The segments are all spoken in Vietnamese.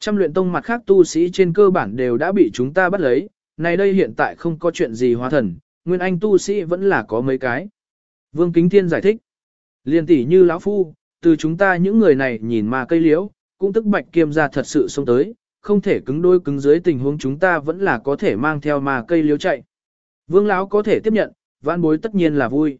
Trăm luyện tông mặt khác tu sĩ trên cơ bản đều đã bị chúng ta bắt lấy, này đây hiện tại không có chuyện gì hóa thần, nguyên anh tu sĩ vẫn là có mấy cái. Vương Kính Thiên giải thích, liên tỷ như lão phu, từ chúng ta những người này nhìn mà cây liễu, cũng tức bạch kiêm ra thật sự xông tới, không thể cứng đôi cứng dưới tình huống chúng ta vẫn là có thể mang theo mà cây liễu chạy. Vương lão có thể tiếp nhận, vãn bối tất nhiên là vui.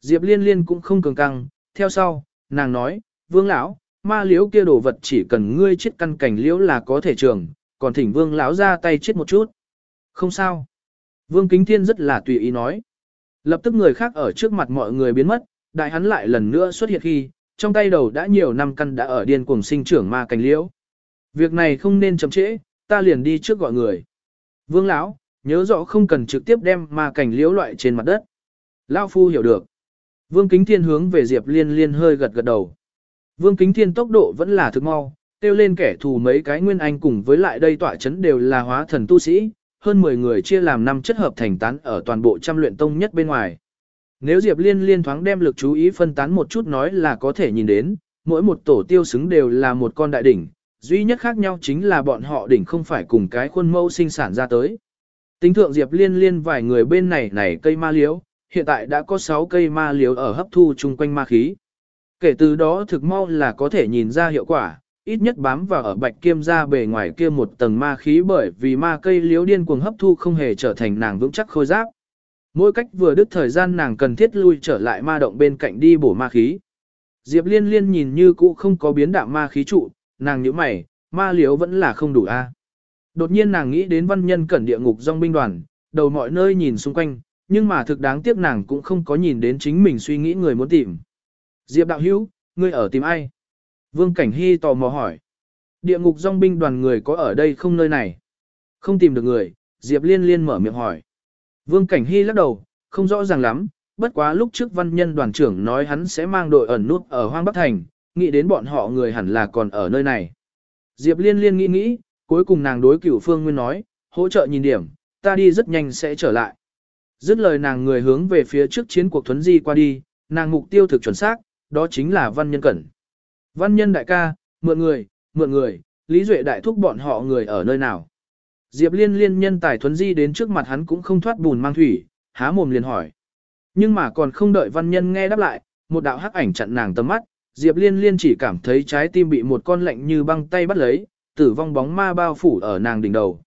Diệp liên liên cũng không cường căng, theo sau, nàng nói, vương lão, ma liễu kia đồ vật chỉ cần ngươi chết căn cảnh liễu là có thể trường, còn thỉnh vương lão ra tay chết một chút. Không sao. Vương Kính Thiên rất là tùy ý nói. Lập tức người khác ở trước mặt mọi người biến mất, đại hắn lại lần nữa xuất hiện khi, trong tay đầu đã nhiều năm căn đã ở điên cuồng sinh trưởng ma cảnh liễu. Việc này không nên chậm trễ, ta liền đi trước gọi người. Vương lão, nhớ rõ không cần trực tiếp đem ma cảnh liễu loại trên mặt đất. Lão phu hiểu được. Vương Kính Thiên hướng về Diệp Liên Liên hơi gật gật đầu. Vương Kính Thiên tốc độ vẫn là thực mau, tiêu lên kẻ thù mấy cái nguyên anh cùng với lại đây tỏa chấn đều là hóa thần tu sĩ, hơn 10 người chia làm năm chất hợp thành tán ở toàn bộ trăm luyện tông nhất bên ngoài. Nếu Diệp Liên liên thoáng đem lực chú ý phân tán một chút nói là có thể nhìn đến, mỗi một tổ tiêu xứng đều là một con đại đỉnh, duy nhất khác nhau chính là bọn họ đỉnh không phải cùng cái khuôn mẫu sinh sản ra tới. Tính thượng Diệp Liên liên vài người bên này này cây ma liếu, hiện tại đã có 6 cây ma liếu ở hấp thu chung quanh ma khí. Kể từ đó thực mau là có thể nhìn ra hiệu quả, ít nhất bám vào ở bạch kiêm ra bề ngoài kia một tầng ma khí bởi vì ma cây liếu điên cuồng hấp thu không hề trở thành nàng vững chắc khôi giáp. Mỗi cách vừa đứt thời gian nàng cần thiết lui trở lại ma động bên cạnh đi bổ ma khí. Diệp liên liên nhìn như cũ không có biến đạm ma khí trụ, nàng nhíu mày, ma liếu vẫn là không đủ a. À. Đột nhiên nàng nghĩ đến văn nhân cẩn địa ngục dòng binh đoàn, đầu mọi nơi nhìn xung quanh, nhưng mà thực đáng tiếc nàng cũng không có nhìn đến chính mình suy nghĩ người muốn tìm. Diệp đạo hữu, ngươi ở tìm ai? Vương Cảnh Hy tò mò hỏi. Địa ngục dòng binh đoàn người có ở đây không nơi này? Không tìm được người, Diệp liên liên mở miệng hỏi. Vương Cảnh Hy lắc đầu, không rõ ràng lắm, bất quá lúc trước văn nhân đoàn trưởng nói hắn sẽ mang đội ẩn nút ở Hoang Bắc Thành, nghĩ đến bọn họ người hẳn là còn ở nơi này. Diệp liên liên nghĩ nghĩ, cuối cùng nàng đối cửu phương nguyên nói, hỗ trợ nhìn điểm, ta đi rất nhanh sẽ trở lại. Dứt lời nàng người hướng về phía trước chiến cuộc thuấn di qua đi, nàng mục tiêu thực chuẩn xác, đó chính là văn nhân cẩn. Văn nhân đại ca, mượn người, mượn người, Lý Duệ đại thúc bọn họ người ở nơi nào. Diệp liên liên nhân tài thuấn di đến trước mặt hắn cũng không thoát bùn mang thủy, há mồm liền hỏi. Nhưng mà còn không đợi văn nhân nghe đáp lại, một đạo hắc ảnh chặn nàng tầm mắt, Diệp liên liên chỉ cảm thấy trái tim bị một con lạnh như băng tay bắt lấy, tử vong bóng ma bao phủ ở nàng đỉnh đầu.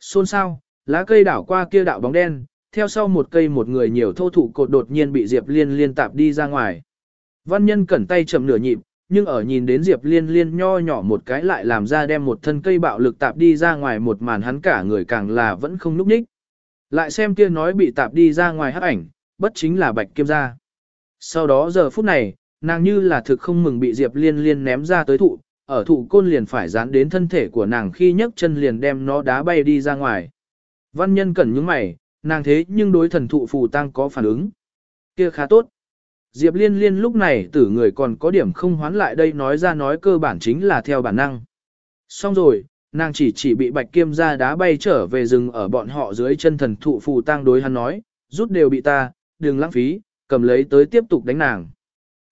Xôn sao, lá cây đảo qua kia đạo bóng đen, theo sau một cây một người nhiều thô thụ cột đột nhiên bị Diệp liên liên tạp đi ra ngoài. Văn nhân cẩn tay chậm nửa nhịp, nhưng ở nhìn đến Diệp Liên Liên nho nhỏ một cái lại làm ra đem một thân cây bạo lực tạp đi ra ngoài một màn hắn cả người càng là vẫn không núp ních. Lại xem kia nói bị tạp đi ra ngoài hắc ảnh, bất chính là bạch kiêm gia. Sau đó giờ phút này, nàng như là thực không mừng bị Diệp Liên Liên ném ra tới thụ, ở thụ côn liền phải dán đến thân thể của nàng khi nhấc chân liền đem nó đá bay đi ra ngoài. Văn nhân cẩn những mày, nàng thế nhưng đối thần thụ phù tăng có phản ứng. Kia khá tốt. Diệp Liên Liên lúc này tử người còn có điểm không hoán lại đây nói ra nói cơ bản chính là theo bản năng. Xong rồi, nàng chỉ chỉ bị bạch kiêm ra đá bay trở về rừng ở bọn họ dưới chân thần thụ phù tang đối hắn nói, rút đều bị ta, đừng lãng phí, cầm lấy tới tiếp tục đánh nàng.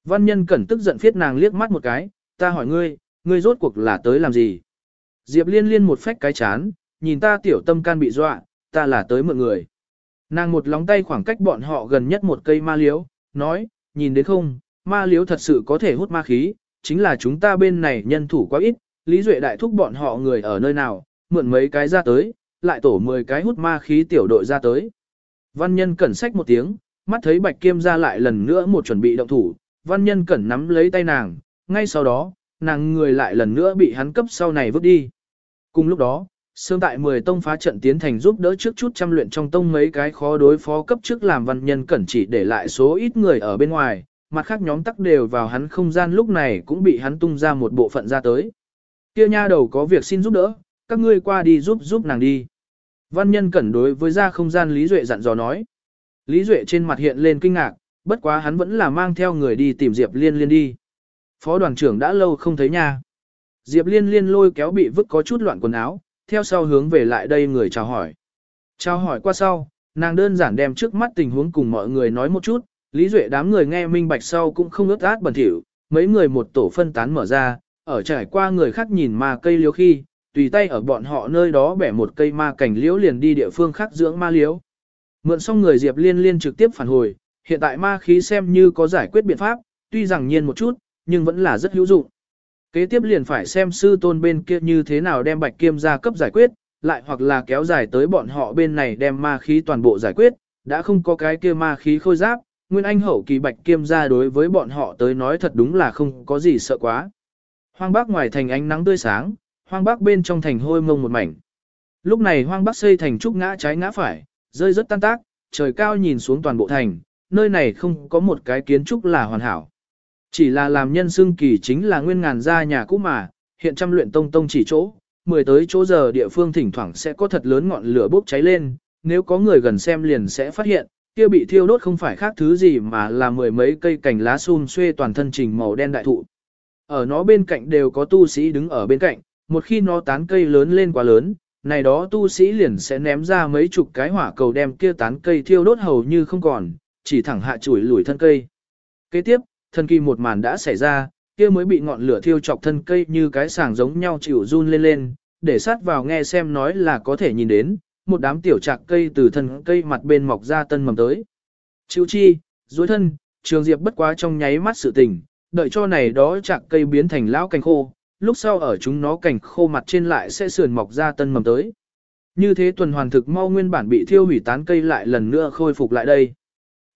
Văn nhân cẩn tức giận phiết nàng liếc mắt một cái, ta hỏi ngươi, ngươi rốt cuộc là tới làm gì? Diệp liên liên một phách cái chán, nhìn ta tiểu tâm can bị dọa, ta là tới mượn người. Nàng một lóng tay khoảng cách bọn họ gần nhất một cây ma liếu, nói, nhìn đến không, ma liếu thật sự có thể hút ma khí, chính là chúng ta bên này nhân thủ quá ít, Lý Duệ đại thúc bọn họ người ở nơi nào, mượn mấy cái ra tới, lại tổ 10 cái hút ma khí tiểu đội ra tới. Văn nhân cẩn sách một tiếng, mắt thấy bạch kiêm ra lại lần nữa một chuẩn bị động thủ, văn nhân cẩn nắm lấy tay nàng, ngay sau đó, nàng người lại lần nữa bị hắn cấp sau này vứt đi. Cùng lúc đó, Sương tại 10 tông phá trận tiến thành giúp đỡ trước chút trăm luyện trong tông mấy cái khó đối phó cấp trước làm văn nhân cẩn chỉ để lại số ít người ở bên ngoài, mặt khác nhóm tắc đều vào hắn không gian lúc này cũng bị hắn tung ra một bộ phận ra tới. Kia nha đầu có việc xin giúp đỡ, các ngươi qua đi giúp giúp nàng đi. Văn nhân cẩn đối với ra không gian Lý Duệ dặn dò nói. Lý Duệ trên mặt hiện lên kinh ngạc, bất quá hắn vẫn là mang theo người đi tìm Diệp Liên Liên đi. Phó đoàn trưởng đã lâu không thấy nha. Diệp Liên Liên lôi kéo bị vứt có chút loạn quần áo, theo sau hướng về lại đây người chào hỏi. Chào hỏi qua sau, nàng đơn giản đem trước mắt tình huống cùng mọi người nói một chút, Lý Duệ đám người nghe minh bạch sau cũng không ướt át bẩn thỉu, mấy người một tổ phân tán mở ra, ở trải qua người khác nhìn ma cây liễu khi, tùy tay ở bọn họ nơi đó bẻ một cây ma cảnh liễu liền đi địa phương khác dưỡng ma liễu. Mượn xong người Diệp Liên Liên trực tiếp phản hồi, hiện tại ma khí xem như có giải quyết biện pháp, tuy rằng nhiên một chút, nhưng vẫn là rất hữu dụng. Kế tiếp liền phải xem sư tôn bên kia như thế nào đem bạch kiêm ra cấp giải quyết, lại hoặc là kéo dài tới bọn họ bên này đem ma khí toàn bộ giải quyết, đã không có cái kia ma khí khôi giáp, nguyên anh hậu kỳ bạch kiêm ra đối với bọn họ tới nói thật đúng là không có gì sợ quá. Hoang bác ngoài thành ánh nắng tươi sáng, hoang bác bên trong thành hôi mông một mảnh. Lúc này hoang bác xây thành trúc ngã trái ngã phải, rơi rất tan tác, trời cao nhìn xuống toàn bộ thành, nơi này không có một cái kiến trúc là hoàn hảo. Chỉ là làm nhân xương kỳ chính là nguyên ngàn gia nhà cũ mà, hiện trăm luyện tông tông chỉ chỗ, mười tới chỗ giờ địa phương thỉnh thoảng sẽ có thật lớn ngọn lửa bốc cháy lên, nếu có người gần xem liền sẽ phát hiện, kia bị thiêu đốt không phải khác thứ gì mà là mười mấy cây cành lá xun xuê toàn thân trình màu đen đại thụ. Ở nó bên cạnh đều có tu sĩ đứng ở bên cạnh, một khi nó tán cây lớn lên quá lớn, này đó tu sĩ liền sẽ ném ra mấy chục cái hỏa cầu đem kia tán cây thiêu đốt hầu như không còn, chỉ thẳng hạ chuỗi lùi thân cây. Kế tiếp, thần kỳ một màn đã xảy ra, kia mới bị ngọn lửa thiêu chọc thân cây như cái sàng giống nhau chịu run lên lên, để sát vào nghe xem nói là có thể nhìn đến, một đám tiểu trạc cây từ thân cây mặt bên mọc ra tân mầm tới. Chịu chi, dối thân, trường diệp bất quá trong nháy mắt sự tình, đợi cho này đó trạc cây biến thành lão cành khô, lúc sau ở chúng nó cành khô mặt trên lại sẽ sườn mọc ra tân mầm tới. Như thế tuần hoàn thực mau nguyên bản bị thiêu hủy tán cây lại lần nữa khôi phục lại đây.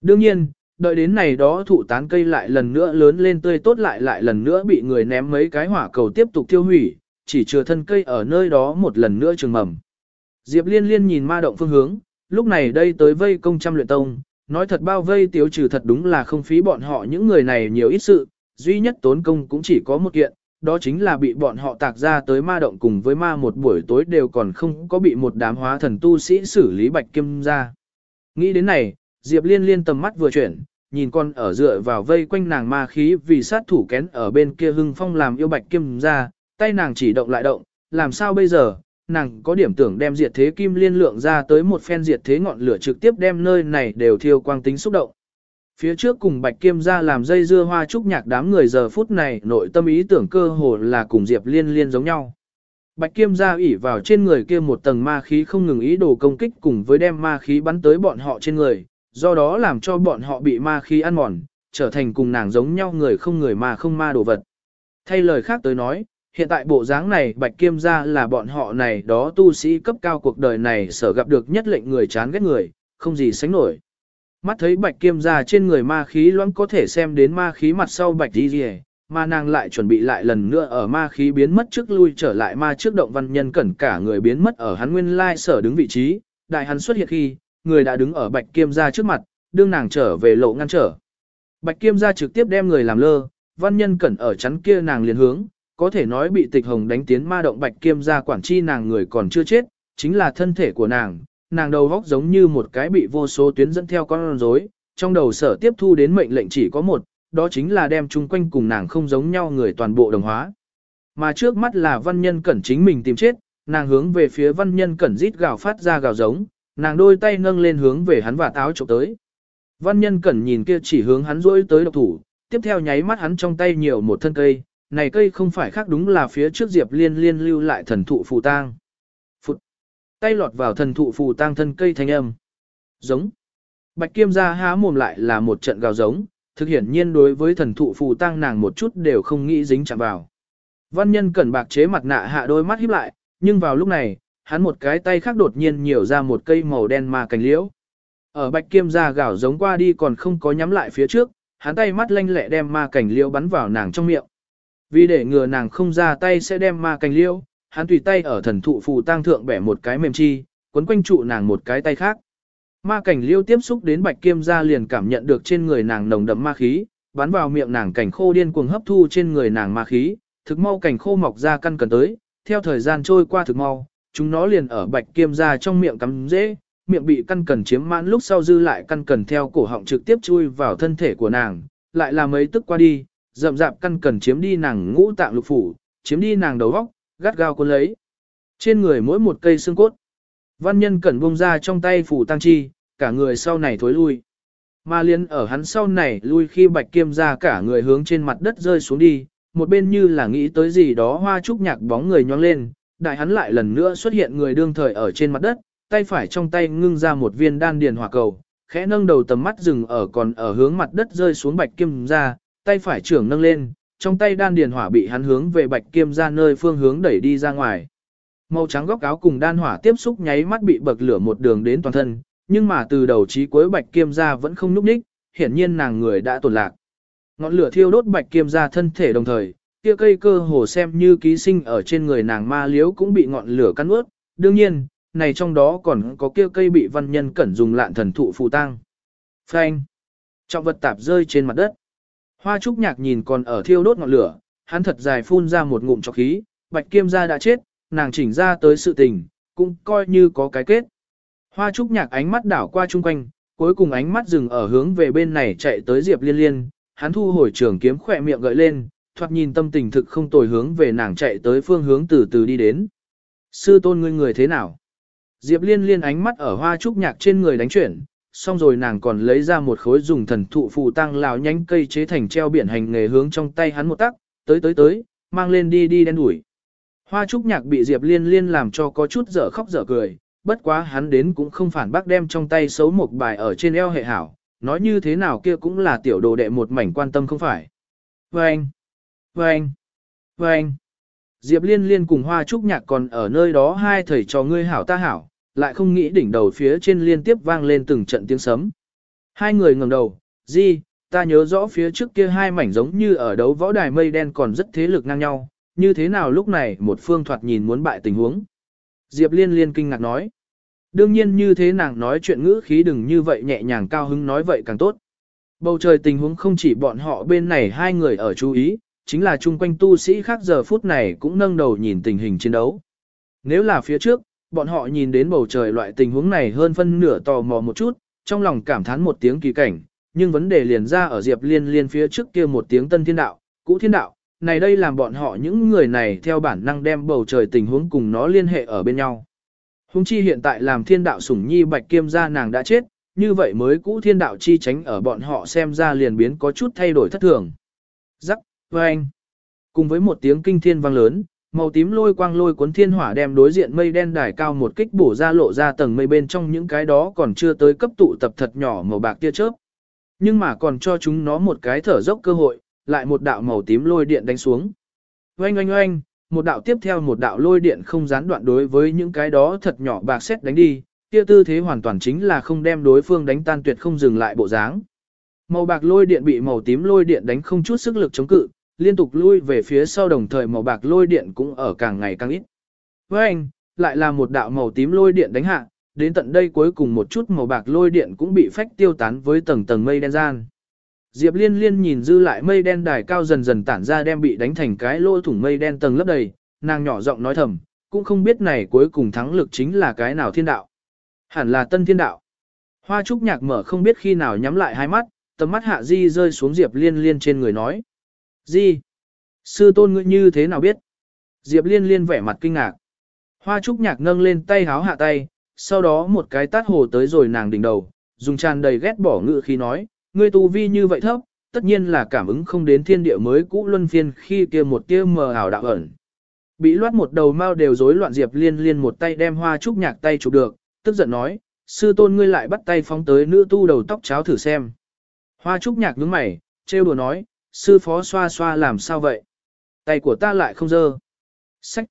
Đương nhiên, đợi đến này đó thụ tán cây lại lần nữa lớn lên tươi tốt lại lại lần nữa bị người ném mấy cái hỏa cầu tiếp tục tiêu hủy, chỉ chừa thân cây ở nơi đó một lần nữa trường mầm. Diệp liên liên nhìn ma động phương hướng, lúc này đây tới vây công trăm luyện tông, nói thật bao vây tiêu trừ thật đúng là không phí bọn họ những người này nhiều ít sự, duy nhất tốn công cũng chỉ có một kiện, đó chính là bị bọn họ tạc ra tới ma động cùng với ma một buổi tối đều còn không có bị một đám hóa thần tu sĩ xử lý bạch kim ra. Nghĩ đến này, Diệp liên liên tầm mắt vừa chuyển, nhìn con ở dựa vào vây quanh nàng ma khí vì sát thủ kén ở bên kia hưng phong làm yêu bạch kim ra, tay nàng chỉ động lại động, làm sao bây giờ, nàng có điểm tưởng đem diệt thế kim liên lượng ra tới một phen diệt thế ngọn lửa trực tiếp đem nơi này đều thiêu quang tính xúc động. Phía trước cùng Bạch kim ra làm dây dưa hoa trúc nhạc đám người giờ phút này nội tâm ý tưởng cơ hồ là cùng Diệp Liên Liên giống nhau. Bạch Kiêm ra ủy vào trên người kia một tầng ma khí không ngừng ý đồ công kích cùng với đem ma khí bắn tới bọn họ trên người, do đó làm cho bọn họ bị ma khí ăn mòn, trở thành cùng nàng giống nhau người không người mà không ma đồ vật. Thay lời khác tới nói, hiện tại bộ dáng này Bạch Kiêm Gia là bọn họ này đó tu sĩ cấp cao cuộc đời này sở gặp được nhất lệnh người chán ghét người, không gì sánh nổi. Mắt thấy Bạch Kiêm Gia trên người ma khí loãng có thể xem đến ma khí mặt sau Bạch Di gì, mà nàng lại chuẩn bị lại lần nữa ở ma khí biến mất trước lui trở lại ma trước động văn nhân cẩn cả người biến mất ở hắn nguyên lai sở đứng vị trí, đại hắn xuất hiện khi, người đã đứng ở Bạch Kiêm gia trước mặt, đương nàng trở về lộ ngăn trở. Bạch Kiêm gia trực tiếp đem người làm lơ, văn nhân cẩn ở chắn kia nàng liền hướng, có thể nói bị tịch hồng đánh tiến ma động bạch kiêm gia quản chi nàng người còn chưa chết, chính là thân thể của nàng, nàng đầu góc giống như một cái bị vô số tuyến dẫn theo con rối, trong đầu sở tiếp thu đến mệnh lệnh chỉ có một, đó chính là đem chung quanh cùng nàng không giống nhau người toàn bộ đồng hóa. Mà trước mắt là văn nhân cẩn chính mình tìm chết, nàng hướng về phía văn nhân cẩn rít gào phát ra gào giống, nàng đôi tay nâng lên hướng về hắn và táo trộm tới. Văn nhân cẩn nhìn kia chỉ hướng hắn rỗi tới độc thủ, tiếp theo nháy mắt hắn trong tay nhiều một thân cây, này cây không phải khác đúng là phía trước Diệp Liên liên lưu lại thần thụ phù tang. Phụt. Tay lọt vào thần thụ phù tang thân cây thanh âm. Giống. Bạch Kiêm ra há mồm lại là một trận gào giống, thực hiển nhiên đối với thần thụ phù tang nàng một chút đều không nghĩ dính chạm vào. Văn nhân cẩn bạc chế mặt nạ hạ đôi mắt híp lại, nhưng vào lúc này, hắn một cái tay khác đột nhiên nhiều ra một cây màu đen mà cành liễu. Ở bạch kiêm ra gào giống qua đi còn không có nhắm lại phía trước, hắn tay mắt lanh lẹ đem ma cảnh liễu bắn vào nàng trong miệng. Vì để ngừa nàng không ra tay sẽ đem ma cành liễu, hắn tùy tay ở thần thụ phù tang thượng bẻ một cái mềm chi, quấn quanh trụ nàng một cái tay khác. Ma cảnh liêu tiếp xúc đến bạch kiêm ra liền cảm nhận được trên người nàng nồng đậm ma khí, bắn vào miệng nàng cảnh khô điên cuồng hấp thu trên người nàng ma khí, thực mau cảnh khô mọc ra căn cần tới, theo thời gian trôi qua thực mau, chúng nó liền ở bạch kiêm ra trong miệng cắm dễ, miệng bị căn cần chiếm mãn lúc sau dư lại căn cần theo cổ họng trực tiếp chui vào thân thể của nàng, lại là mấy tức qua đi, rậm rạp căn cần chiếm đi nàng ngũ tạng lục phủ, chiếm đi nàng đầu góc, gắt gao cuốn lấy. Trên người mỗi một cây xương cốt. Văn nhân cẩn bông ra trong tay phủ tăng chi, cả người sau này thối lui. Ma liên ở hắn sau này lui khi bạch kiêm ra cả người hướng trên mặt đất rơi xuống đi, một bên như là nghĩ tới gì đó hoa trúc nhạc bóng người nhóng lên, đại hắn lại lần nữa xuất hiện người đương thời ở trên mặt đất, tay phải trong tay ngưng ra một viên đan điền hỏa cầu, khẽ nâng đầu tầm mắt dừng ở còn ở hướng mặt đất rơi xuống bạch kim ra, tay phải trưởng nâng lên, trong tay đan điền hỏa bị hắn hướng về bạch kim ra nơi phương hướng đẩy đi ra ngoài. Màu trắng góc áo cùng đan hỏa tiếp xúc nháy mắt bị bậc lửa một đường đến toàn thân, nhưng mà từ đầu chí cuối bạch kim ra vẫn không núp ních, hiển nhiên nàng người đã tổn lạc. Ngọn lửa thiêu đốt bạch kim ra thân thể đồng thời, kia cây cơ hồ xem như ký sinh ở trên người nàng ma liếu cũng bị ngọn lửa cắn ướt. Đương nhiên, này trong đó còn có kia cây bị văn nhân cẩn dùng lạn thần thụ phù tang. Phanh. Trọng vật tạp rơi trên mặt đất. Hoa trúc nhạc nhìn còn ở thiêu đốt ngọn lửa, hắn thật dài phun ra một ngụm cho khí, bạch kiêm gia đã chết, nàng chỉnh ra tới sự tình, cũng coi như có cái kết. Hoa trúc nhạc ánh mắt đảo qua chung quanh, cuối cùng ánh mắt dừng ở hướng về bên này chạy tới Diệp Liên Liên, hắn thu hồi trường kiếm khỏe miệng gợi lên, thoạt nhìn tâm tình thực không tồi hướng về nàng chạy tới phương hướng từ từ đi đến. Sư tôn ngươi người thế nào? Diệp Liên Liên ánh mắt ở hoa trúc nhạc trên người đánh chuyển, xong rồi nàng còn lấy ra một khối dùng thần thụ phù tăng lào nhánh cây chế thành treo biển hành nghề hướng trong tay hắn một tắc, tới tới tới, mang lên đi đi đen đuổi. Hoa trúc nhạc bị Diệp Liên Liên làm cho có chút dở khóc dở cười, bất quá hắn đến cũng không phản bác đem trong tay xấu một bài ở trên eo hệ hảo, nói như thế nào kia cũng là tiểu đồ đệ một mảnh quan tâm không phải. Vâng! Vâng! Vâng! Diệp Liên Liên cùng Hoa Trúc Nhạc còn ở nơi đó hai thầy trò ngươi hảo ta hảo, lại không nghĩ đỉnh đầu phía trên liên tiếp vang lên từng trận tiếng sấm. Hai người ngẩng đầu, Di, ta nhớ rõ phía trước kia hai mảnh giống như ở đấu võ đài mây đen còn rất thế lực ngang nhau, như thế nào lúc này một phương thoạt nhìn muốn bại tình huống. Diệp Liên Liên kinh ngạc nói. Đương nhiên như thế nàng nói chuyện ngữ khí đừng như vậy nhẹ nhàng cao hứng nói vậy càng tốt. Bầu trời tình huống không chỉ bọn họ bên này hai người ở chú ý, chính là chung quanh tu sĩ khác giờ phút này cũng nâng đầu nhìn tình hình chiến đấu. Nếu là phía trước, bọn họ nhìn đến bầu trời loại tình huống này hơn phân nửa tò mò một chút, trong lòng cảm thán một tiếng kỳ cảnh, nhưng vấn đề liền ra ở Diệp Liên Liên phía trước kia một tiếng tân thiên đạo, cũ thiên đạo, này đây làm bọn họ những người này theo bản năng đem bầu trời tình huống cùng nó liên hệ ở bên nhau. Hùng chi hiện tại làm thiên đạo sủng nhi bạch kiêm gia nàng đã chết, như vậy mới cũ thiên đạo chi tránh ở bọn họ xem ra liền biến có chút thay đổi thất thường. Rắc, anh Cùng với một tiếng kinh thiên vang lớn, màu tím lôi quang lôi cuốn thiên hỏa đem đối diện mây đen đài cao một kích bổ ra lộ ra tầng mây bên trong những cái đó còn chưa tới cấp tụ tập thật nhỏ màu bạc tia chớp. Nhưng mà còn cho chúng nó một cái thở dốc cơ hội, lại một đạo màu tím lôi điện đánh xuống. Oanh oanh oanh, một đạo tiếp theo một đạo lôi điện không gián đoạn đối với những cái đó thật nhỏ bạc xét đánh đi, kia tư thế hoàn toàn chính là không đem đối phương đánh tan tuyệt không dừng lại bộ dáng. Màu bạc lôi điện bị màu tím lôi điện đánh không chút sức lực chống cự, liên tục lui về phía sau đồng thời màu bạc lôi điện cũng ở càng ngày càng ít. Với anh, lại là một đạo màu tím lôi điện đánh hạ, đến tận đây cuối cùng một chút màu bạc lôi điện cũng bị phách tiêu tán với tầng tầng mây đen gian. Diệp Liên Liên nhìn dư lại mây đen đài cao dần dần tản ra đem bị đánh thành cái lỗ thủng mây đen tầng lấp đầy, nàng nhỏ giọng nói thầm, cũng không biết này cuối cùng thắng lực chính là cái nào thiên đạo. Hẳn là tân thiên đạo. Hoa trúc nhạc mở không biết khi nào nhắm lại hai mắt, tầm mắt hạ di rơi xuống Diệp Liên Liên trên người nói gì sư tôn ngươi như thế nào biết? Diệp Liên Liên vẻ mặt kinh ngạc. Hoa trúc nhạc nâng lên tay háo hạ tay, sau đó một cái tát hồ tới rồi nàng đỉnh đầu, dùng tràn đầy ghét bỏ ngự khi nói, ngươi tu vi như vậy thấp, tất nhiên là cảm ứng không đến thiên địa mới cũ luân phiên khi kia một tia mờ ảo đạo ẩn. Bị loát một đầu mau đều rối loạn Diệp Liên Liên một tay đem hoa trúc nhạc tay chụp được, tức giận nói, sư tôn ngươi lại bắt tay phóng tới nữ tu đầu tóc cháo thử xem. Hoa trúc nhạc nhướng mày, trêu đùa nói, sư phó xoa xoa làm sao vậy? Tay của ta lại không dơ. Sách.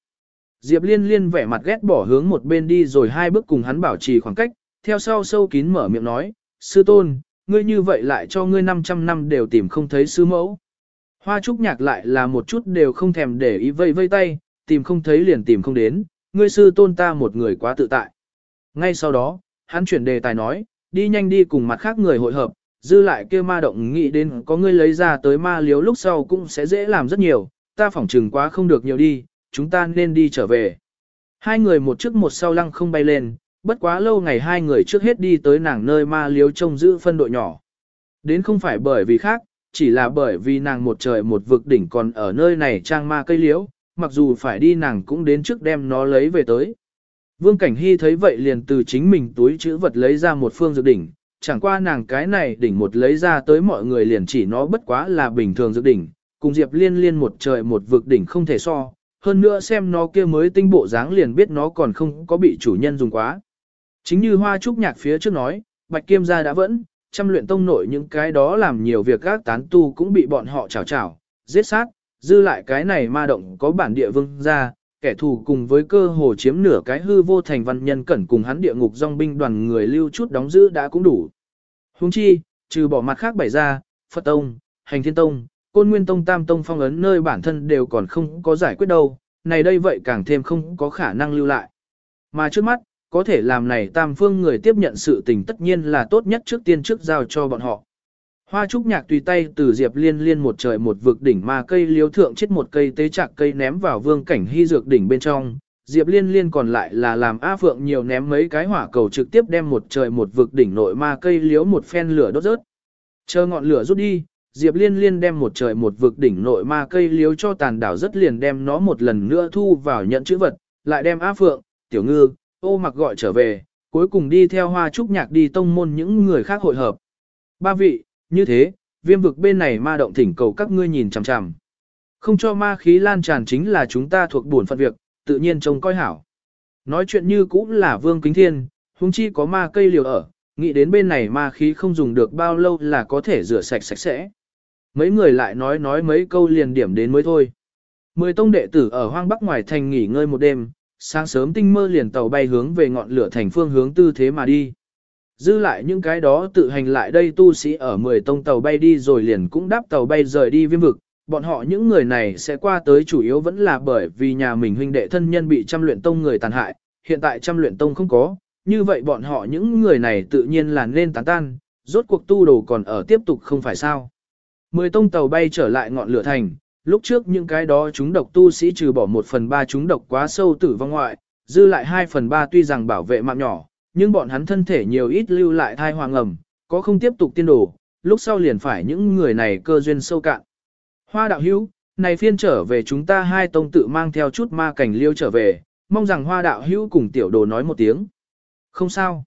Diệp liên liên vẻ mặt ghét bỏ hướng một bên đi rồi hai bước cùng hắn bảo trì khoảng cách, theo sau sâu kín mở miệng nói, sư tôn, ngươi như vậy lại cho ngươi 500 năm đều tìm không thấy sư mẫu. Hoa trúc nhạc lại là một chút đều không thèm để ý vây vây tay, tìm không thấy liền tìm không đến, ngươi sư tôn ta một người quá tự tại. Ngay sau đó, hắn chuyển đề tài nói, đi nhanh đi cùng mặt khác người hội hợp, dư lại kia ma động nghĩ đến có ngươi lấy ra tới ma liếu lúc sau cũng sẽ dễ làm rất nhiều, ta phỏng trừng quá không được nhiều đi, chúng ta nên đi trở về. Hai người một trước một sau lăng không bay lên, bất quá lâu ngày hai người trước hết đi tới nàng nơi ma liếu trông giữ phân đội nhỏ. Đến không phải bởi vì khác, chỉ là bởi vì nàng một trời một vực đỉnh còn ở nơi này trang ma cây liễu, mặc dù phải đi nàng cũng đến trước đem nó lấy về tới. Vương Cảnh Hy thấy vậy liền từ chính mình túi chữ vật lấy ra một phương dược đỉnh, chẳng qua nàng cái này đỉnh một lấy ra tới mọi người liền chỉ nó bất quá là bình thường dược đỉnh, cùng Diệp Liên Liên một trời một vực đỉnh không thể so, hơn nữa xem nó kia mới tinh bộ dáng liền biết nó còn không có bị chủ nhân dùng quá. Chính như hoa trúc nhạc phía trước nói, Bạch Kiêm gia đã vẫn, chăm luyện tông nội những cái đó làm nhiều việc các tán tu cũng bị bọn họ chảo chảo, giết sát, dư lại cái này ma động có bản địa vương gia, kẻ thù cùng với cơ hồ chiếm nửa cái hư vô thành văn nhân cẩn cùng hắn địa ngục dòng binh đoàn người lưu chút đóng giữ đã cũng đủ. Huống chi, trừ bỏ mặt khác bảy ra, Phật Tông, Hành Thiên Tông, Côn Nguyên Tông Tam Tông phong ấn nơi bản thân đều còn không có giải quyết đâu, này đây vậy càng thêm không có khả năng lưu lại. Mà trước mắt, có thể làm này Tam Phương người tiếp nhận sự tình tất nhiên là tốt nhất trước tiên trước giao cho bọn họ. Hoa trúc nhạc tùy tay từ Diệp Liên Liên một trời một vực đỉnh mà cây liếu thượng chết một cây tế chạc cây ném vào vương cảnh hy dược đỉnh bên trong. Diệp Liên Liên còn lại là làm A Phượng nhiều ném mấy cái hỏa cầu trực tiếp đem một trời một vực đỉnh nội ma cây liếu một phen lửa đốt rớt. Chờ ngọn lửa rút đi, Diệp Liên Liên đem một trời một vực đỉnh nội ma cây liếu cho tàn đảo rất liền đem nó một lần nữa thu vào nhận chữ vật, lại đem A Phượng, Tiểu Ngư, ô mặc gọi trở về, cuối cùng đi theo hoa trúc nhạc đi tông môn những người khác hội hợp. Ba vị, như thế, viêm vực bên này ma động thỉnh cầu các ngươi nhìn chằm chằm. Không cho ma khí lan tràn chính là chúng ta thuộc buồn phận việc, tự nhiên trông coi hảo. Nói chuyện như cũng là vương kính thiên, huống chi có ma cây liều ở, nghĩ đến bên này ma khí không dùng được bao lâu là có thể rửa sạch sạch sẽ. Mấy người lại nói nói mấy câu liền điểm đến mới thôi. Mười tông đệ tử ở hoang bắc ngoài thành nghỉ ngơi một đêm, sáng sớm tinh mơ liền tàu bay hướng về ngọn lửa thành phương hướng tư thế mà đi. Dư lại những cái đó tự hành lại đây tu sĩ ở 10 tông tàu bay đi rồi liền cũng đáp tàu bay rời đi viêm vực. Bọn họ những người này sẽ qua tới chủ yếu vẫn là bởi vì nhà mình huynh đệ thân nhân bị trăm luyện tông người tàn hại, hiện tại trăm luyện tông không có, như vậy bọn họ những người này tự nhiên là nên tán tan, rốt cuộc tu đồ còn ở tiếp tục không phải sao. Mười tông tàu bay trở lại ngọn lửa thành, lúc trước những cái đó chúng độc tu sĩ trừ bỏ một phần ba chúng độc quá sâu tử vong ngoại, dư lại hai phần ba tuy rằng bảo vệ mạng nhỏ, nhưng bọn hắn thân thể nhiều ít lưu lại thai hoàng ẩm, có không tiếp tục tiên đồ lúc sau liền phải những người này cơ duyên sâu cạn. Hoa đạo hữu, này phiên trở về chúng ta hai tông tự mang theo chút ma cảnh liêu trở về, mong rằng hoa đạo hữu cùng tiểu đồ nói một tiếng. Không sao.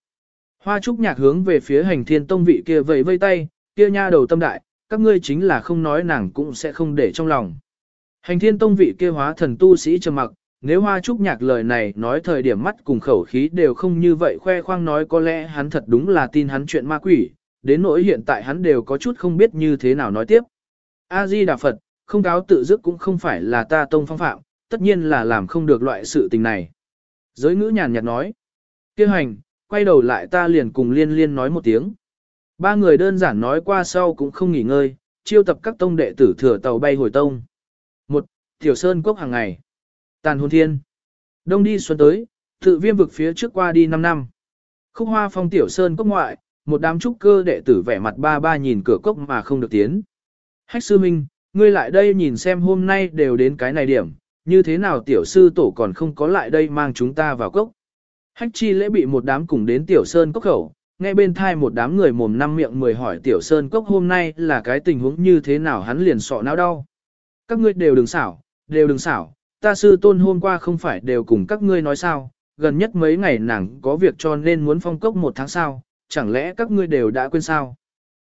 Hoa trúc nhạc hướng về phía hành thiên tông vị kia vẫy vây tay, kia nha đầu tâm đại, các ngươi chính là không nói nàng cũng sẽ không để trong lòng. Hành thiên tông vị kia hóa thần tu sĩ trầm mặc, nếu hoa trúc nhạc lời này nói thời điểm mắt cùng khẩu khí đều không như vậy khoe khoang nói có lẽ hắn thật đúng là tin hắn chuyện ma quỷ, đến nỗi hiện tại hắn đều có chút không biết như thế nào nói tiếp. A-di Đà Phật, không cáo tự dứt cũng không phải là ta tông phong phạm, tất nhiên là làm không được loại sự tình này. Giới ngữ nhàn nhạt nói, kêu hành, quay đầu lại ta liền cùng liên liên nói một tiếng. Ba người đơn giản nói qua sau cũng không nghỉ ngơi, chiêu tập các tông đệ tử thừa tàu bay hồi tông. Một, Tiểu Sơn quốc hàng ngày. Tàn hồn thiên. Đông đi xuân tới, tự viêm vực phía trước qua đi 5 năm. Khúc hoa phong tiểu sơn cốc ngoại, một đám trúc cơ đệ tử vẻ mặt ba ba nhìn cửa cốc mà không được tiến. Hách sư minh, ngươi lại đây nhìn xem hôm nay đều đến cái này điểm, như thế nào tiểu sư tổ còn không có lại đây mang chúng ta vào cốc. Hách chi lễ bị một đám cùng đến tiểu sơn cốc khẩu, nghe bên thai một đám người mồm năm miệng mười hỏi tiểu sơn cốc hôm nay là cái tình huống như thế nào hắn liền sọ não đau. Các ngươi đều đừng xảo, đều đừng xảo, ta sư tôn hôm qua không phải đều cùng các ngươi nói sao, gần nhất mấy ngày nàng có việc cho nên muốn phong cốc một tháng sau, chẳng lẽ các ngươi đều đã quên sao?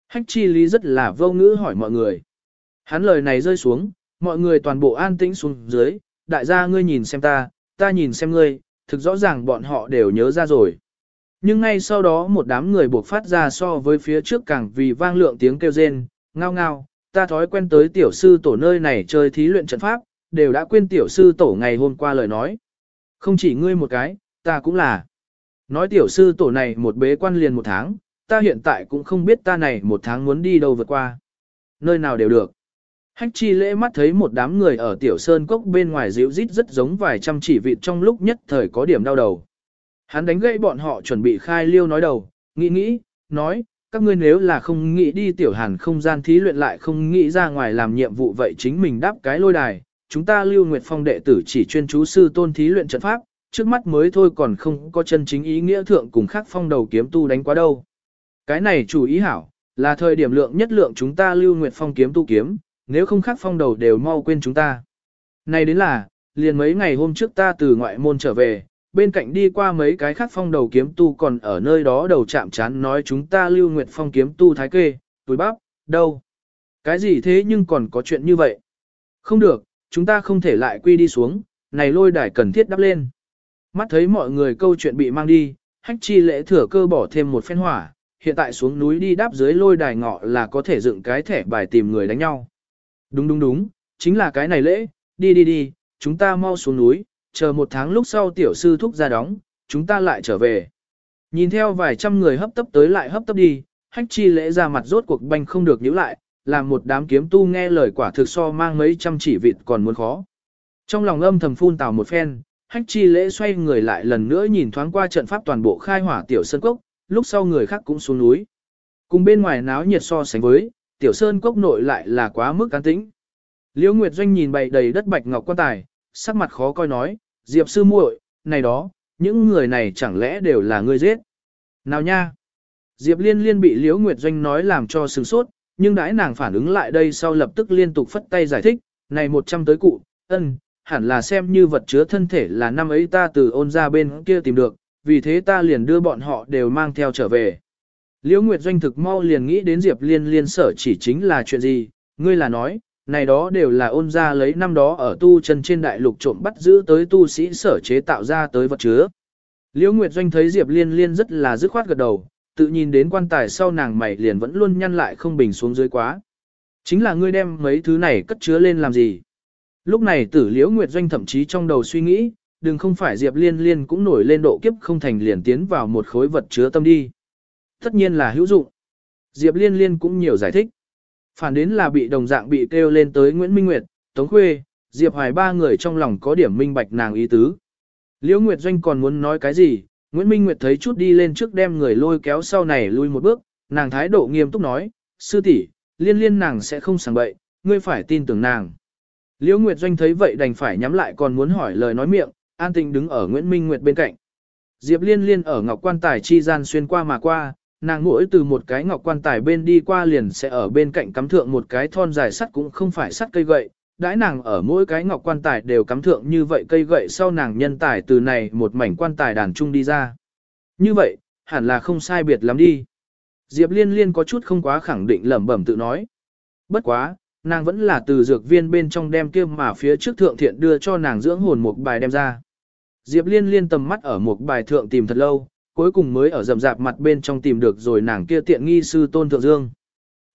Hách chi lý rất là vô ngữ hỏi mọi người. Hắn lời này rơi xuống, mọi người toàn bộ an tĩnh xuống dưới, đại gia ngươi nhìn xem ta, ta nhìn xem ngươi, thực rõ ràng bọn họ đều nhớ ra rồi. Nhưng ngay sau đó một đám người buộc phát ra so với phía trước càng vì vang lượng tiếng kêu rên, ngao ngao, ta thói quen tới tiểu sư tổ nơi này chơi thí luyện trận pháp, đều đã quên tiểu sư tổ ngày hôm qua lời nói. Không chỉ ngươi một cái, ta cũng là. Nói tiểu sư tổ này một bế quan liền một tháng, ta hiện tại cũng không biết ta này một tháng muốn đi đâu vượt qua. Nơi nào đều được. Hách chi lễ mắt thấy một đám người ở tiểu sơn cốc bên ngoài dịu rít rất giống vài trăm chỉ vịt trong lúc nhất thời có điểm đau đầu. Hắn đánh gãy bọn họ chuẩn bị khai liêu nói đầu, nghĩ nghĩ, nói, các ngươi nếu là không nghĩ đi tiểu hàn không gian thí luyện lại không nghĩ ra ngoài làm nhiệm vụ vậy chính mình đáp cái lôi đài, chúng ta lưu nguyệt phong đệ tử chỉ chuyên chú sư tôn thí luyện trận pháp, trước mắt mới thôi còn không có chân chính ý nghĩa thượng cùng khác phong đầu kiếm tu đánh quá đâu. Cái này chủ ý hảo, là thời điểm lượng nhất lượng chúng ta lưu nguyệt phong kiếm tu kiếm, nếu không khác phong đầu đều mau quên chúng ta. Này đến là, liền mấy ngày hôm trước ta từ ngoại môn trở về, bên cạnh đi qua mấy cái khác phong đầu kiếm tu còn ở nơi đó đầu chạm chán nói chúng ta lưu nguyệt phong kiếm tu thái kê, túi bắp, đâu. Cái gì thế nhưng còn có chuyện như vậy. Không được, chúng ta không thể lại quy đi xuống, này lôi đài cần thiết đắp lên. Mắt thấy mọi người câu chuyện bị mang đi, hách chi lễ thừa cơ bỏ thêm một phen hỏa, hiện tại xuống núi đi đáp dưới lôi đài ngọ là có thể dựng cái thẻ bài tìm người đánh nhau. Đúng đúng đúng, chính là cái này lễ, đi đi đi, chúng ta mau xuống núi, chờ một tháng lúc sau tiểu sư thúc ra đóng, chúng ta lại trở về. Nhìn theo vài trăm người hấp tấp tới lại hấp tấp đi, hách chi lễ ra mặt rốt cuộc banh không được nhíu lại, làm một đám kiếm tu nghe lời quả thực so mang mấy trăm chỉ vịt còn muốn khó. Trong lòng âm thầm phun tào một phen, hách chi lễ xoay người lại lần nữa nhìn thoáng qua trận pháp toàn bộ khai hỏa tiểu sơn cốc, lúc sau người khác cũng xuống núi. Cùng bên ngoài náo nhiệt so sánh với, tiểu sơn cốc nội lại là quá mức cán tĩnh. Liễu Nguyệt Doanh nhìn bày đầy đất bạch ngọc quan tài, sắc mặt khó coi nói, Diệp sư muội, này đó, những người này chẳng lẽ đều là ngươi giết? Nào nha! Diệp Liên Liên bị Liễu Nguyệt Doanh nói làm cho sừng sốt, nhưng đãi nàng phản ứng lại đây sau lập tức liên tục phất tay giải thích, này một trăm tới cụ, ân, hẳn là xem như vật chứa thân thể là năm ấy ta từ ôn ra bên kia tìm được, vì thế ta liền đưa bọn họ đều mang theo trở về. Liễu Nguyệt Doanh thực mau liền nghĩ đến Diệp Liên Liên sở chỉ chính là chuyện gì, ngươi là nói, này đó đều là ôn ra lấy năm đó ở tu chân trên đại lục trộm bắt giữ tới tu sĩ sở chế tạo ra tới vật chứa. Liễu Nguyệt Doanh thấy Diệp Liên Liên rất là dứt khoát gật đầu, tự nhìn đến quan tài sau nàng mày liền vẫn luôn nhăn lại không bình xuống dưới quá. Chính là ngươi đem mấy thứ này cất chứa lên làm gì? Lúc này tử Liễu Nguyệt Doanh thậm chí trong đầu suy nghĩ, đừng không phải Diệp Liên Liên cũng nổi lên độ kiếp không thành liền tiến vào một khối vật chứa tâm đi. Tất nhiên là hữu dụng. Diệp Liên Liên cũng nhiều giải thích. Phản đến là bị đồng dạng bị kêu lên tới Nguyễn Minh Nguyệt, Tống Khuê, Diệp Hoài ba người trong lòng có điểm minh bạch nàng ý tứ. Liễu Nguyệt Doanh còn muốn nói cái gì, Nguyễn Minh Nguyệt thấy chút đi lên trước đem người lôi kéo sau này lui một bước, nàng thái độ nghiêm túc nói, sư tỷ, liên liên nàng sẽ không sảng bậy, ngươi phải tin tưởng nàng. Liễu Nguyệt Doanh thấy vậy đành phải nhắm lại còn muốn hỏi lời nói miệng, an tình đứng ở Nguyễn Minh Nguyệt bên cạnh. Diệp liên liên ở ngọc quan tài chi gian xuyên qua mà qua, nàng mỗi từ một cái ngọc quan tài bên đi qua liền sẽ ở bên cạnh cắm thượng một cái thon dài sắt cũng không phải sắt cây gậy, đãi nàng ở mỗi cái ngọc quan tài đều cắm thượng như vậy cây gậy sau nàng nhân tài từ này một mảnh quan tài đàn trung đi ra. Như vậy, hẳn là không sai biệt lắm đi. Diệp liên liên có chút không quá khẳng định lẩm bẩm tự nói. Bất quá, nàng vẫn là từ dược viên bên trong đem kia mà phía trước thượng thiện đưa cho nàng dưỡng hồn một bài đem ra. Diệp liên liên tầm mắt ở một bài thượng tìm thật lâu, cuối cùng mới ở rầm rạp mặt bên trong tìm được rồi nàng kia tiện nghi sư tôn thượng dương.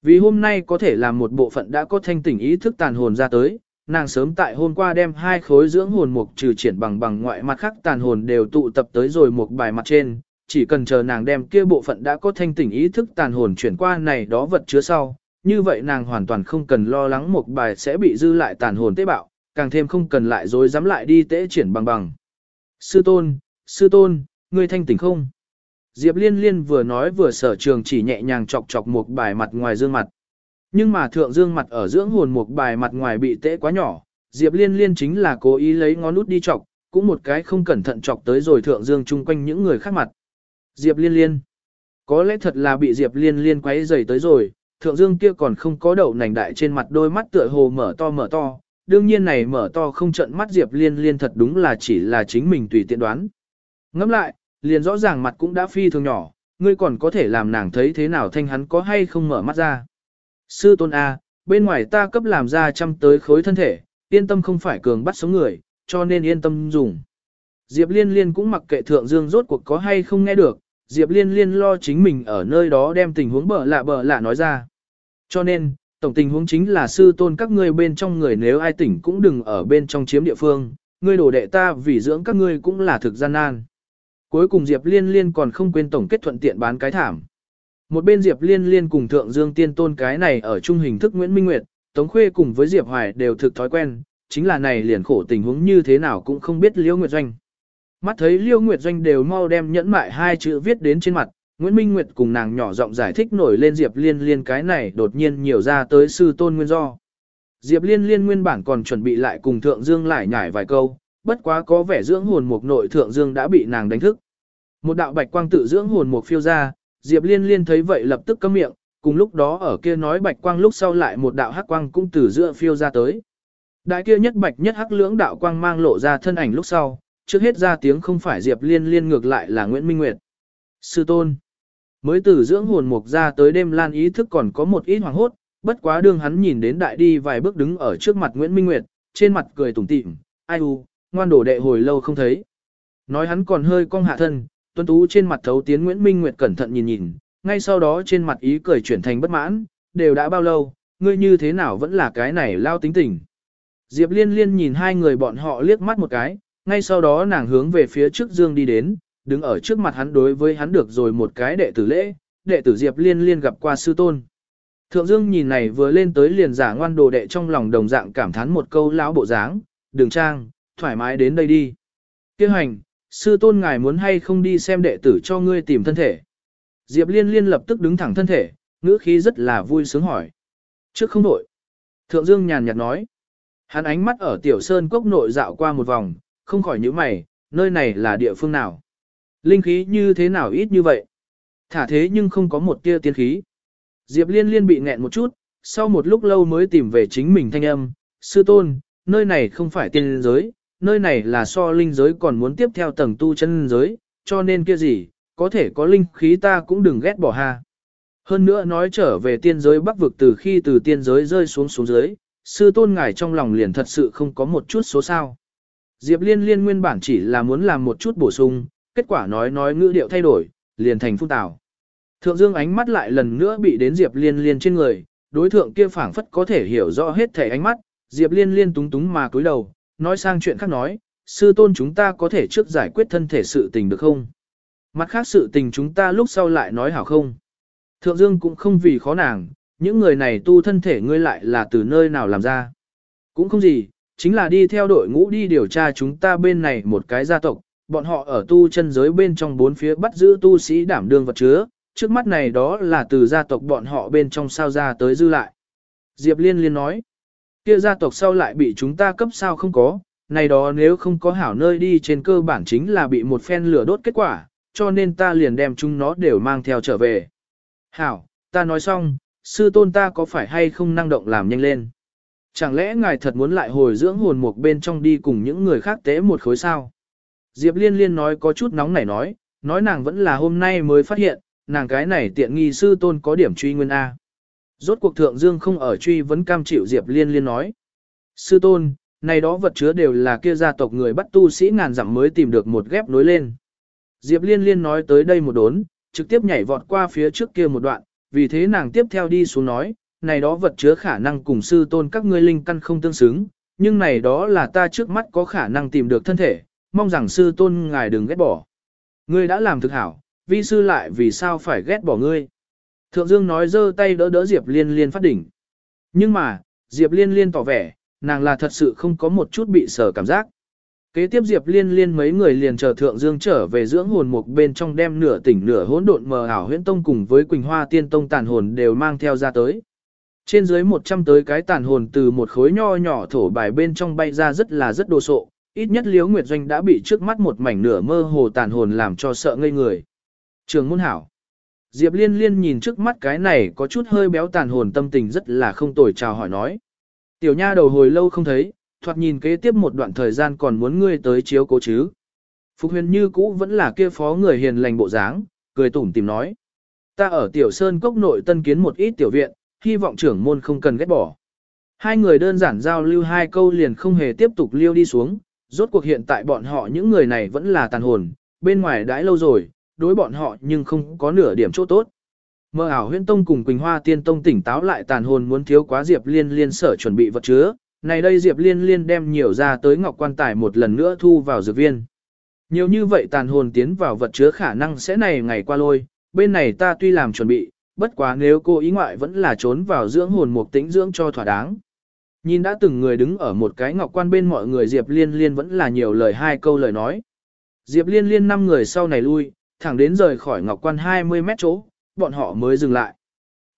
Vì hôm nay có thể làm một bộ phận đã có thanh tỉnh ý thức tàn hồn ra tới, nàng sớm tại hôm qua đem hai khối dưỡng hồn mục trừ triển bằng bằng ngoại mặt khác tàn hồn đều tụ tập tới rồi một bài mặt trên, chỉ cần chờ nàng đem kia bộ phận đã có thanh tỉnh ý thức tàn hồn chuyển qua này đó vật chứa sau, như vậy nàng hoàn toàn không cần lo lắng một bài sẽ bị dư lại tàn hồn tế bạo, càng thêm không cần lại dối dám lại đi tế triển bằng bằng. Sư tôn, sư tôn, ngươi thanh tỉnh không? Diệp liên liên vừa nói vừa sở trường chỉ nhẹ nhàng chọc chọc một bài mặt ngoài dương mặt. Nhưng mà thượng dương mặt ở dưỡng hồn một bài mặt ngoài bị tễ quá nhỏ, Diệp liên liên chính là cố ý lấy ngón út đi chọc, cũng một cái không cẩn thận chọc tới rồi thượng dương chung quanh những người khác mặt. Diệp liên liên. Có lẽ thật là bị Diệp liên liên quấy rầy tới rồi, thượng dương kia còn không có đậu nành đại trên mặt đôi mắt tựa hồ mở to mở to. Đương nhiên này mở to không trận mắt Diệp liên liên thật đúng là chỉ là chính mình tùy tiện đoán. Ngẫm lại, liền rõ ràng mặt cũng đã phi thường nhỏ, ngươi còn có thể làm nàng thấy thế nào thanh hắn có hay không mở mắt ra. Sư tôn A, bên ngoài ta cấp làm ra chăm tới khối thân thể, yên tâm không phải cường bắt sống người, cho nên yên tâm dùng. Diệp Liên Liên cũng mặc kệ Thượng Dương rốt cuộc có hay không nghe được, Diệp Liên Liên lo chính mình ở nơi đó đem tình huống bở lạ bở lạ nói ra. Cho nên, tổng tình huống chính là sư tôn các ngươi bên trong người nếu ai tỉnh cũng đừng ở bên trong chiếm địa phương, ngươi đổ đệ ta vì dưỡng các ngươi cũng là thực gian nan. Cuối cùng Diệp Liên Liên còn không quên tổng kết thuận tiện bán cái thảm. Một bên Diệp Liên Liên cùng Thượng Dương Tiên Tôn cái này ở chung hình thức Nguyễn Minh Nguyệt, Tống Khuê cùng với Diệp Hoài đều thực thói quen, chính là này liền khổ tình huống như thế nào cũng không biết Liễu Nguyệt Doanh. Mắt thấy Liễu Nguyệt Doanh đều mau đem nhẫn mại hai chữ viết đến trên mặt, Nguyễn Minh Nguyệt cùng nàng nhỏ giọng giải thích nổi lên Diệp Liên Liên cái này đột nhiên nhiều ra tới sư tôn nguyên do. Diệp Liên Liên nguyên bản còn chuẩn bị lại cùng Thượng Dương lại nhải vài câu, bất quá có vẻ dưỡng hồn mục nội thượng dương đã bị nàng đánh thức. Một đạo bạch quang tự dưỡng hồn mục phiêu ra, Diệp Liên Liên thấy vậy lập tức câm miệng, cùng lúc đó ở kia nói bạch quang lúc sau lại một đạo hắc quang cũng từ giữa phiêu ra tới. Đại kia nhất bạch nhất hắc lưỡng đạo quang mang lộ ra thân ảnh lúc sau, trước hết ra tiếng không phải Diệp Liên Liên ngược lại là Nguyễn Minh Nguyệt. Sư tôn. Mới từ dưỡng hồn mục ra tới đêm lan ý thức còn có một ít hoàng hốt, bất quá đương hắn nhìn đến đại đi vài bước đứng ở trước mặt Nguyễn Minh Nguyệt, trên mặt cười tủm tỉm, ai u, ngoan đổ đệ hồi lâu không thấy. Nói hắn còn hơi cong hạ thân, tuấn tú trên mặt thấu tiến Nguyễn Minh Nguyệt cẩn thận nhìn nhìn, ngay sau đó trên mặt ý cười chuyển thành bất mãn, đều đã bao lâu, ngươi như thế nào vẫn là cái này lao tính tình. Diệp liên liên nhìn hai người bọn họ liếc mắt một cái, ngay sau đó nàng hướng về phía trước Dương đi đến, đứng ở trước mặt hắn đối với hắn được rồi một cái đệ tử lễ, đệ tử Diệp liên liên gặp qua sư tôn. Thượng Dương nhìn này vừa lên tới liền giả ngoan đồ đệ trong lòng đồng dạng cảm thán một câu lão bộ dáng, đường trang, thoải mái đến đây đi. Kêu hành, sư tôn ngài muốn hay không đi xem đệ tử cho ngươi tìm thân thể. Diệp liên liên lập tức đứng thẳng thân thể, ngữ khí rất là vui sướng hỏi. Trước không đổi. Thượng Dương nhàn nhạt nói. Hắn ánh mắt ở tiểu sơn cốc nội dạo qua một vòng, không khỏi nhíu mày, nơi này là địa phương nào. Linh khí như thế nào ít như vậy. Thả thế nhưng không có một tia tiên khí. Diệp liên liên bị nghẹn một chút, sau một lúc lâu mới tìm về chính mình thanh âm. Sư tôn, nơi này không phải tiên giới, nơi này là so linh giới còn muốn tiếp theo tầng tu chân giới, cho nên kia gì, có thể có linh khí ta cũng đừng ghét bỏ ha. Hơn nữa nói trở về tiên giới bắc vực từ khi từ tiên giới rơi xuống xuống dưới, sư tôn ngài trong lòng liền thật sự không có một chút số sao. Diệp liên liên nguyên bản chỉ là muốn làm một chút bổ sung, kết quả nói nói ngữ điệu thay đổi, liền thành phun tào. Thượng dương ánh mắt lại lần nữa bị đến Diệp liên liên trên người, đối thượng kia phảng phất có thể hiểu rõ hết thể ánh mắt, Diệp liên liên túng túng mà cúi đầu, nói sang chuyện khác nói, sư tôn chúng ta có thể trước giải quyết thân thể sự tình được không? Mặt khác sự tình chúng ta lúc sau lại nói hảo không? Thượng Dương cũng không vì khó nàng, những người này tu thân thể ngươi lại là từ nơi nào làm ra. Cũng không gì, chính là đi theo đội ngũ đi điều tra chúng ta bên này một cái gia tộc, bọn họ ở tu chân giới bên trong bốn phía bắt giữ tu sĩ đảm đương vật chứa, trước mắt này đó là từ gia tộc bọn họ bên trong sao ra tới dư lại. Diệp Liên Liên nói, kia gia tộc sau lại bị chúng ta cấp sao không có, này đó nếu không có hảo nơi đi trên cơ bản chính là bị một phen lửa đốt kết quả, cho nên ta liền đem chúng nó đều mang theo trở về. Hảo, ta nói xong, sư tôn ta có phải hay không năng động làm nhanh lên? Chẳng lẽ ngài thật muốn lại hồi dưỡng hồn mục bên trong đi cùng những người khác tế một khối sao? Diệp liên liên nói có chút nóng nảy nói, nói nàng vẫn là hôm nay mới phát hiện, nàng cái này tiện nghi sư tôn có điểm truy nguyên A. Rốt cuộc thượng dương không ở truy vẫn cam chịu Diệp liên liên nói. Sư tôn, này đó vật chứa đều là kia gia tộc người bắt tu sĩ ngàn dặm mới tìm được một ghép nối lên. Diệp liên liên nói tới đây một đốn, trực tiếp nhảy vọt qua phía trước kia một đoạn, vì thế nàng tiếp theo đi xuống nói, này đó vật chứa khả năng cùng sư tôn các ngươi linh căn không tương xứng, nhưng này đó là ta trước mắt có khả năng tìm được thân thể, mong rằng sư tôn ngài đừng ghét bỏ. Ngươi đã làm thực hảo, vi sư lại vì sao phải ghét bỏ ngươi. Thượng Dương nói giơ tay đỡ đỡ Diệp Liên Liên phát đỉnh. Nhưng mà, Diệp Liên Liên tỏ vẻ, nàng là thật sự không có một chút bị sở cảm giác. Kế tiếp Diệp Liên Liên mấy người liền chờ Thượng Dương trở về dưỡng hồn mục bên trong đem nửa tỉnh nửa hỗn độn mờ ảo huyễn tông cùng với Quỳnh Hoa Tiên Tông tàn hồn đều mang theo ra tới. Trên dưới 100 tới cái tàn hồn từ một khối nho nhỏ thổ bài bên trong bay ra rất là rất đồ sộ, ít nhất Liễu Nguyệt Doanh đã bị trước mắt một mảnh nửa mơ hồ tàn hồn làm cho sợ ngây người. Trường môn hảo. Diệp Liên Liên nhìn trước mắt cái này có chút hơi béo tàn hồn tâm tình rất là không tồi chào hỏi nói. Tiểu nha đầu hồi lâu không thấy, thoạt nhìn kế tiếp một đoạn thời gian còn muốn ngươi tới chiếu cố chứ. Phục huyền như cũ vẫn là kia phó người hiền lành bộ dáng, cười tủm tìm nói. Ta ở tiểu sơn cốc nội tân kiến một ít tiểu viện, hy vọng trưởng môn không cần ghét bỏ. Hai người đơn giản giao lưu hai câu liền không hề tiếp tục liêu đi xuống, rốt cuộc hiện tại bọn họ những người này vẫn là tàn hồn, bên ngoài đãi lâu rồi, đối bọn họ nhưng không có nửa điểm chỗ tốt. Mơ ảo huyễn tông cùng Quỳnh Hoa tiên tông tỉnh táo lại tàn hồn muốn thiếu quá Diệp Liên liên sở chuẩn bị vật chứa, này đây Diệp Liên Liên đem nhiều ra tới ngọc quan tài một lần nữa thu vào dược viên. Nhiều như vậy tàn hồn tiến vào vật chứa khả năng sẽ này ngày qua lôi, bên này ta tuy làm chuẩn bị, bất quá nếu cô ý ngoại vẫn là trốn vào dưỡng hồn một tĩnh dưỡng cho thỏa đáng. Nhìn đã từng người đứng ở một cái ngọc quan bên mọi người Diệp Liên Liên vẫn là nhiều lời hai câu lời nói. Diệp Liên Liên năm người sau này lui, thẳng đến rời khỏi ngọc quan 20 mét chỗ, bọn họ mới dừng lại.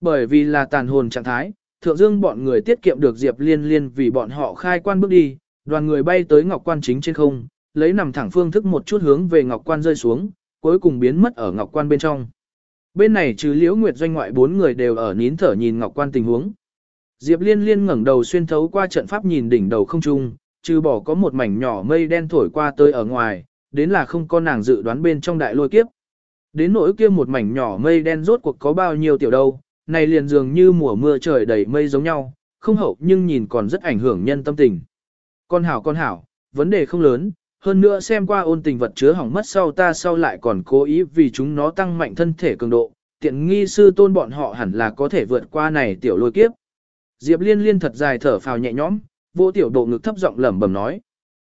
Bởi vì là tàn hồn trạng thái, thượng dương bọn người tiết kiệm được Diệp Liên Liên vì bọn họ khai quan bước đi, đoàn người bay tới Ngọc Quan chính trên không, lấy nằm thẳng phương thức một chút hướng về Ngọc Quan rơi xuống, cuối cùng biến mất ở Ngọc Quan bên trong. Bên này trừ Liễu Nguyệt doanh ngoại bốn người đều ở nín thở nhìn Ngọc Quan tình huống. Diệp Liên Liên ngẩng đầu xuyên thấu qua trận pháp nhìn đỉnh đầu không trung, trừ bỏ có một mảnh nhỏ mây đen thổi qua tới ở ngoài, đến là không có nàng dự đoán bên trong đại lôi kiếp. Đến nỗi kia một mảnh nhỏ mây đen rốt cuộc có bao nhiêu tiểu đâu, này liền dường như mùa mưa trời đầy mây giống nhau, không hậu nhưng nhìn còn rất ảnh hưởng nhân tâm tình. Con hảo con hảo, vấn đề không lớn, hơn nữa xem qua ôn tình vật chứa hỏng mất sau ta sau lại còn cố ý vì chúng nó tăng mạnh thân thể cường độ, tiện nghi sư tôn bọn họ hẳn là có thể vượt qua này tiểu lôi kiếp. Diệp liên liên thật dài thở phào nhẹ nhõm, vô tiểu độ ngực thấp giọng lẩm bẩm nói.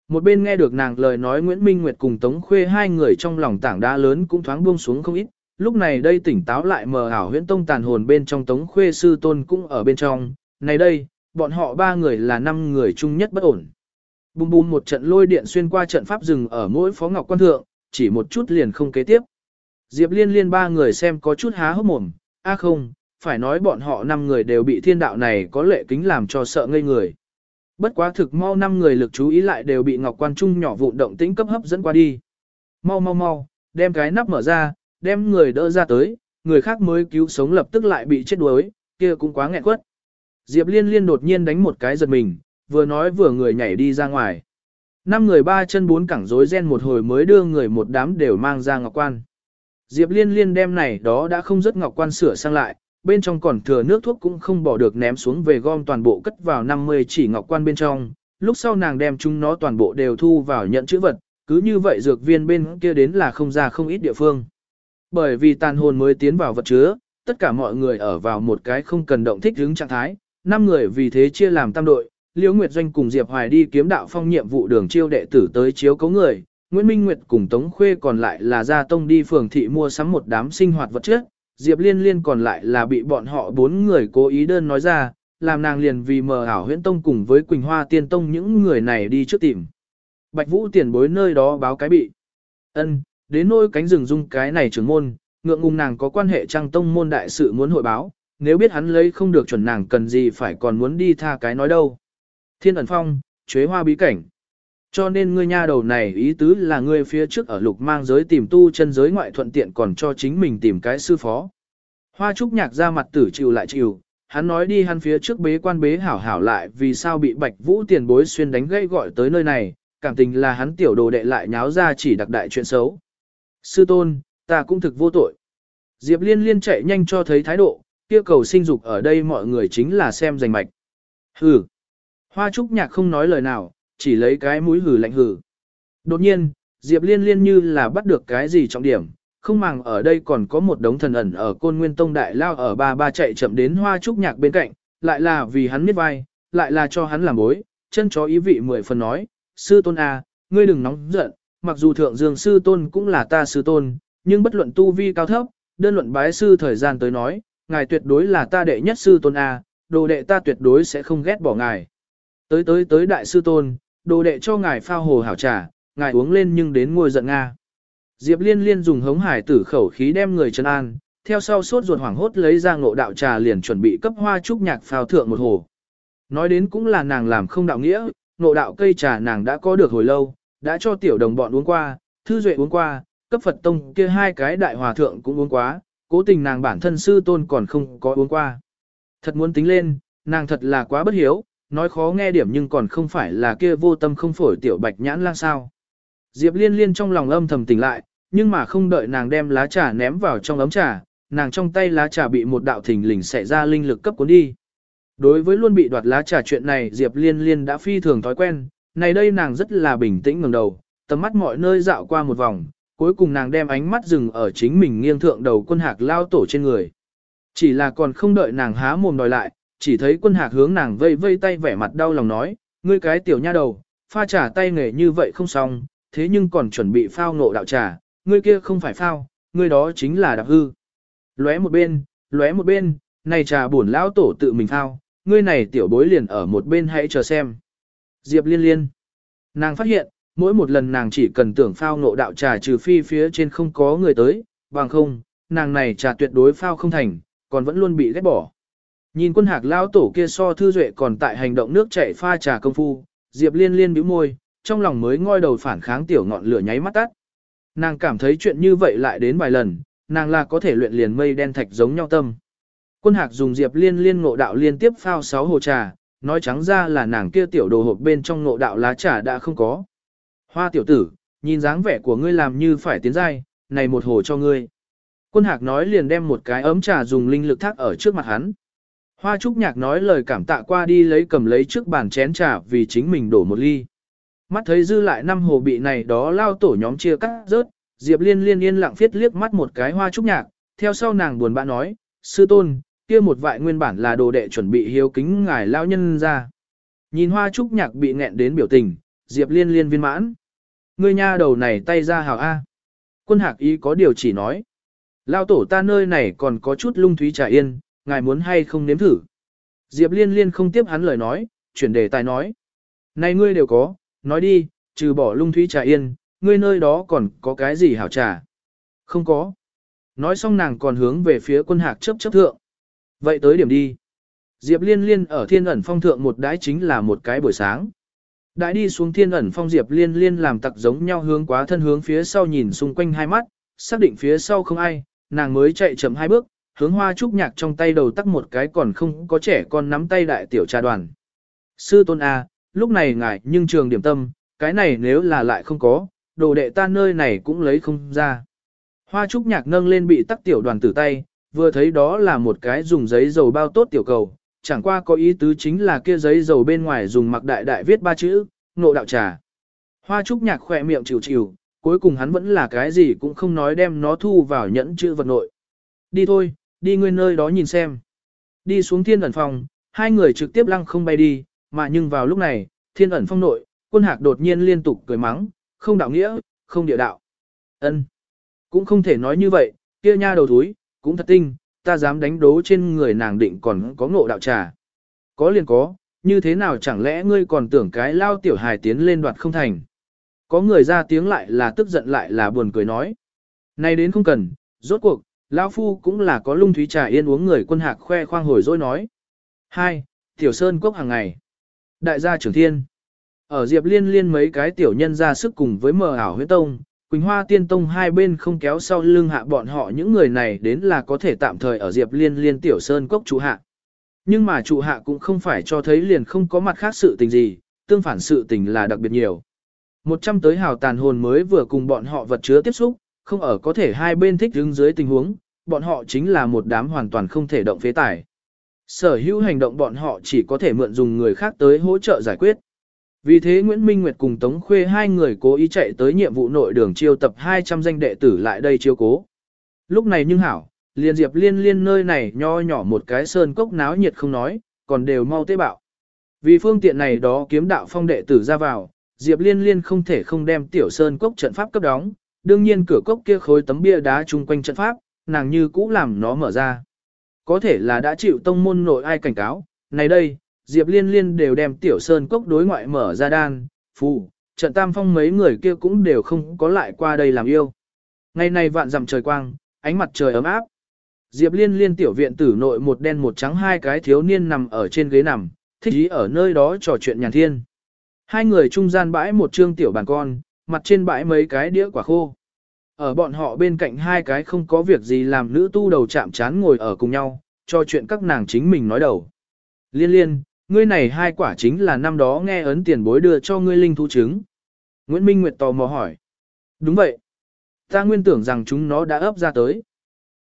Một bên nghe được nàng lời nói Nguyễn Minh Nguyệt cùng Tống Khuê hai người trong lòng tảng đá lớn cũng thoáng buông xuống không ít, lúc này đây tỉnh táo lại mờ ảo huyễn tông tàn hồn bên trong Tống Khuê sư tôn cũng ở bên trong, này đây, bọn họ ba người là năm người chung nhất bất ổn. Bùm bùm một trận lôi điện xuyên qua trận pháp rừng ở mỗi phó ngọc quan thượng, chỉ một chút liền không kế tiếp. Diệp liên liên ba người xem có chút há hốc mồm, a không, phải nói bọn họ năm người đều bị thiên đạo này có lệ kính làm cho sợ ngây người. Bất quá thực mau năm người lực chú ý lại đều bị ngọc quan trung nhỏ vụn động tĩnh cấp hấp dẫn qua đi. Mau mau mau, đem cái nắp mở ra, đem người đỡ ra tới, người khác mới cứu sống lập tức lại bị chết đuối, kia cũng quá nghẹn quất. Diệp liên liên đột nhiên đánh một cái giật mình, vừa nói vừa người nhảy đi ra ngoài. Năm người ba chân bốn cẳng rối ren một hồi mới đưa người một đám đều mang ra ngọc quan. Diệp liên liên đem này đó đã không rất ngọc quan sửa sang lại, bên trong còn thừa nước thuốc cũng không bỏ được ném xuống về gom toàn bộ cất vào 50 chỉ ngọc quan bên trong, lúc sau nàng đem chúng nó toàn bộ đều thu vào nhận chữ vật, cứ như vậy dược viên bên kia đến là không ra không ít địa phương. Bởi vì tàn hồn mới tiến vào vật chứa, tất cả mọi người ở vào một cái không cần động thích hướng trạng thái, năm người vì thế chia làm tam đội, Liễu Nguyệt Doanh cùng Diệp Hoài đi kiếm đạo phong nhiệm vụ đường chiêu đệ tử tới chiếu cấu người, Nguyễn Minh Nguyệt cùng Tống Khuê còn lại là ra tông đi phường thị mua sắm một đám sinh hoạt vật chất, Diệp Liên Liên còn lại là bị bọn họ bốn người cố ý đơn nói ra, làm nàng liền vì mờ ảo huyễn tông cùng với Quỳnh Hoa Tiên Tông những người này đi trước tìm. Bạch Vũ tiền bối nơi đó báo cái bị. ân đến nôi cánh rừng dung cái này trưởng môn, ngượng ngùng nàng có quan hệ trang tông môn đại sự muốn hội báo, nếu biết hắn lấy không được chuẩn nàng cần gì phải còn muốn đi tha cái nói đâu. Thiên ẩn phong, chuế hoa bí cảnh. Cho nên ngươi nha đầu này ý tứ là ngươi phía trước ở lục mang giới tìm tu chân giới ngoại thuận tiện còn cho chính mình tìm cái sư phó. Hoa trúc nhạc ra mặt tử chịu lại chịu, hắn nói đi hắn phía trước bế quan bế hảo hảo lại vì sao bị bạch vũ tiền bối xuyên đánh gây gọi tới nơi này, cảm tình là hắn tiểu đồ đệ lại nháo ra chỉ đặc đại chuyện xấu. Sư tôn, ta cũng thực vô tội. Diệp liên liên chạy nhanh cho thấy thái độ, kia cầu sinh dục ở đây mọi người chính là xem giành mạch. Hừ. Hoa trúc nhạc không nói lời nào, chỉ lấy cái mũi hừ lạnh hừ. Đột nhiên, Diệp liên liên như là bắt được cái gì trọng điểm, không màng ở đây còn có một đống thần ẩn ở côn nguyên tông đại lao ở ba ba chạy chậm đến hoa trúc nhạc bên cạnh, lại là vì hắn miết vai, lại là cho hắn làm bối, chân chó ý vị mười phần nói, sư tôn a, à, ngươi đừng nóng giận, mặc dù thượng dương sư tôn cũng là ta sư tôn, nhưng bất luận tu vi cao thấp, đơn luận bái sư thời gian tới nói, ngài tuyệt đối là ta đệ nhất sư tôn A, đồ đệ ta tuyệt đối sẽ không ghét bỏ ngài. Tới tới tới đại sư tôn, đồ đệ cho ngài phao hồ hảo trà, ngài uống lên nhưng đến ngôi giận Nga. Diệp liên liên dùng hống hải tử khẩu khí đem người chân an, theo sau sốt ruột hoảng hốt lấy ra ngộ đạo trà liền chuẩn bị cấp hoa trúc nhạc phao thượng một hồ. Nói đến cũng là nàng làm không đạo nghĩa, ngộ đạo cây trà nàng đã có được hồi lâu, đã cho tiểu đồng bọn uống qua, thư duệ uống qua, cấp Phật tông kia hai cái đại hòa thượng cũng uống quá, cố tình nàng bản thân sư tôn còn không có uống qua. Thật muốn tính lên, nàng thật là quá bất hiếu, nói khó nghe điểm nhưng còn không phải là kia vô tâm không phổi tiểu bạch nhãn lang sao. Diệp liên liên trong lòng âm thầm tỉnh lại, nhưng mà không đợi nàng đem lá trà ném vào trong ấm trà, nàng trong tay lá trà bị một đạo thình lình xẻ ra linh lực cấp cuốn đi. Đối với luôn bị đoạt lá trà chuyện này Diệp liên liên đã phi thường thói quen, này đây nàng rất là bình tĩnh ngẩng đầu, tầm mắt mọi nơi dạo qua một vòng, cuối cùng nàng đem ánh mắt dừng ở chính mình nghiêng thượng đầu quân hạc lao tổ trên người. Chỉ là còn không đợi nàng há mồm đòi lại, chỉ thấy quân hạc hướng nàng vây vây tay vẻ mặt đau lòng nói, ngươi cái tiểu nha đầu, pha trà tay nghề như vậy không xong, thế nhưng còn chuẩn bị phao nộ đạo trà, ngươi kia không phải phao, ngươi đó chính là đạp hư. Lóe một bên, lóe một bên, này trà bổn lão tổ tự mình phao, ngươi này tiểu bối liền ở một bên hãy chờ xem. Diệp liên liên. Nàng phát hiện, mỗi một lần nàng chỉ cần tưởng phao ngộ đạo trà trừ phi phía trên không có người tới, bằng không, nàng này trà tuyệt đối phao không thành, còn vẫn luôn bị ghét bỏ. Nhìn quân hạc lao tổ kia so thư duệ còn tại hành động nước chảy pha trà công phu, Diệp liên liên bĩu môi, trong lòng mới ngoi đầu phản kháng tiểu ngọn lửa nháy mắt tắt. Nàng cảm thấy chuyện như vậy lại đến vài lần, nàng là có thể luyện liền mây đen thạch giống nhau tâm. Quân hạc dùng Diệp liên liên ngộ đạo liên tiếp phao sáu hồ trà, nói trắng ra là nàng kia tiểu đồ hộp bên trong ngộ đạo lá trà đã không có. Hoa tiểu tử, nhìn dáng vẻ của ngươi làm như phải tiến giai, này một hồ cho ngươi. Quân hạc nói liền đem một cái ấm trà dùng linh lực thác ở trước mặt hắn. Hoa trúc nhạc nói lời cảm tạ qua đi lấy cầm lấy trước bàn chén trà vì chính mình đổ một ly. Mắt thấy dư lại năm hồ bị này đó lao tổ nhóm chia cắt rớt, Diệp liên liên yên lặng phiết liếc mắt một cái hoa trúc nhạc, theo sau nàng buồn bã nói, sư tôn, kia một vại nguyên bản là đồ đệ chuẩn bị hiếu kính ngài lao nhân ra. Nhìn hoa trúc nhạc bị nghẹn đến biểu tình, Diệp liên liên viên mãn. Ngươi nha đầu này tay ra hào A. Quân hạc ý có điều chỉ nói. Lao tổ ta nơi này còn có chút lung thúy trà yên, ngài muốn hay không nếm thử. Diệp liên liên không tiếp hắn lời nói, chuyển đề tài nói. Này ngươi đều có, nói đi, trừ bỏ lung thúy trà yên, ngươi nơi đó còn có cái gì hảo trà? Không có. Nói xong nàng còn hướng về phía quân hạc chấp chấp thượng. Vậy tới điểm đi. Diệp liên liên ở thiên ẩn phong thượng một đái chính là một cái buổi sáng. Đãi đi xuống thiên ẩn phong Diệp liên liên làm tặc giống nhau hướng quá thân hướng phía sau nhìn xung quanh hai mắt, xác định phía sau không ai, nàng mới chạy chậm hai bước, hướng hoa trúc nhạc trong tay đầu tắc một cái còn không có trẻ con nắm tay đại tiểu trà đoàn. Sư tôn A, lúc này ngại nhưng trường điểm tâm, cái này nếu là lại không có, đồ đệ ta nơi này cũng lấy không ra. Hoa trúc nhạc nâng lên bị tắc tiểu đoàn tử tay, vừa thấy đó là một cái dùng giấy dầu bao tốt tiểu cầu, chẳng qua có ý tứ chính là kia giấy dầu bên ngoài dùng mặc đại đại viết ba chữ, nộ đạo trà. Hoa trúc nhạc khỏe miệng chịu chịu, cuối cùng hắn vẫn là cái gì cũng không nói đem nó thu vào nhẫn chữ vật nội. Đi thôi, đi ngươi nơi đó nhìn xem. Đi xuống thiên ẩn phòng, hai người trực tiếp lăng không bay đi, mà nhưng vào lúc này, thiên ẩn phong nội, quân hạc đột nhiên liên tục cười mắng, không đạo nghĩa, không địa đạo. ân Cũng không thể nói như vậy, kia nha đầu thúi, cũng thật tinh, ta dám đánh đố trên người nàng định còn có ngộ đạo trà. Có liền có, như thế nào chẳng lẽ ngươi còn tưởng cái lao tiểu hài tiến lên đoạt không thành. Có người ra tiếng lại là tức giận lại là buồn cười nói. Này đến không cần, rốt cuộc, lão phu cũng là có lung thúy trà yên uống người quân hạc khoe khoang hồi dối nói. Hai, Tiểu Sơn Cốc hàng ngày. Đại gia trưởng thiên. Ở Diệp Liên liên mấy cái tiểu nhân ra sức cùng với mờ ảo huyết tông, Quỳnh Hoa Tiên Tông hai bên không kéo sau lưng hạ bọn họ những người này đến là có thể tạm thời ở Diệp Liên liên tiểu sơn cốc trụ hạ. Nhưng mà trụ hạ cũng không phải cho thấy liền không có mặt khác sự tình gì, tương phản sự tình là đặc biệt nhiều. Một trăm tới hào tàn hồn mới vừa cùng bọn họ vật chứa tiếp xúc, không ở có thể hai bên thích đứng dưới tình huống, bọn họ chính là một đám hoàn toàn không thể động phế tải. Sở hữu hành động bọn họ chỉ có thể mượn dùng người khác tới hỗ trợ giải quyết. Vì thế Nguyễn Minh Nguyệt cùng Tống Khuê hai người cố ý chạy tới nhiệm vụ nội đường chiêu tập 200 danh đệ tử lại đây chiêu cố. Lúc này nhưng hảo, liền diệp liên liên nơi này nho nhỏ một cái sơn cốc náo nhiệt không nói, còn đều mau tế bạo. Vì phương tiện này đó kiếm đạo phong đệ tử ra vào, diệp liên liên không thể không đem tiểu sơn cốc trận pháp cấp đóng, đương nhiên cửa cốc kia khối tấm bia đá chung quanh trận pháp, nàng như cũ làm nó mở ra. Có thể là đã chịu tông môn nội ai cảnh cáo, này đây, Diệp Liên Liên đều đem tiểu sơn cốc đối ngoại mở ra đan, phù, trận tam phong mấy người kia cũng đều không có lại qua đây làm yêu. Ngày này vạn dặm trời quang, ánh mặt trời ấm áp. Diệp Liên Liên tiểu viện tử nội một đen một trắng hai cái thiếu niên nằm ở trên ghế nằm, thích ý ở nơi đó trò chuyện nhàn thiên. Hai người trung gian bãi một trương tiểu bàn con, mặt trên bãi mấy cái đĩa quả khô. Ở bọn họ bên cạnh hai cái không có việc gì làm nữ tu đầu chạm chán ngồi ở cùng nhau, cho chuyện các nàng chính mình nói đầu. Liên liên, Ngươi này hai quả chính là năm đó nghe ấn tiền bối đưa cho ngươi linh thú trứng. Nguyễn Minh Nguyệt tò mò hỏi. Đúng vậy. Ta nguyên tưởng rằng chúng nó đã ấp ra tới.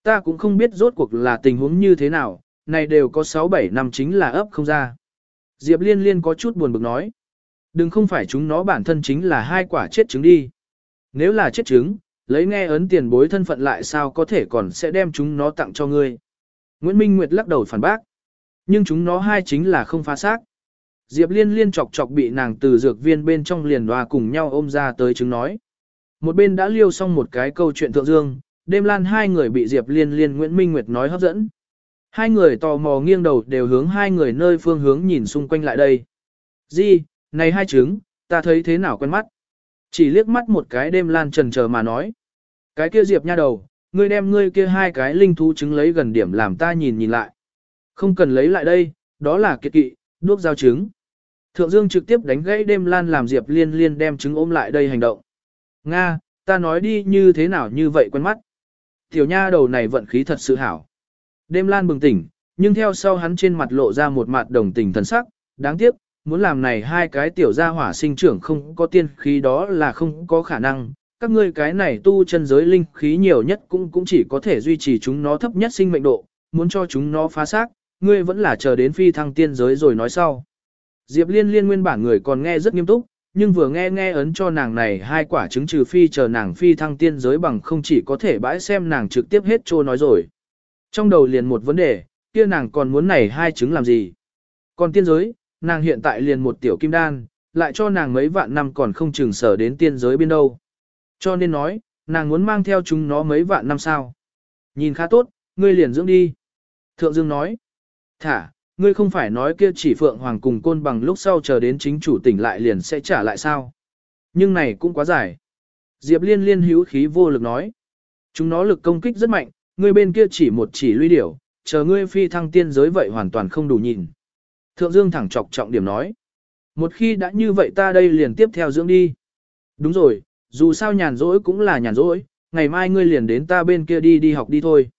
Ta cũng không biết rốt cuộc là tình huống như thế nào, này đều có 6-7 năm chính là ấp không ra. Diệp Liên Liên có chút buồn bực nói. Đừng không phải chúng nó bản thân chính là hai quả chết trứng đi. Nếu là chết trứng, lấy nghe ấn tiền bối thân phận lại sao có thể còn sẽ đem chúng nó tặng cho ngươi. Nguyễn Minh Nguyệt lắc đầu phản bác. Nhưng chúng nó hai chính là không phá xác. Diệp liên liên chọc chọc bị nàng từ dược viên bên trong liền hòa cùng nhau ôm ra tới chứng nói. Một bên đã liêu xong một cái câu chuyện thượng dương, đêm lan hai người bị Diệp liên liên Nguyễn Minh Nguyệt nói hấp dẫn. Hai người tò mò nghiêng đầu đều hướng hai người nơi phương hướng nhìn xung quanh lại đây. Di, này hai trứng, ta thấy thế nào quen mắt. Chỉ liếc mắt một cái đêm lan trần chờ mà nói. Cái kia Diệp nha đầu, ngươi đem ngươi kia hai cái linh thú trứng lấy gần điểm làm ta nhìn nhìn lại. Không cần lấy lại đây, đó là kiệt kỵ, đuốc giao trứng. Thượng Dương trực tiếp đánh gãy đêm lan làm Diệp Liên Liên đem trứng ôm lại đây hành động. Nga, ta nói đi như thế nào như vậy quen mắt. Tiểu nha đầu này vận khí thật sự hảo. Đêm lan bừng tỉnh, nhưng theo sau hắn trên mặt lộ ra một mặt đồng tình thần sắc, đáng tiếc, muốn làm này hai cái tiểu gia hỏa sinh trưởng không có tiên khí đó là không có khả năng, các ngươi cái này tu chân giới linh khí nhiều nhất cũng cũng chỉ có thể duy trì chúng nó thấp nhất sinh mệnh độ, muốn cho chúng nó phá xác, ngươi vẫn là chờ đến phi thăng tiên giới rồi nói sau. Diệp liên liên nguyên bản người còn nghe rất nghiêm túc, nhưng vừa nghe nghe ấn cho nàng này hai quả trứng trừ phi chờ nàng phi thăng tiên giới bằng không chỉ có thể bãi xem nàng trực tiếp hết trô nói rồi. Trong đầu liền một vấn đề, kia nàng còn muốn này hai trứng làm gì? Còn tiên giới, nàng hiện tại liền một tiểu kim đan, lại cho nàng mấy vạn năm còn không chừng sở đến tiên giới bên đâu. Cho nên nói, nàng muốn mang theo chúng nó mấy vạn năm sao. Nhìn khá tốt, ngươi liền dưỡng đi. Thượng Dương nói, thả, ngươi không phải nói kia chỉ Phượng Hoàng cùng côn bằng lúc sau chờ đến chính chủ tỉnh lại liền sẽ trả lại sao. Nhưng này cũng quá dài. Diệp liên liên hữu khí vô lực nói. Chúng nó lực công kích rất mạnh, ngươi bên kia chỉ một chỉ luy điểu, chờ ngươi phi thăng tiên giới vậy hoàn toàn không đủ nhìn. Thượng Dương thẳng chọc trọng điểm nói. Một khi đã như vậy ta đây liền tiếp theo dưỡng đi. Đúng rồi, dù sao nhàn rỗi cũng là nhàn rỗi, ngày mai ngươi liền đến ta bên kia đi đi học đi thôi.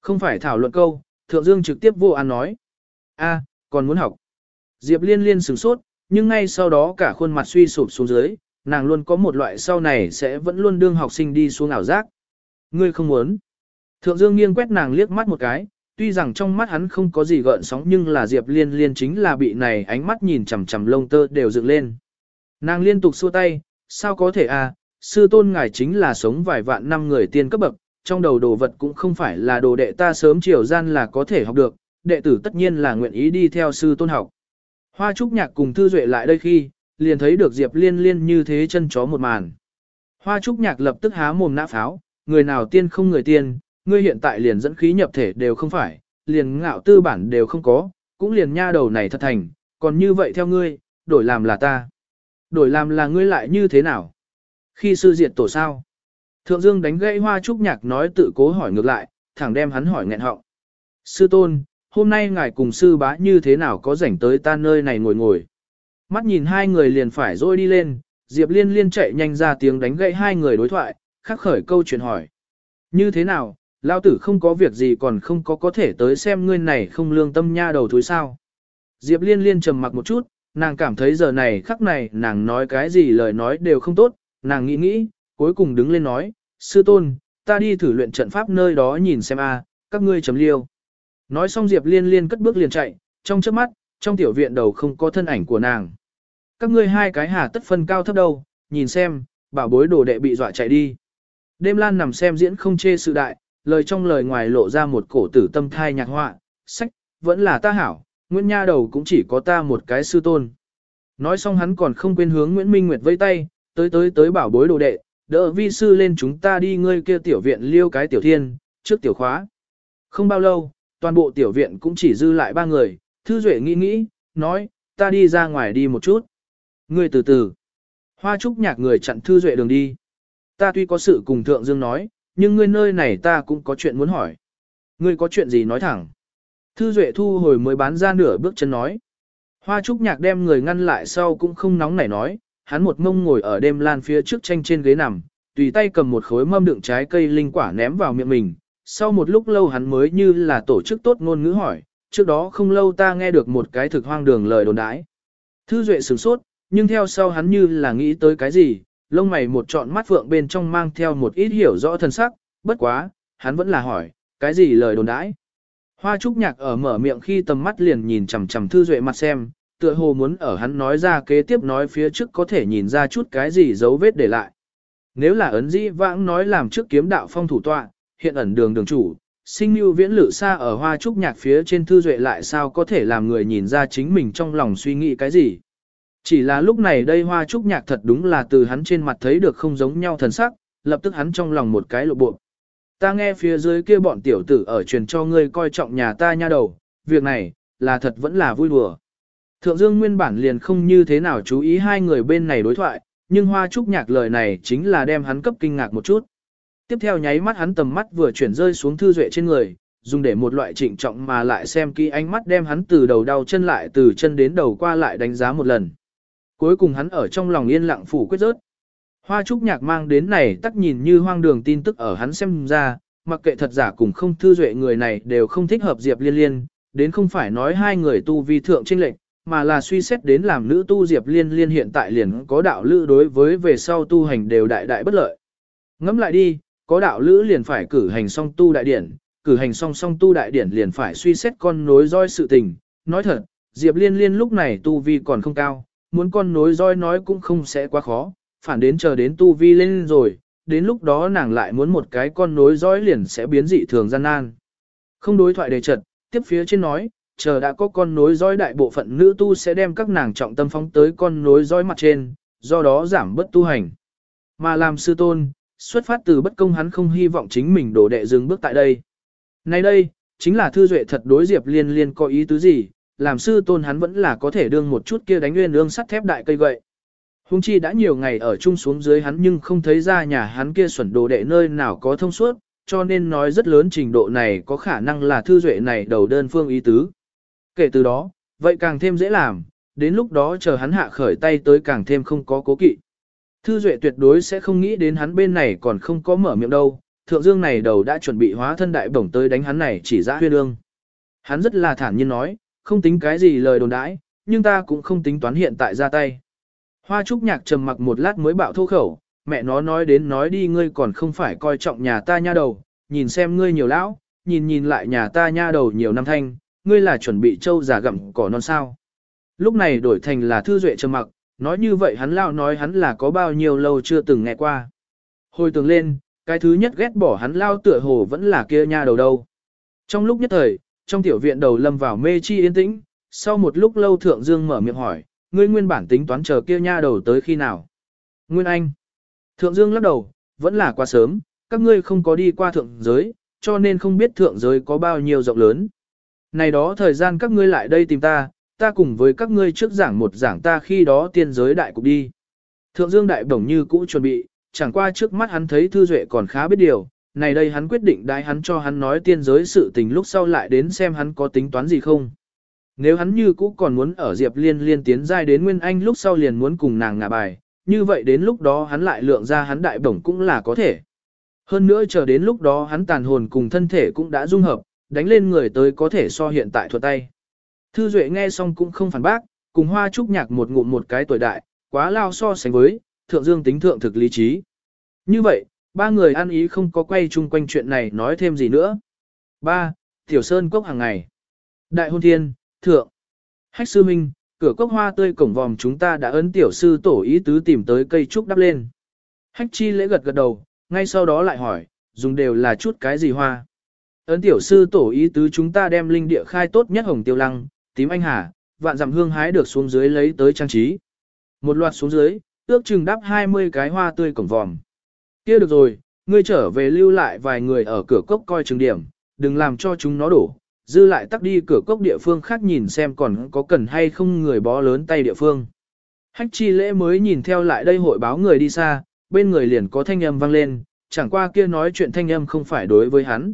Không phải thảo luận câu, Thượng Dương trực tiếp vô an nói. a còn muốn học. Diệp liên liên sửng sốt, nhưng ngay sau đó cả khuôn mặt suy sụp xuống dưới, nàng luôn có một loại sau này sẽ vẫn luôn đương học sinh đi xuống ảo giác. Ngươi không muốn. Thượng Dương nghiêng quét nàng liếc mắt một cái, tuy rằng trong mắt hắn không có gì gợn sóng nhưng là Diệp Liên Liên chính là bị này ánh mắt nhìn chằm chằm lông tơ đều dựng lên. Nàng liên tục xua tay, sao có thể à, sư tôn ngài chính là sống vài vạn năm người tiên cấp bậc, trong đầu đồ vật cũng không phải là đồ đệ ta sớm chiều gian là có thể học được, đệ tử tất nhiên là nguyện ý đi theo sư tôn học. Hoa Trúc Nhạc cùng Thư Duệ lại đây khi, liền thấy được Diệp Liên Liên như thế chân chó một màn. Hoa Trúc Nhạc lập tức há mồm nã pháo, người nào tiên không người tiên, ngươi hiện tại liền dẫn khí nhập thể đều không phải, liền ngạo tư bản đều không có, cũng liền nha đầu này thật thành, còn như vậy theo ngươi, đổi làm là ta. Đổi làm là ngươi lại như thế nào? Khi sư diệt tổ sao? Thượng Dương đánh gãy hoa trúc nhạc nói tự cố hỏi ngược lại, thẳng đem hắn hỏi nghẹn họng. Sư tôn, hôm nay ngài cùng sư bá như thế nào có rảnh tới ta nơi này ngồi ngồi. Mắt nhìn hai người liền phải rồi đi lên, Diệp Liên liên chạy nhanh ra tiếng đánh gãy hai người đối thoại, khắc khởi câu chuyện hỏi. Như thế nào, Lao tử không có việc gì còn không có có thể tới xem ngươi này không lương tâm nha đầu thối sao. Diệp liên liên trầm mặc một chút, nàng cảm thấy giờ này khắc này nàng nói cái gì lời nói đều không tốt, nàng nghĩ nghĩ, cuối cùng đứng lên nói, sư tôn, ta đi thử luyện trận pháp nơi đó nhìn xem a, các ngươi chấm liêu. Nói xong Diệp liên liên cất bước liền chạy, trong trước mắt, trong tiểu viện đầu không có thân ảnh của nàng. Các ngươi hai cái hà tất phân cao thấp đâu, nhìn xem, bảo bối đồ đệ bị dọa chạy đi. Đêm lan nằm xem diễn không chê sự đại, lời trong lời ngoài lộ ra một cổ tử tâm thai nhạc họa, sách, vẫn là ta hảo, Nguyễn Nha đầu cũng chỉ có ta một cái sư tôn. Nói xong hắn còn không quên hướng Nguyễn Minh Nguyệt vây tay, tới tới tới bảo bối đồ đệ, đỡ vi sư lên chúng ta đi ngươi kia tiểu viện liêu cái tiểu thiên, trước tiểu khóa. Không bao lâu, toàn bộ tiểu viện cũng chỉ dư lại ba người, Thư Duệ nghĩ nghĩ, nói, ta đi ra ngoài đi một chút. Ngươi từ từ. Hoa trúc nhạc người chặn Thư Duệ đường đi. Ta tuy có sự cùng Thượng Dương nói, nhưng ngươi nơi này ta cũng có chuyện muốn hỏi. Ngươi có chuyện gì nói thẳng. Thư Duệ thu hồi mới bán ra nửa bước chân nói. Hoa Trúc Nhạc đem người ngăn lại sau cũng không nóng nảy nói, hắn một mông ngồi ở đêm lan phía trước tranh trên ghế nằm, tùy tay cầm một khối mâm đựng trái cây linh quả ném vào miệng mình. Sau một lúc lâu hắn mới như là tổ chức tốt ngôn ngữ hỏi, trước đó không lâu ta nghe được một cái thực hoang đường lời đồn đãi. Thư Duệ sửng sốt, nhưng theo sau hắn như là nghĩ tới cái gì, lông mày một trọn mắt phượng bên trong mang theo một ít hiểu rõ thân sắc, bất quá, hắn vẫn là hỏi, cái gì lời đồn đãi. Hoa trúc nhạc ở mở miệng khi tầm mắt liền nhìn chằm chằm thư duệ mặt xem, tựa hồ muốn ở hắn nói ra kế tiếp nói phía trước có thể nhìn ra chút cái gì dấu vết để lại. Nếu là ấn dĩ vãng nói làm trước kiếm đạo phong thủ tọa, hiện ẩn đường đường chủ, sinh lưu viễn lự xa ở hoa trúc nhạc phía trên thư duệ lại sao có thể làm người nhìn ra chính mình trong lòng suy nghĩ cái gì. Chỉ là lúc này đây hoa trúc nhạc thật đúng là từ hắn trên mặt thấy được không giống nhau thần sắc, lập tức hắn trong lòng một cái lộ bộ. Ta nghe phía dưới kia bọn tiểu tử ở truyền cho ngươi coi trọng nhà ta nha đầu, việc này, là thật vẫn là vui đùa. Thượng Dương nguyên bản liền không như thế nào chú ý hai người bên này đối thoại, nhưng hoa trúc nhạc lời này chính là đem hắn cấp kinh ngạc một chút. Tiếp theo nháy mắt hắn tầm mắt vừa chuyển rơi xuống thư duệ trên người, dùng để một loại trịnh trọng mà lại xem kỹ ánh mắt đem hắn từ đầu đau chân lại từ chân đến đầu qua lại đánh giá một lần. Cuối cùng hắn ở trong lòng yên lặng phủ quyết rớt. Hoa trúc nhạc mang đến này tắc nhìn như hoang đường tin tức ở hắn xem ra, mặc kệ thật giả cùng không thư duệ người này đều không thích hợp Diệp Liên Liên, đến không phải nói hai người tu vi thượng trinh lệnh, mà là suy xét đến làm nữ tu Diệp Liên Liên hiện tại liền có đạo lữ đối với về sau tu hành đều đại đại bất lợi. Ngẫm lại đi, có đạo lữ liền phải cử hành song tu đại điển, cử hành song song tu đại điển liền phải suy xét con nối roi sự tình. Nói thật, Diệp Liên Liên lúc này tu vi còn không cao, muốn con nối roi nói cũng không sẽ quá khó, phản đến chờ đến tu vi lên rồi, đến lúc đó nàng lại muốn một cái con nối dõi liền sẽ biến dị thường gian nan. Không đối thoại đề trật, tiếp phía trên nói, chờ đã có con nối dõi đại bộ phận nữ tu sẽ đem các nàng trọng tâm phóng tới con nối dõi mặt trên, do đó giảm bất tu hành. Mà làm sư tôn, xuất phát từ bất công hắn không hy vọng chính mình đổ đệ dừng bước tại đây. Nay đây, chính là thư duệ thật đối diệp liên liên có ý tứ gì, làm sư tôn hắn vẫn là có thể đương một chút kia đánh nguyên ương sắt thép đại cây gậy. Hùng chi đã nhiều ngày ở chung xuống dưới hắn nhưng không thấy ra nhà hắn kia xuẩn đồ đệ nơi nào có thông suốt, cho nên nói rất lớn trình độ này có khả năng là thư duệ này đầu đơn phương ý tứ. Kể từ đó, vậy càng thêm dễ làm, đến lúc đó chờ hắn hạ khởi tay tới càng thêm không có cố kỵ. Thư duệ tuyệt đối sẽ không nghĩ đến hắn bên này còn không có mở miệng đâu, thượng dương này đầu đã chuẩn bị hóa thân đại bổng tới đánh hắn này chỉ ra huyên ương. Hắn rất là thản nhiên nói, không tính cái gì lời đồn đãi, nhưng ta cũng không tính toán hiện tại ra tay. Hoa trúc nhạc trầm mặc một lát mới bạo thô khẩu, mẹ nó nói đến nói đi ngươi còn không phải coi trọng nhà ta nha đầu, nhìn xem ngươi nhiều lão, nhìn nhìn lại nhà ta nha đầu nhiều năm thanh, ngươi là chuẩn bị trâu già gặm cỏ non sao. Lúc này đổi thành là thư duệ trầm mặc, nói như vậy hắn lao nói hắn là có bao nhiêu lâu chưa từng nghe qua. Hồi tưởng lên, cái thứ nhất ghét bỏ hắn lao tựa hồ vẫn là kia nha đầu đâu. Trong lúc nhất thời, trong tiểu viện đầu lâm vào mê chi yên tĩnh, sau một lúc lâu thượng dương mở miệng hỏi, ngươi nguyên bản tính toán chờ kia nha đầu tới khi nào. Nguyên Anh. Thượng Dương lắc đầu, vẫn là quá sớm, các ngươi không có đi qua thượng giới, cho nên không biết thượng giới có bao nhiêu rộng lớn. Này đó thời gian các ngươi lại đây tìm ta, ta cùng với các ngươi trước giảng một giảng ta khi đó tiên giới đại cục đi. Thượng Dương đại đồng như cũ chuẩn bị, chẳng qua trước mắt hắn thấy Thư Duệ còn khá biết điều, này đây hắn quyết định đại hắn cho hắn nói tiên giới sự tình lúc sau lại đến xem hắn có tính toán gì không. Nếu hắn như cũ còn muốn ở Diệp Liên liên tiến giai đến Nguyên Anh lúc sau liền muốn cùng nàng ngả bài, như vậy đến lúc đó hắn lại lượng ra hắn đại bổng cũng là có thể. Hơn nữa chờ đến lúc đó hắn tàn hồn cùng thân thể cũng đã dung hợp, đánh lên người tới có thể so hiện tại thuật tay. Thư Duệ nghe xong cũng không phản bác, cùng hoa trúc nhạc một ngụm một cái tuổi đại, quá lao so sánh với, thượng dương tính thượng thực lý trí. Như vậy, ba người ăn ý không có quay chung quanh chuyện này nói thêm gì nữa. Ba, Tiểu Sơn Cốc hàng ngày. Đại hôn thiên, thượng. Hách sư minh, cửa cốc hoa tươi cổng vòm chúng ta đã ấn tiểu sư tổ ý tứ tìm tới cây trúc đắp lên. Hách chi lễ gật gật đầu, ngay sau đó lại hỏi, dùng đều là chút cái gì hoa. Ấn tiểu sư tổ ý tứ chúng ta đem linh địa khai tốt nhất hồng tiêu lăng, tím anh hà, vạn dặm hương hái được xuống dưới lấy tới trang trí. Một loạt xuống dưới, ước chừng đắp 20 cái hoa tươi cổng vòm kia được rồi, ngươi trở về lưu lại vài người ở cửa cốc coi trường điểm, đừng làm cho chúng nó đổ, dư lại tắt đi cửa cốc địa phương khác nhìn xem còn có cần hay không người bó lớn tay địa phương. Hách chi lễ mới nhìn theo lại đây hội báo người đi xa, bên người liền có thanh âm vang lên, chẳng qua kia nói chuyện thanh âm không phải đối với hắn.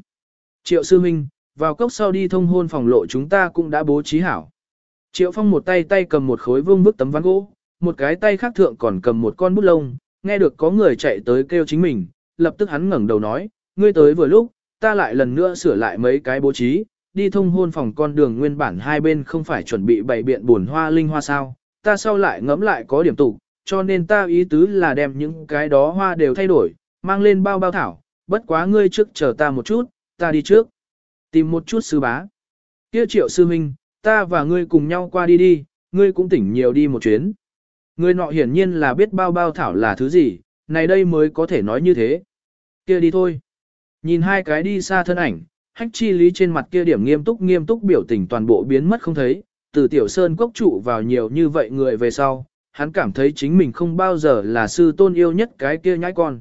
Triệu sư minh, vào cốc sau đi thông hôn phòng lộ chúng ta cũng đã bố trí hảo. Triệu phong một tay tay cầm một khối vương bức tấm ván gỗ, một cái tay khác thượng còn cầm một con bút lông, nghe được có người chạy tới kêu chính mình, lập tức hắn ngẩng đầu nói, ngươi tới vừa lúc, ta lại lần nữa sửa lại mấy cái bố trí, đi thông hôn phòng con đường nguyên bản hai bên không phải chuẩn bị bày biện buồn hoa linh hoa sao, ta sau lại ngẫm lại có điểm tụ, cho nên ta ý tứ là đem những cái đó hoa đều thay đổi, mang lên bao bao thảo, bất quá ngươi trước chờ ta một chút, ta đi trước. Tìm một chút sư bá. Kia triệu sư minh, ta và ngươi cùng nhau qua đi đi, ngươi cũng tỉnh nhiều đi một chuyến. Người nọ hiển nhiên là biết bao bao thảo là thứ gì, này đây mới có thể nói như thế. Kia đi thôi. Nhìn hai cái đi xa thân ảnh, hách chi lý trên mặt kia điểm nghiêm túc nghiêm túc biểu tình toàn bộ biến mất không thấy, từ tiểu sơn quốc trụ vào nhiều như vậy người về sau, hắn cảm thấy chính mình không bao giờ là sư tôn yêu nhất cái kia nhãi con.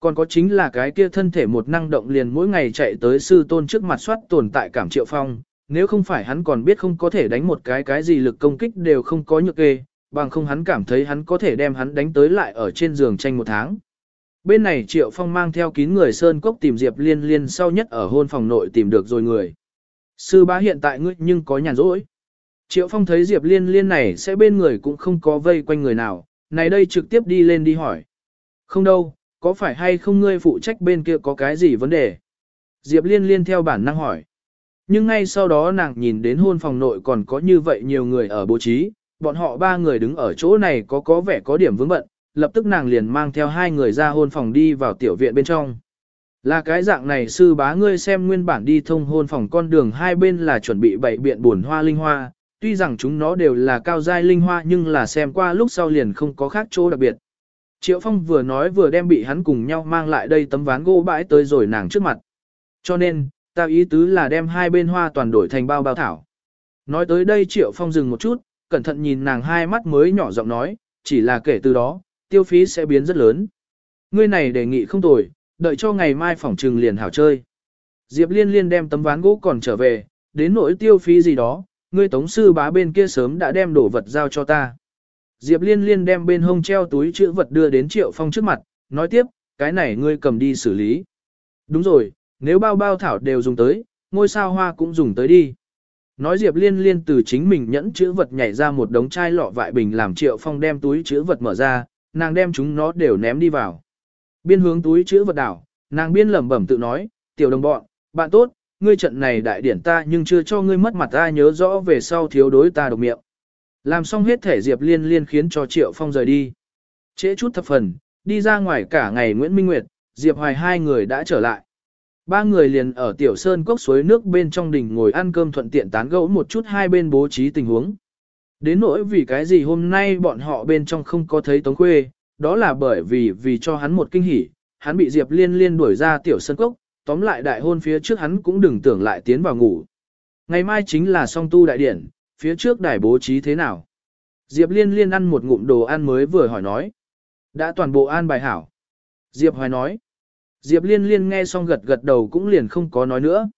Còn có chính là cái kia thân thể một năng động liền mỗi ngày chạy tới sư tôn trước mặt soát tồn tại cảm triệu phong, nếu không phải hắn còn biết không có thể đánh một cái cái gì lực công kích đều không có nhược kê, bằng không hắn cảm thấy hắn có thể đem hắn đánh tới lại ở trên giường tranh một tháng. Bên này Triệu Phong mang theo kín người Sơn Cốc tìm Diệp Liên Liên sau nhất ở hôn phòng nội tìm được rồi người. Sư bá hiện tại ngươi nhưng có nhàn rỗi. Triệu Phong thấy Diệp Liên Liên này sẽ bên người cũng không có vây quanh người nào, này đây trực tiếp đi lên đi hỏi. Không đâu, có phải hay không ngươi phụ trách bên kia có cái gì vấn đề? Diệp Liên Liên theo bản năng hỏi. Nhưng ngay sau đó nàng nhìn đến hôn phòng nội còn có như vậy nhiều người ở bố trí, bọn họ ba người đứng ở chỗ này có có vẻ có điểm vướng bận, lập tức nàng liền mang theo hai người ra hôn phòng đi vào tiểu viện bên trong. Là cái dạng này sư bá ngươi xem nguyên bản đi thông hôn phòng con đường hai bên là chuẩn bị bảy biện buồn hoa linh hoa, tuy rằng chúng nó đều là cao giai linh hoa nhưng là xem qua lúc sau liền không có khác chỗ đặc biệt. Triệu Phong vừa nói vừa đem bị hắn cùng nhau mang lại đây tấm ván gỗ bãi tới rồi nàng trước mặt. Cho nên, ta ý tứ là đem hai bên hoa toàn đổi thành bao bao thảo. Nói tới đây Triệu Phong dừng một chút, cẩn thận nhìn nàng hai mắt mới nhỏ giọng nói, chỉ là kể từ đó, tiêu phí sẽ biến rất lớn. Ngươi này đề nghị không tồi, đợi cho ngày mai phỏng trừng liền hảo chơi. Diệp liên liên đem tấm ván gỗ còn trở về, đến nỗi tiêu phí gì đó, ngươi tống sư bá bên kia sớm đã đem đồ vật giao cho ta. Diệp liên liên đem bên hông treo túi chữ vật đưa đến triệu phong trước mặt, nói tiếp, cái này ngươi cầm đi xử lý. Đúng rồi, nếu bao bao thảo đều dùng tới, ngôi sao hoa cũng dùng tới đi. Nói Diệp Liên Liên từ chính mình nhẫn chữ vật nhảy ra một đống chai lọ vại bình làm Triệu Phong đem túi chữ vật mở ra, nàng đem chúng nó đều ném đi vào. Biên hướng túi chữ vật đảo, nàng biên lẩm bẩm tự nói, tiểu đồng bọn, bạn tốt, ngươi trận này đại điển ta nhưng chưa cho ngươi mất mặt ta nhớ rõ về sau thiếu đối ta độc miệng. Làm xong hết thể Diệp Liên Liên khiến cho Triệu Phong rời đi. Trễ chút thập phần, đi ra ngoài cả ngày Nguyễn Minh Nguyệt, Diệp Hoài hai người đã trở lại. Ba người liền ở tiểu sơn cốc suối nước bên trong đỉnh ngồi ăn cơm thuận tiện tán gẫu một chút hai bên bố trí tình huống. Đến nỗi vì cái gì hôm nay bọn họ bên trong không có thấy Tống Khuê, đó là bởi vì vì cho hắn một kinh hỉ, hắn bị Diệp Liên Liên đuổi ra tiểu sơn cốc, tóm lại đại hôn phía trước hắn cũng đừng tưởng lại tiến vào ngủ. Ngày mai chính là song tu đại điển, phía trước đài bố trí thế nào? Diệp Liên Liên ăn một ngụm đồ ăn mới vừa hỏi nói. Đã toàn bộ an bài hảo. Diệp Hoài nói. Diệp Liên Liên nghe xong gật gật đầu cũng liền không có nói nữa.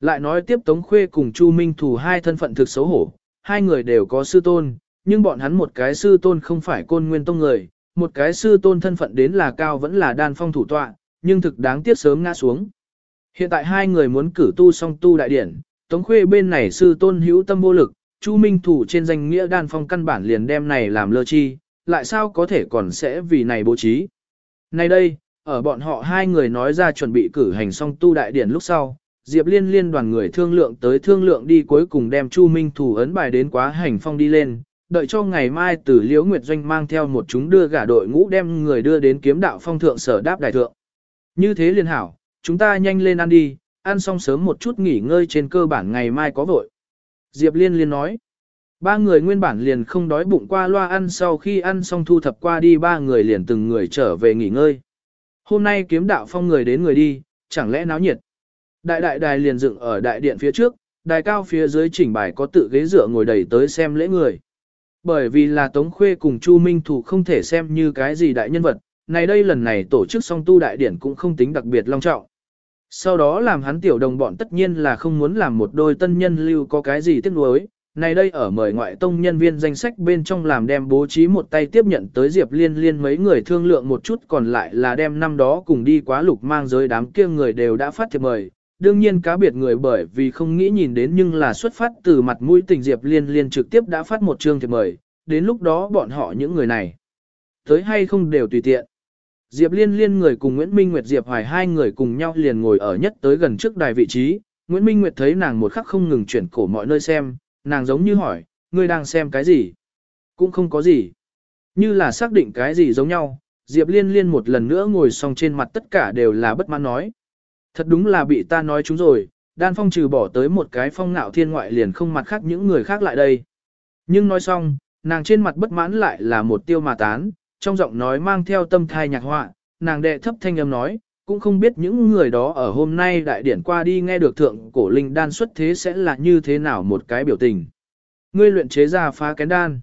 Lại nói tiếp Tống Khuê cùng Chu Minh Thủ hai thân phận thực xấu hổ, hai người đều có sư tôn, nhưng bọn hắn một cái sư tôn không phải côn nguyên tông người, một cái sư tôn thân phận đến là cao vẫn là đan phong thủ tọa, nhưng thực đáng tiếc sớm ngã xuống. Hiện tại hai người muốn cử tu song tu đại điển, Tống Khuê bên này sư tôn hữu tâm vô lực, Chu Minh Thủ trên danh nghĩa đan phong căn bản liền đem này làm lơ chi, lại sao có thể còn sẽ vì này bố trí. Nay đây, ở bọn họ hai người nói ra chuẩn bị cử hành xong tu đại điển lúc sau, Diệp Liên liên đoàn người thương lượng tới thương lượng đi cuối cùng đem Chu Minh Thủ ấn bài đến quá hành phong đi lên, đợi cho ngày mai tử Liễu Nguyệt Doanh mang theo một chúng đưa gả đội ngũ đem người đưa đến kiếm đạo phong thượng sở đáp đại thượng. Như thế liên hảo, chúng ta nhanh lên ăn đi, ăn xong sớm một chút nghỉ ngơi trên cơ bản ngày mai có vội. Diệp Liên liên nói, ba người nguyên bản liền không đói bụng qua loa ăn sau khi ăn xong thu thập qua đi ba người liền từng người trở về nghỉ ngơi. Hôm nay kiếm đạo phong người đến người đi, chẳng lẽ náo nhiệt. Đại đại đài liền dựng ở đại điện phía trước, đài cao phía dưới chỉnh bài có tự ghế dựa ngồi đầy tới xem lễ người. Bởi vì là Tống Khuê cùng Chu Minh Thủ không thể xem như cái gì đại nhân vật, này đây lần này tổ chức song tu đại điển cũng không tính đặc biệt long trọng. Sau đó làm hắn tiểu đồng bọn tất nhiên là không muốn làm một đôi tân nhân lưu có cái gì tiếc nuối, này đây ở mời ngoại tông nhân viên danh sách bên trong làm đem bố trí một tay tiếp nhận tới Diệp Liên Liên mấy người thương lượng một chút còn lại là đem năm đó cùng đi quá lục mang giới đám kia người đều đã phát thiệp mời. Đương nhiên cá biệt người bởi vì không nghĩ nhìn đến nhưng là xuất phát từ mặt mũi tình Diệp Liên Liên trực tiếp đã phát một chương thiệp mời, đến lúc đó bọn họ những người này tới hay không đều tùy tiện. Diệp Liên Liên người cùng Nguyễn Minh Nguyệt Diệp Hoài hai người cùng nhau liền ngồi ở nhất tới gần trước đài vị trí, Nguyễn Minh Nguyệt thấy nàng một khắc không ngừng chuyển cổ mọi nơi xem, nàng giống như hỏi, ngươi đang xem cái gì? Cũng không có gì. Như là xác định cái gì giống nhau, Diệp Liên Liên một lần nữa ngồi xong trên mặt tất cả đều là bất mãn nói. Thật đúng là bị ta nói chúng rồi, đan phong trừ bỏ tới một cái phong ngạo thiên ngoại liền không mặt khác những người khác lại đây. Nhưng nói xong, nàng trên mặt bất mãn lại là một tiêu mà tán, trong giọng nói mang theo tâm thai nhạc họa, nàng đệ thấp thanh âm nói, cũng không biết những người đó ở hôm nay đại điển qua đi nghe được thượng cổ linh đan xuất thế sẽ là như thế nào một cái biểu tình. Ngươi luyện chế ra phá kén đan.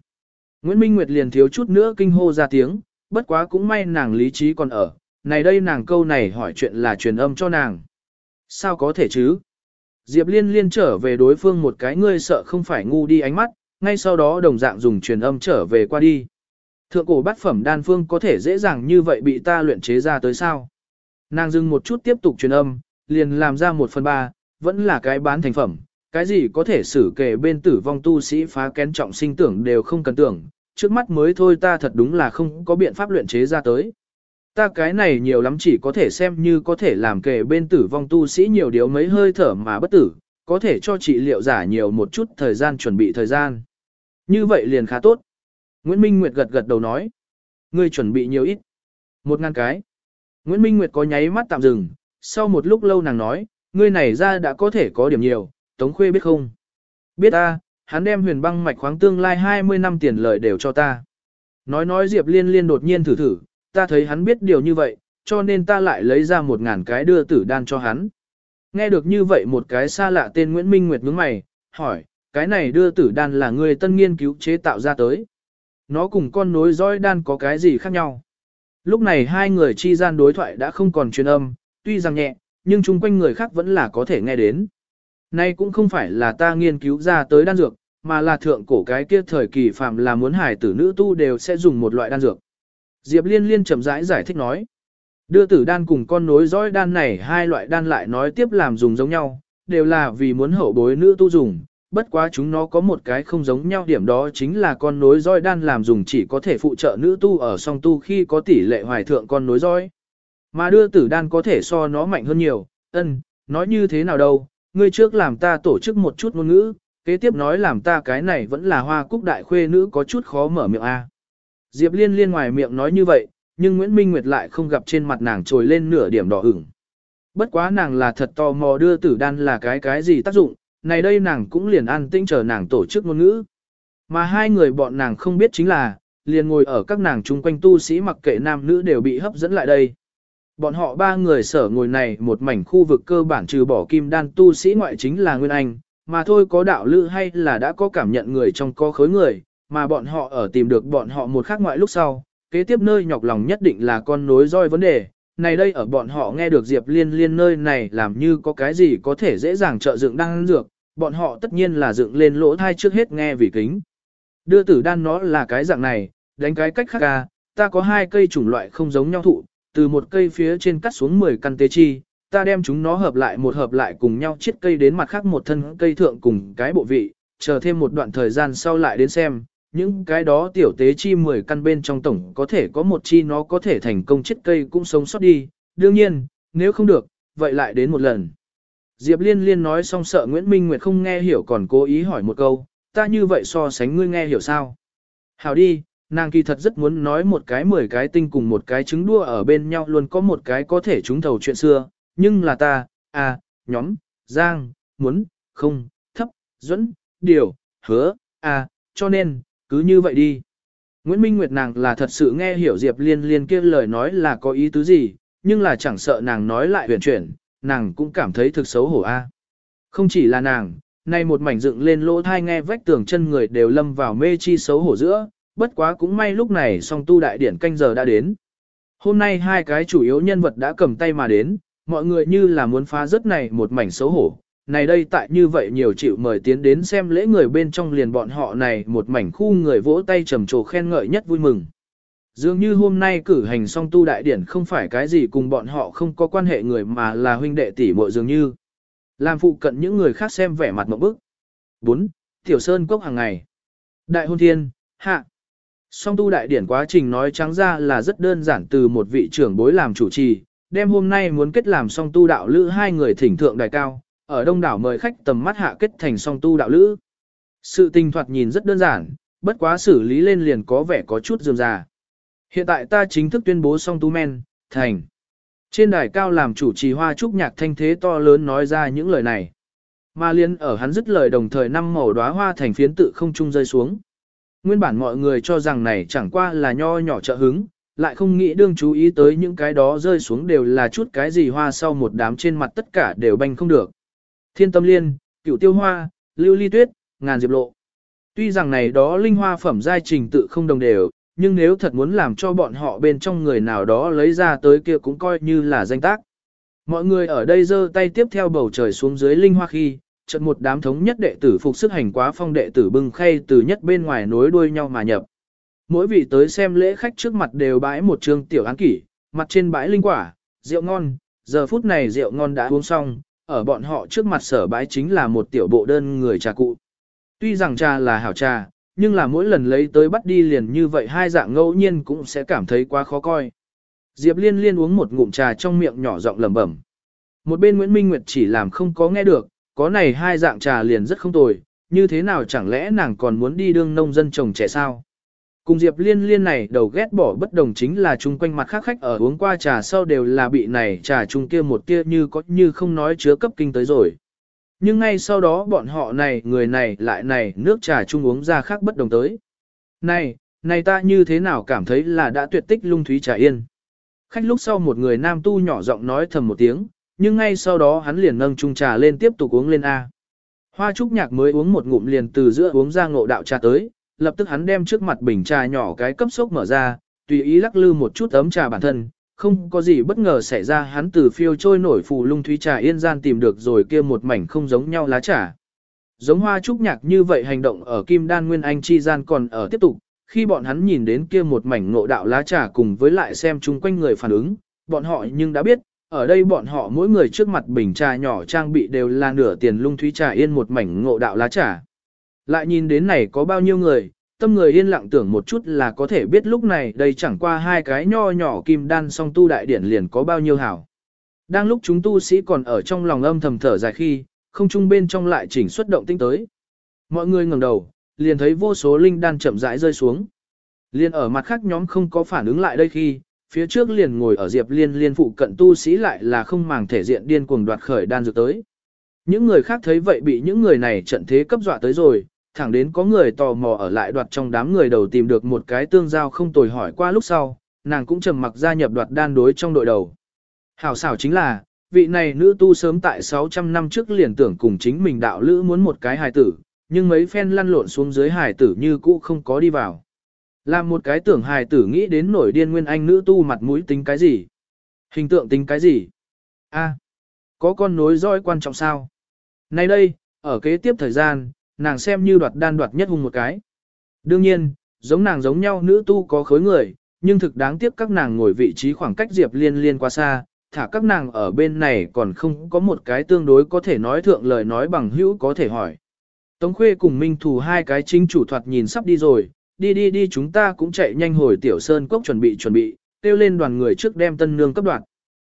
Nguyễn Minh Nguyệt liền thiếu chút nữa kinh hô ra tiếng, bất quá cũng may nàng lý trí còn ở, này đây nàng câu này hỏi chuyện là truyền âm cho nàng. Sao có thể chứ? Diệp Liên liên trở về đối phương một cái ngươi sợ không phải ngu đi ánh mắt, ngay sau đó đồng dạng dùng truyền âm trở về qua đi. Thượng cổ bát phẩm đan phương có thể dễ dàng như vậy bị ta luyện chế ra tới sao? Nàng dừng một chút tiếp tục truyền âm, liền làm ra một phần ba, vẫn là cái bán thành phẩm, cái gì có thể xử kể bên tử vong tu sĩ phá kén trọng sinh tưởng đều không cần tưởng, trước mắt mới thôi ta thật đúng là không có biện pháp luyện chế ra tới. Ta cái này nhiều lắm chỉ có thể xem như có thể làm kể bên tử vong tu sĩ nhiều điều mấy hơi thở mà bất tử, có thể cho trị liệu giả nhiều một chút thời gian chuẩn bị thời gian. Như vậy liền khá tốt. Nguyễn Minh Nguyệt gật gật đầu nói. Ngươi chuẩn bị nhiều ít? Một ngàn cái. Nguyễn Minh Nguyệt có nháy mắt tạm dừng, sau một lúc lâu nàng nói, ngươi này ra đã có thể có điểm nhiều, Tống Khuê biết không? Biết ta, hắn đem huyền băng mạch khoáng tương lai 20 năm tiền lợi đều cho ta. Nói nói Diệp Liên Liên đột nhiên thử thử, ta thấy hắn biết điều như vậy, cho nên ta lại lấy ra một ngàn cái đưa tử đan cho hắn. Nghe được như vậy một cái xa lạ tên Nguyễn Minh Nguyệt nhướng mày, hỏi, cái này đưa tử đan là người tân nghiên cứu chế tạo ra tới. Nó cùng con nối dõi đan có cái gì khác nhau? Lúc này hai người chi gian đối thoại đã không còn truyền âm, tuy rằng nhẹ, nhưng chung quanh người khác vẫn là có thể nghe đến. Nay cũng không phải là ta nghiên cứu ra tới đan dược, mà là thượng cổ cái kia thời kỳ phạm là muốn hải tử nữ tu đều sẽ dùng một loại đan dược. Diệp Liên Liên chậm rãi giải, giải thích nói. Đưa tử đan cùng con nối dõi đan này hai loại đan lại nói tiếp làm dùng giống nhau, đều là vì muốn hậu bối nữ tu dùng, bất quá chúng nó có một cái không giống nhau điểm đó chính là con nối roi đan làm dùng chỉ có thể phụ trợ nữ tu ở song tu khi có tỷ lệ hoài thượng con nối roi, Mà đưa tử đan có thể so nó mạnh hơn nhiều, ân, nói như thế nào đâu, ngươi trước làm ta tổ chức một chút ngôn ngữ, kế tiếp nói làm ta cái này vẫn là hoa cúc đại khuê nữ có chút khó mở miệng a. Diệp liên liên ngoài miệng nói như vậy, nhưng Nguyễn Minh Nguyệt lại không gặp trên mặt nàng trồi lên nửa điểm đỏ ửng. Bất quá nàng là thật tò mò đưa tử đan là cái cái gì tác dụng, này đây nàng cũng liền an tĩnh chờ nàng tổ chức ngôn ngữ. Mà hai người bọn nàng không biết chính là, liền ngồi ở các nàng chung quanh tu sĩ mặc kệ nam nữ đều bị hấp dẫn lại đây. Bọn họ ba người sở ngồi này một mảnh khu vực cơ bản trừ bỏ kim đan tu sĩ ngoại chính là Nguyên Anh, mà thôi có đạo lữ hay là đã có cảm nhận người trong có khối người, mà bọn họ ở tìm được bọn họ một khác ngoại lúc sau, kế tiếp nơi nhọc lòng nhất định là con nối roi vấn đề. Này đây ở bọn họ nghe được Diệp Liên Liên nơi này làm như có cái gì có thể dễ dàng trợ dựng đang dược, bọn họ tất nhiên là dựng lên lỗ thai trước hết nghe vì kính. Đưa tử đan nó là cái dạng này, đánh cái cách khác ca, ta có hai cây chủng loại không giống nhau thụ, từ một cây phía trên cắt xuống 10 căn tế chi, ta đem chúng nó hợp lại một hợp lại cùng nhau chiết cây đến mặt khác một thân cây thượng cùng cái bộ vị, chờ thêm một đoạn thời gian sau lại đến xem, những cái đó tiểu tế chi 10 căn bên trong tổng có thể có một chi nó có thể thành công chiết cây cũng sống sót đi, đương nhiên, nếu không được, vậy lại đến một lần. Diệp Liên Liên nói xong sợ Nguyễn Minh Nguyệt không nghe hiểu còn cố ý hỏi một câu, ta như vậy so sánh ngươi nghe hiểu sao? Hảo đi, nàng kỳ thật rất muốn nói một cái mười cái tinh cùng một cái trứng đua ở bên nhau luôn có một cái có thể trúng thầu chuyện xưa, nhưng là ta, à, nhóm, giang, muốn, không, thấp, dẫn, điều, hứa, à, cho nên, cứ như vậy đi. Nguyễn Minh Nguyệt nàng là thật sự nghe hiểu Diệp Liên Liên kia lời nói là có ý tứ gì, nhưng là chẳng sợ nàng nói lại huyền chuyển, nàng cũng cảm thấy thực xấu hổ a. Không chỉ là nàng, nay một mảnh dựng lên lỗ thai nghe vách tường chân người đều lâm vào mê chi xấu hổ giữa, bất quá cũng may lúc này song tu đại điển canh giờ đã đến. Hôm nay hai cái chủ yếu nhân vật đã cầm tay mà đến, mọi người như là muốn phá rất này một mảnh xấu hổ. Này đây tại như vậy nhiều chịu mời tiến đến xem lễ người bên trong liền bọn họ này một mảnh khu người vỗ tay trầm trồ khen ngợi nhất vui mừng. Dường như hôm nay cử hành song tu đại điển không phải cái gì cùng bọn họ không có quan hệ người mà là huynh đệ tỷ muội dường như. Làm phụ cận những người khác xem vẻ mặt một bức. 4. Tiểu Sơn Cốc hàng ngày. Đại hôn thiên, hạ. Song tu đại điển quá trình nói trắng ra là rất đơn giản từ một vị trưởng bối làm chủ trì, đêm hôm nay muốn kết làm song tu đạo lữ hai người thỉnh thượng đài cao, ở đông đảo mời khách tầm mắt hạ kết thành song tu đạo lữ. Sự tình thoạt nhìn rất đơn giản, bất quá xử lý lên liền có vẻ có chút dườm già. Hiện tại ta chính thức tuyên bố song tú men, thành. Trên đài cao làm chủ trì hoa trúc nhạc thanh thế to lớn nói ra những lời này. Mà liên ở hắn dứt lời đồng thời năm màu đóa hoa thành phiến tự không trung rơi xuống. Nguyên bản mọi người cho rằng này chẳng qua là nho nhỏ trợ hứng, lại không nghĩ đương chú ý tới những cái đó rơi xuống đều là chút cái gì hoa sau một đám trên mặt tất cả đều banh không được. Thiên tâm liên, cửu tiêu hoa, lưu ly tuyết, ngàn diệp lộ. Tuy rằng này đó linh hoa phẩm giai trình tự không đồng đều, nhưng nếu thật muốn làm cho bọn họ bên trong người nào đó lấy ra tới kia cũng coi như là danh tác. Mọi người ở đây giơ tay tiếp theo bầu trời xuống dưới linh hoa khi, chợt một đám thống nhất đệ tử phục sức hành quá phong đệ tử bưng khay từ nhất bên ngoài nối đuôi nhau mà nhập. Mỗi vị tới xem lễ khách trước mặt đều bãi một trương tiểu án kỷ, mặt trên bãi linh quả, rượu ngon, giờ phút này rượu ngon đã uống xong, ở bọn họ trước mặt sở bãi chính là một tiểu bộ đơn người trà cụ. Tuy rằng trà là hảo trà, nhưng là mỗi lần lấy tới bắt đi liền như vậy hai dạng ngẫu nhiên cũng sẽ cảm thấy quá khó coi. Diệp Liên Liên uống một ngụm trà trong miệng nhỏ giọng lẩm bẩm. Một bên Nguyễn Minh Nguyệt chỉ làm không có nghe được, có này hai dạng trà liền rất không tồi, như thế nào chẳng lẽ nàng còn muốn đi đương nông dân trồng trẻ sao? Cùng Diệp Liên Liên này đầu ghét bỏ bất đồng chính là chung quanh mặt khác khách ở uống qua trà sau đều là bị này trà chung kia một kia như có như không nói chứa cấp kinh tới rồi. Nhưng ngay sau đó bọn họ này người này lại này nước trà chung uống ra khác bất đồng tới. Này, này ta như thế nào cảm thấy là đã tuyệt tích lung thúy trà yên. Khách lúc sau một người nam tu nhỏ giọng nói thầm một tiếng, nhưng ngay sau đó hắn liền nâng chung trà lên tiếp tục uống lên A. Hoa trúc nhạc mới uống một ngụm liền từ giữa uống ra ngộ đạo trà tới, lập tức hắn đem trước mặt bình trà nhỏ cái cấp sốc mở ra, tùy ý lắc lư một chút ấm trà bản thân, không có gì bất ngờ xảy ra hắn từ phiêu trôi nổi phù lung thúy trà yên gian tìm được rồi kia một mảnh không giống nhau lá trà. Giống hoa trúc nhạc như vậy hành động ở Kim Đan Nguyên Anh chi gian còn ở tiếp tục, khi bọn hắn nhìn đến kia một mảnh ngộ đạo lá trà cùng với lại xem chung quanh người phản ứng, bọn họ nhưng đã biết, ở đây bọn họ mỗi người trước mặt bình trà nhỏ trang bị đều là nửa tiền lung thúy trà yên một mảnh ngộ đạo lá trà. Lại nhìn đến này có bao nhiêu người, tâm người yên lặng tưởng một chút là có thể biết lúc này đây chẳng qua hai cái nho nhỏ kim đan song tu đại điển liền có bao nhiêu hảo. Đang lúc chúng tu sĩ còn ở trong lòng âm thầm thở dài khi, không trung bên trong lại chỉnh xuất động tinh tới. Mọi người ngẩng đầu, liền thấy vô số linh đan chậm rãi rơi xuống. Liên ở mặt khác nhóm không có phản ứng lại đây khi, phía trước liền ngồi ở Diệp Liên liên phụ cận tu sĩ lại là không màng thể diện điên cuồng đoạt khởi đan dược tới. Những người khác thấy vậy bị những người này trận thế cấp dọa tới rồi, thẳng đến có người tò mò ở lại đoạt trong đám người đầu tìm được một cái tương giao không tồi hỏi qua lúc sau, nàng cũng trầm mặc gia nhập đoạt đan đối trong đội đầu. Hảo xảo chính là, vị này nữ tu sớm tại 600 năm trước liền tưởng cùng chính mình đạo lữ muốn một cái hài tử, nhưng mấy phen lăn lộn xuống dưới hài tử như cũ không có đi vào. Làm một cái tưởng hài tử nghĩ đến nổi điên nguyên anh nữ tu mặt mũi tính cái gì? Hình tượng tính cái gì? a có con nối roi quan trọng sao? Nay đây, ở kế tiếp thời gian, nàng xem như đoạt đan đoạt nhất hung một cái. Đương nhiên, giống nàng giống nhau nữ tu có khối người, nhưng thực đáng tiếc các nàng ngồi vị trí khoảng cách Diệp Liên Liên quá xa, thả các nàng ở bên này còn không có một cái tương đối có thể nói thượng lời nói bằng hữu có thể hỏi. Tống Khuê cùng Minh Thù hai cái chính chủ thoạt nhìn sắp đi rồi, đi đi đi chúng ta cũng chạy nhanh hồi Tiểu Sơn Cốc chuẩn bị chuẩn bị, kêu lên đoàn người trước đem tân nương cấp đoạn.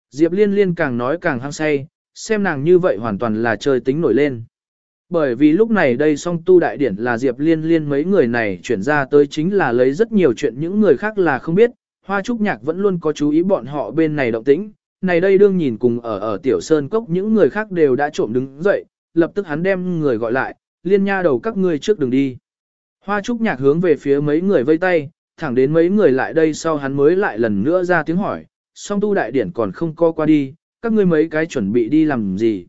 Diệp Liên Liên càng nói càng hăng say, xem nàng như vậy hoàn toàn là chơi tính nổi lên. Bởi vì lúc này đây song tu đại điển là Diệp Liên Liên mấy người này chuyển ra tới chính là lấy rất nhiều chuyện những người khác là không biết, Hoa Trúc Nhạc vẫn luôn có chú ý bọn họ bên này động tĩnh, này đây đương nhìn cùng ở ở Tiểu Sơn Cốc những người khác đều đã trộm đứng dậy, lập tức hắn đem người gọi lại, liên nha đầu các ngươi trước đường đi. Hoa Trúc Nhạc hướng về phía mấy người vây tay, thẳng đến mấy người lại đây sau hắn mới lại lần nữa ra tiếng hỏi, song tu đại điển còn không co qua đi, các ngươi mấy cái chuẩn bị đi làm gì.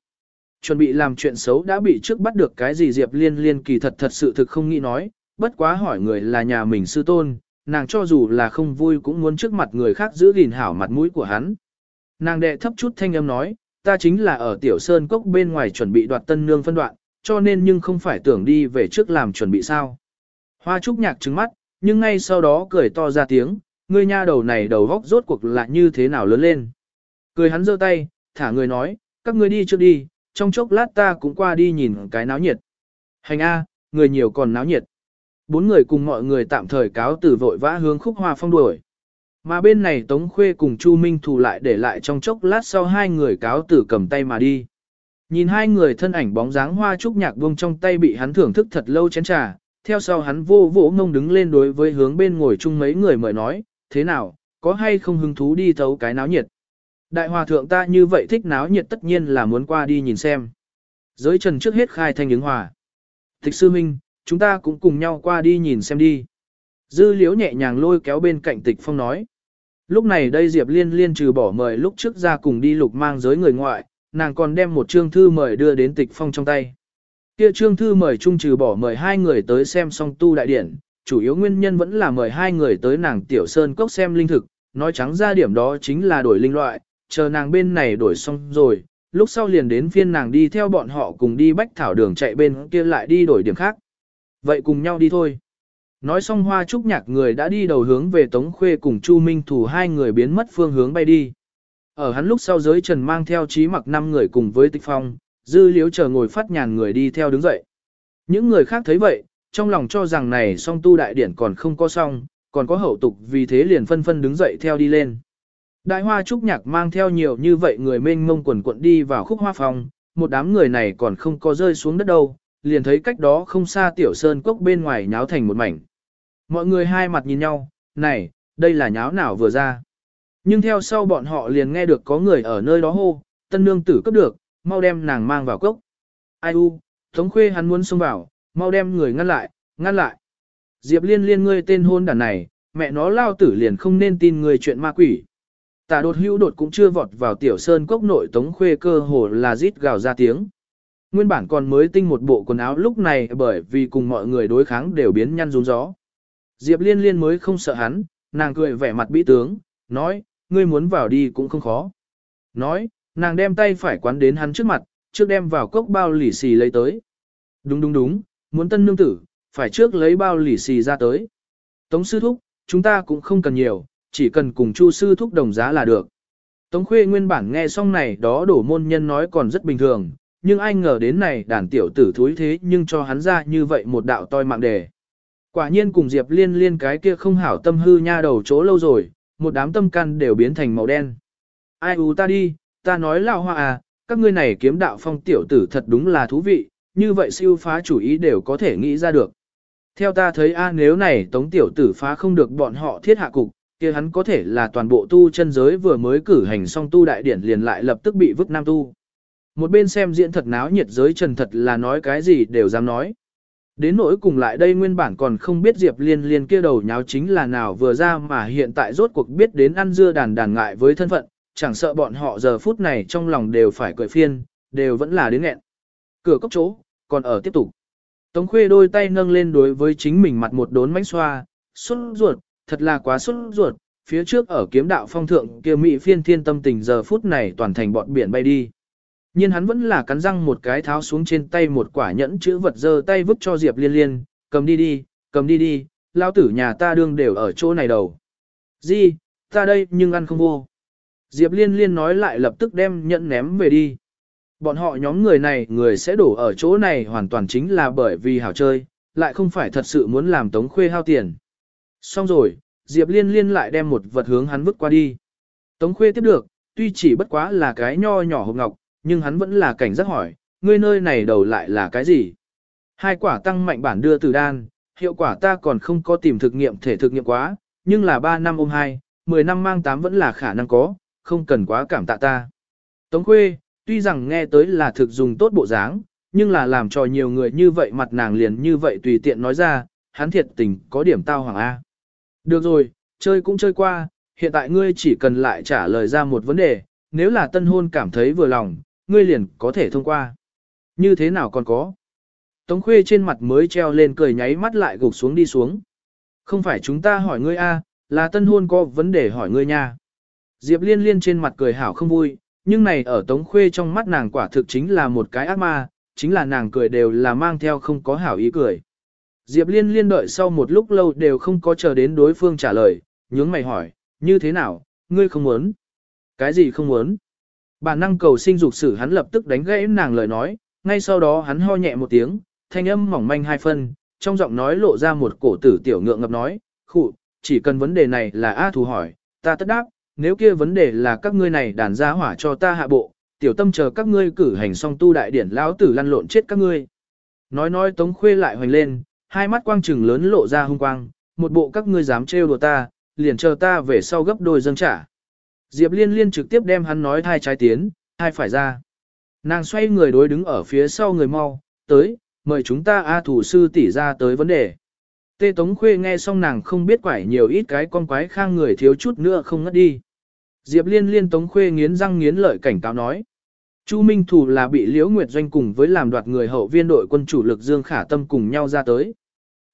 Chuẩn bị làm chuyện xấu đã bị trước bắt được cái gì Diệp Liên Liên kỳ thật thật sự thực không nghĩ nói, bất quá hỏi người là nhà mình sư tôn, nàng cho dù là không vui cũng muốn trước mặt người khác giữ gìn hảo mặt mũi của hắn. Nàng đệ thấp chút thanh âm nói, ta chính là ở tiểu sơn cốc bên ngoài chuẩn bị đoạt tân nương phân đoạn, cho nên nhưng không phải tưởng đi về trước làm chuẩn bị sao. Hoa trúc nhạc trứng mắt, nhưng ngay sau đó cười to ra tiếng, ngươi nha đầu này đầu góc rốt cuộc là như thế nào lớn lên. Cười hắn giơ tay, thả người nói, các ngươi đi trước đi, trong chốc lát ta cũng qua đi nhìn cái náo nhiệt. Hành A, người nhiều còn náo nhiệt. Bốn người cùng mọi người tạm thời cáo từ vội vã hướng khúc hoa phong đuổi. Mà bên này Tống Khuê cùng Chu Minh Thù lại để lại trong chốc lát sau hai người cáo tử cầm tay mà đi. Nhìn hai người thân ảnh bóng dáng hoa trúc nhạc buông trong tay bị hắn thưởng thức thật lâu chén trà, theo sau hắn vô vỗ ngông đứng lên đối với hướng bên ngồi chung mấy người mời nói, thế nào, có hay không hứng thú đi thấu cái náo nhiệt. Đại hòa thượng ta như vậy thích náo nhiệt tất nhiên là muốn qua đi nhìn xem. Giới trần trước hết khai thanh ứng hòa. Thích sư minh, chúng ta cũng cùng nhau qua đi nhìn xem đi. Dư liếu nhẹ nhàng lôi kéo bên cạnh tịch phong nói. Lúc này đây Diệp Liên liên trừ bỏ mời lúc trước ra cùng đi lục mang giới người ngoại, nàng còn đem một chương thư mời đưa đến tịch phong trong tay. Kia trương thư mời chung trừ bỏ mời hai người tới xem song tu đại điển, chủ yếu nguyên nhân vẫn là mời hai người tới nàng tiểu sơn cốc xem linh thực, nói trắng ra điểm đó chính là đổi linh loại, chờ nàng bên này đổi xong rồi, lúc sau liền đến phiên nàng đi theo bọn họ cùng đi bách thảo đường chạy bên kia lại đi đổi điểm khác. Vậy cùng nhau đi thôi. Nói xong hoa trúc nhạc người đã đi đầu hướng về Tống Khuê cùng Chu Minh Thủ hai người biến mất phương hướng bay đi. Ở hắn lúc sau giới trần mang theo trí mặc năm người cùng với tịch phong, dư liếu chờ ngồi phát nhàn người đi theo đứng dậy. Những người khác thấy vậy, trong lòng cho rằng này song tu đại điển còn không có xong, còn có hậu tục vì thế liền phân phân đứng dậy theo đi lên. Đại hoa trúc nhạc mang theo nhiều như vậy người mênh mông quần cuộn đi vào khúc hoa phòng, một đám người này còn không có rơi xuống đất đâu, liền thấy cách đó không xa tiểu sơn cốc bên ngoài nháo thành một mảnh. Mọi người hai mặt nhìn nhau, này, đây là nháo nào vừa ra. Nhưng theo sau bọn họ liền nghe được có người ở nơi đó hô, tân nương tử cấp được, mau đem nàng mang vào cốc. Ai u, thống Khuê hắn muốn xông vào, mau đem người ngăn lại, ngăn lại. Diệp liên liên ngươi tên hôn đàn này, mẹ nó lao tử liền không nên tin người chuyện ma quỷ. Tả đột hữu đột cũng chưa vọt vào tiểu sơn cốc nội Tống Khuê cơ hồ là rít gào ra tiếng. Nguyên bản còn mới tinh một bộ quần áo lúc này bởi vì cùng mọi người đối kháng đều biến nhăn rúng gió. Diệp liên liên mới không sợ hắn, nàng cười vẻ mặt bị tướng, nói, ngươi muốn vào đi cũng không khó. Nói, nàng đem tay phải quán đến hắn trước mặt, trước đem vào cốc bao lì xì lấy tới. Đúng đúng đúng, muốn tân nương tử, phải trước lấy bao lì xì ra tới. Tống sư thúc, chúng ta cũng không cần nhiều, chỉ cần cùng chu sư thúc đồng giá là được. Tống khuê nguyên bản nghe xong này đó đổ môn nhân nói còn rất bình thường, nhưng ai ngờ đến này đàn tiểu tử thúi thế nhưng cho hắn ra như vậy một đạo toi mạng đề. Quả nhiên cùng Diệp liên liên cái kia không hảo tâm hư nha đầu chỗ lâu rồi, một đám tâm can đều biến thành màu đen. Ai u ta đi, ta nói lao hoa à, các ngươi này kiếm đạo phong tiểu tử thật đúng là thú vị, như vậy siêu phá chủ ý đều có thể nghĩ ra được. Theo ta thấy a nếu này tống tiểu tử phá không được bọn họ thiết hạ cục, kia hắn có thể là toàn bộ tu chân giới vừa mới cử hành xong tu đại điển liền lại lập tức bị vứt nam tu. Một bên xem diễn thật náo nhiệt giới trần thật là nói cái gì đều dám nói. Đến nỗi cùng lại đây nguyên bản còn không biết Diệp Liên Liên kia đầu nháo chính là nào vừa ra mà hiện tại rốt cuộc biết đến ăn dưa đàn đàn ngại với thân phận, chẳng sợ bọn họ giờ phút này trong lòng đều phải cười phiên, đều vẫn là đến nghẹn. Cửa cốc chỗ, còn ở tiếp tục. Tống khuê đôi tay nâng lên đối với chính mình mặt một đốn mánh xoa, xuất ruột, thật là quá xuất ruột, phía trước ở kiếm đạo phong thượng kia mỹ phiên thiên tâm tình giờ phút này toàn thành bọt biển bay đi. Nhưng hắn vẫn là cắn răng một cái tháo xuống trên tay một quả nhẫn chữ vật dơ tay vứt cho Diệp Liên Liên, cầm đi đi, cầm đi đi, lao tử nhà ta đương đều ở chỗ này đầu. Gì, ta đây nhưng ăn không vô. Diệp Liên Liên nói lại lập tức đem nhẫn ném về đi. Bọn họ nhóm người này người sẽ đổ ở chỗ này hoàn toàn chính là bởi vì hảo chơi, lại không phải thật sự muốn làm tống khuê hao tiền. Xong rồi, Diệp Liên Liên lại đem một vật hướng hắn vứt qua đi. Tống khuê tiếp được, tuy chỉ bất quá là cái nho nhỏ hộp ngọc, nhưng hắn vẫn là cảnh giác hỏi, ngươi nơi này đầu lại là cái gì? Hai quả tăng mạnh bản đưa từ đan, hiệu quả ta còn không có tìm thực nghiệm thể thực nghiệm quá, nhưng là 3 năm ôm 2, 10 năm mang 8 vẫn là khả năng có, không cần quá cảm tạ ta. Tống Khuê, tuy rằng nghe tới là thực dùng tốt bộ dáng, nhưng là làm cho nhiều người như vậy mặt nàng liền như vậy tùy tiện nói ra, hắn thiệt tình có điểm tao hoàng A. Được rồi, chơi cũng chơi qua, hiện tại ngươi chỉ cần lại trả lời ra một vấn đề, nếu là tân hôn cảm thấy vừa lòng, ngươi liền có thể thông qua. Như thế nào còn có? Tống khuê trên mặt mới treo lên cười nháy mắt lại gục xuống đi xuống. Không phải chúng ta hỏi ngươi a, là tân hôn có vấn đề hỏi ngươi nha. Diệp liên liên trên mặt cười hảo không vui, nhưng này ở tống khuê trong mắt nàng quả thực chính là một cái ác ma, chính là nàng cười đều là mang theo không có hảo ý cười. Diệp liên liên đợi sau một lúc lâu đều không có chờ đến đối phương trả lời, nhướng mày hỏi, như thế nào, ngươi không muốn? Cái gì không muốn? Bản năng cầu sinh dục sử hắn lập tức đánh gãy nàng lời nói, ngay sau đó hắn ho nhẹ một tiếng, thanh âm mỏng manh hai phân, trong giọng nói lộ ra một cổ tử tiểu ngượng ngập nói, khụ, chỉ cần vấn đề này là A thù hỏi, ta tất đáp, nếu kia vấn đề là các ngươi này đàn ra hỏa cho ta hạ bộ, tiểu tâm chờ các ngươi cử hành xong tu đại điển lão tử lăn lộn chết các ngươi. Nói nói tống khuê lại hoành lên, hai mắt quang trừng lớn lộ ra hung quang, một bộ các ngươi dám trêu đùa ta, liền chờ ta về sau gấp đôi dâng trả. Diệp liên liên trực tiếp đem hắn nói thai trái tiến, thai phải ra. Nàng xoay người đối đứng ở phía sau người mau, tới, mời chúng ta A thủ sư tỷ ra tới vấn đề. Tê Tống Khuê nghe xong nàng không biết quải nhiều ít cái con quái khang người thiếu chút nữa không ngất đi. Diệp liên liên Tống Khuê nghiến răng nghiến lợi cảnh cáo nói. Chu Minh Thủ là bị Liễu Nguyệt Doanh cùng với làm đoạt người hậu viên đội quân chủ lực Dương Khả Tâm cùng nhau ra tới.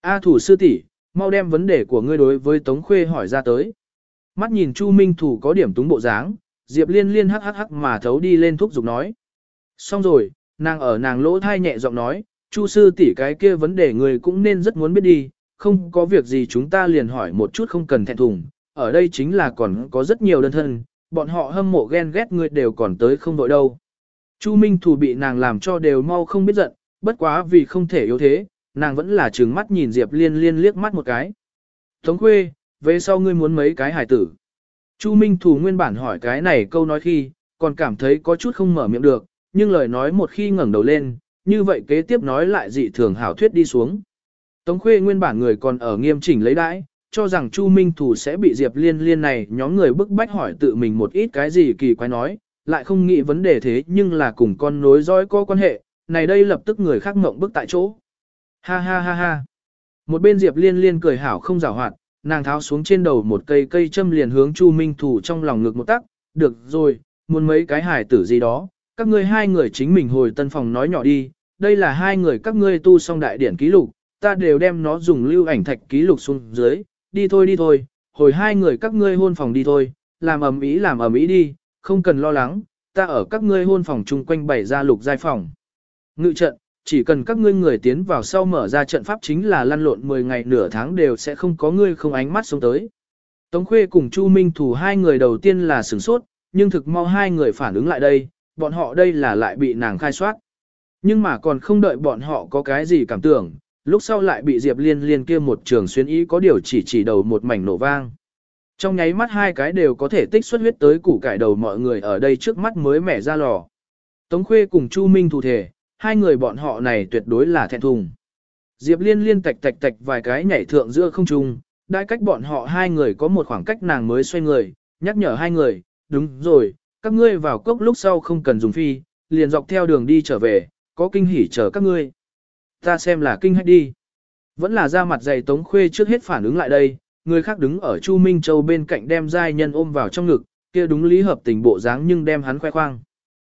A thủ sư tỷ, mau đem vấn đề của ngươi đối với Tống Khuê hỏi ra tới. Mắt nhìn Chu Minh Thủ có điểm túng bộ dáng, Diệp Liên Liên hắc hắc hắc mà thấu đi lên thúc giục nói. Xong rồi, nàng ở nàng lỗ thai nhẹ giọng nói, Chu sư tỷ cái kia vấn đề người cũng nên rất muốn biết đi, không có việc gì chúng ta liền hỏi một chút không cần thẹn thùng, ở đây chính là còn có rất nhiều đơn thân, bọn họ hâm mộ ghen ghét người đều còn tới không đội đâu. Chu Minh Thủ bị nàng làm cho đều mau không biết giận, bất quá vì không thể yếu thế, nàng vẫn là trừng mắt nhìn Diệp Liên Liên liếc mắt một cái. Tống Khuê, về sau ngươi muốn mấy cái hải tử. Chu Minh Thủ nguyên bản hỏi cái này câu nói khi, còn cảm thấy có chút không mở miệng được, nhưng lời nói một khi ngẩng đầu lên, như vậy kế tiếp nói lại dị thường hảo thuyết đi xuống. Tống Khuê nguyên bản người còn ở nghiêm chỉnh lấy đãi, cho rằng Chu Minh Thủ sẽ bị Diệp Liên Liên này nhóm người bức bách hỏi tự mình một ít cái gì kỳ quái nói, lại không nghĩ vấn đề thế nhưng là cùng con nối dõi có quan hệ, này đây lập tức người khác mộng bức tại chỗ. Ha ha ha ha. Một bên Diệp Liên Liên cười hảo không giảo hoạt, nàng tháo xuống trên đầu một cây cây châm liền hướng Chu Minh Thủ trong lòng ngực một tắc, được rồi, muốn mấy cái hải tử gì đó, các ngươi hai người chính mình hồi tân phòng nói nhỏ đi, đây là hai người các ngươi tu xong đại điển ký lục, ta đều đem nó dùng lưu ảnh thạch ký lục xuống dưới, đi thôi đi thôi, hồi hai người các ngươi hôn phòng đi thôi, làm ầm ĩ làm ầm ĩ đi, không cần lo lắng, ta ở các ngươi hôn phòng chung quanh bày ra lục giai phòng. Ngự trận, chỉ cần các ngươi người tiến vào sau mở ra trận pháp chính là lăn lộn 10 ngày nửa tháng đều sẽ không có ngươi không ánh mắt xuống tới. Tống Khuê cùng Chu Minh Thủ hai người đầu tiên là sửng sốt, nhưng thực mau hai người phản ứng lại đây, bọn họ đây là lại bị nàng khai soát. Nhưng mà còn không đợi bọn họ có cái gì cảm tưởng, lúc sau lại bị Diệp Liên Liên kia một trường xuyên ý có điều chỉ chỉ đầu một mảnh nổ vang. Trong nháy mắt hai cái đều có thể tích xuất huyết tới củ cải đầu mọi người ở đây trước mắt mới mẻ ra lò. Tống Khuê cùng Chu Minh thủ thể, hai người bọn họ này tuyệt đối là thẹn thùng. Diệp Liên Liên tạch tạch tạch vài cái nhảy thượng giữa không trung, đại cách bọn họ hai người có một khoảng cách nàng mới xoay người, nhắc nhở hai người, đúng rồi, các ngươi vào cốc lúc sau không cần dùng phi, liền dọc theo đường đi trở về, có kinh hỉ chờ các ngươi. Ta xem là kinh hách đi. Vẫn là ra mặt dày Tống Khuê trước hết phản ứng lại đây, người khác đứng ở Chu Minh Châu bên cạnh đem giai nhân ôm vào trong ngực, kia đúng lý hợp tình bộ dáng nhưng đem hắn khoe khoang.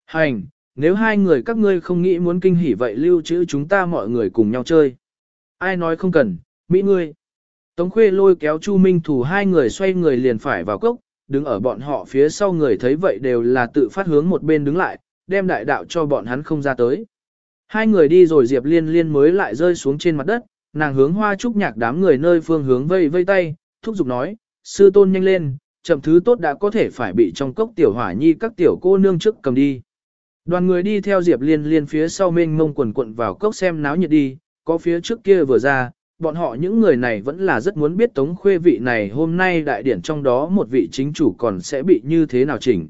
Hành, nếu hai người các ngươi không nghĩ muốn kinh hỉ vậy lưu trữ chúng ta mọi người cùng nhau chơi. Ai nói không cần, mỹ ngươi. Tống Khuê lôi kéo Chu Minh thủ hai người xoay người liền phải vào cốc, đứng ở bọn họ phía sau người thấy vậy đều là tự phát hướng một bên đứng lại, đem đại đạo cho bọn hắn không ra tới. Hai người đi rồi Diệp Liên Liên mới lại rơi xuống trên mặt đất, nàng hướng hoa trúc nhạc đám người nơi phương hướng vây vây tay, thúc giục nói, sư tôn nhanh lên, chậm thứ tốt đã có thể phải bị trong cốc tiểu hỏa nhi các tiểu cô nương trước cầm đi. Đoàn người đi theo Diệp Liên Liên phía sau mênh mông quần quận vào cốc xem náo nhiệt đi, có phía trước kia vừa ra, bọn họ những người này vẫn là rất muốn biết tống khuê vị này hôm nay đại điển trong đó một vị chính chủ còn sẽ bị như thế nào chỉnh.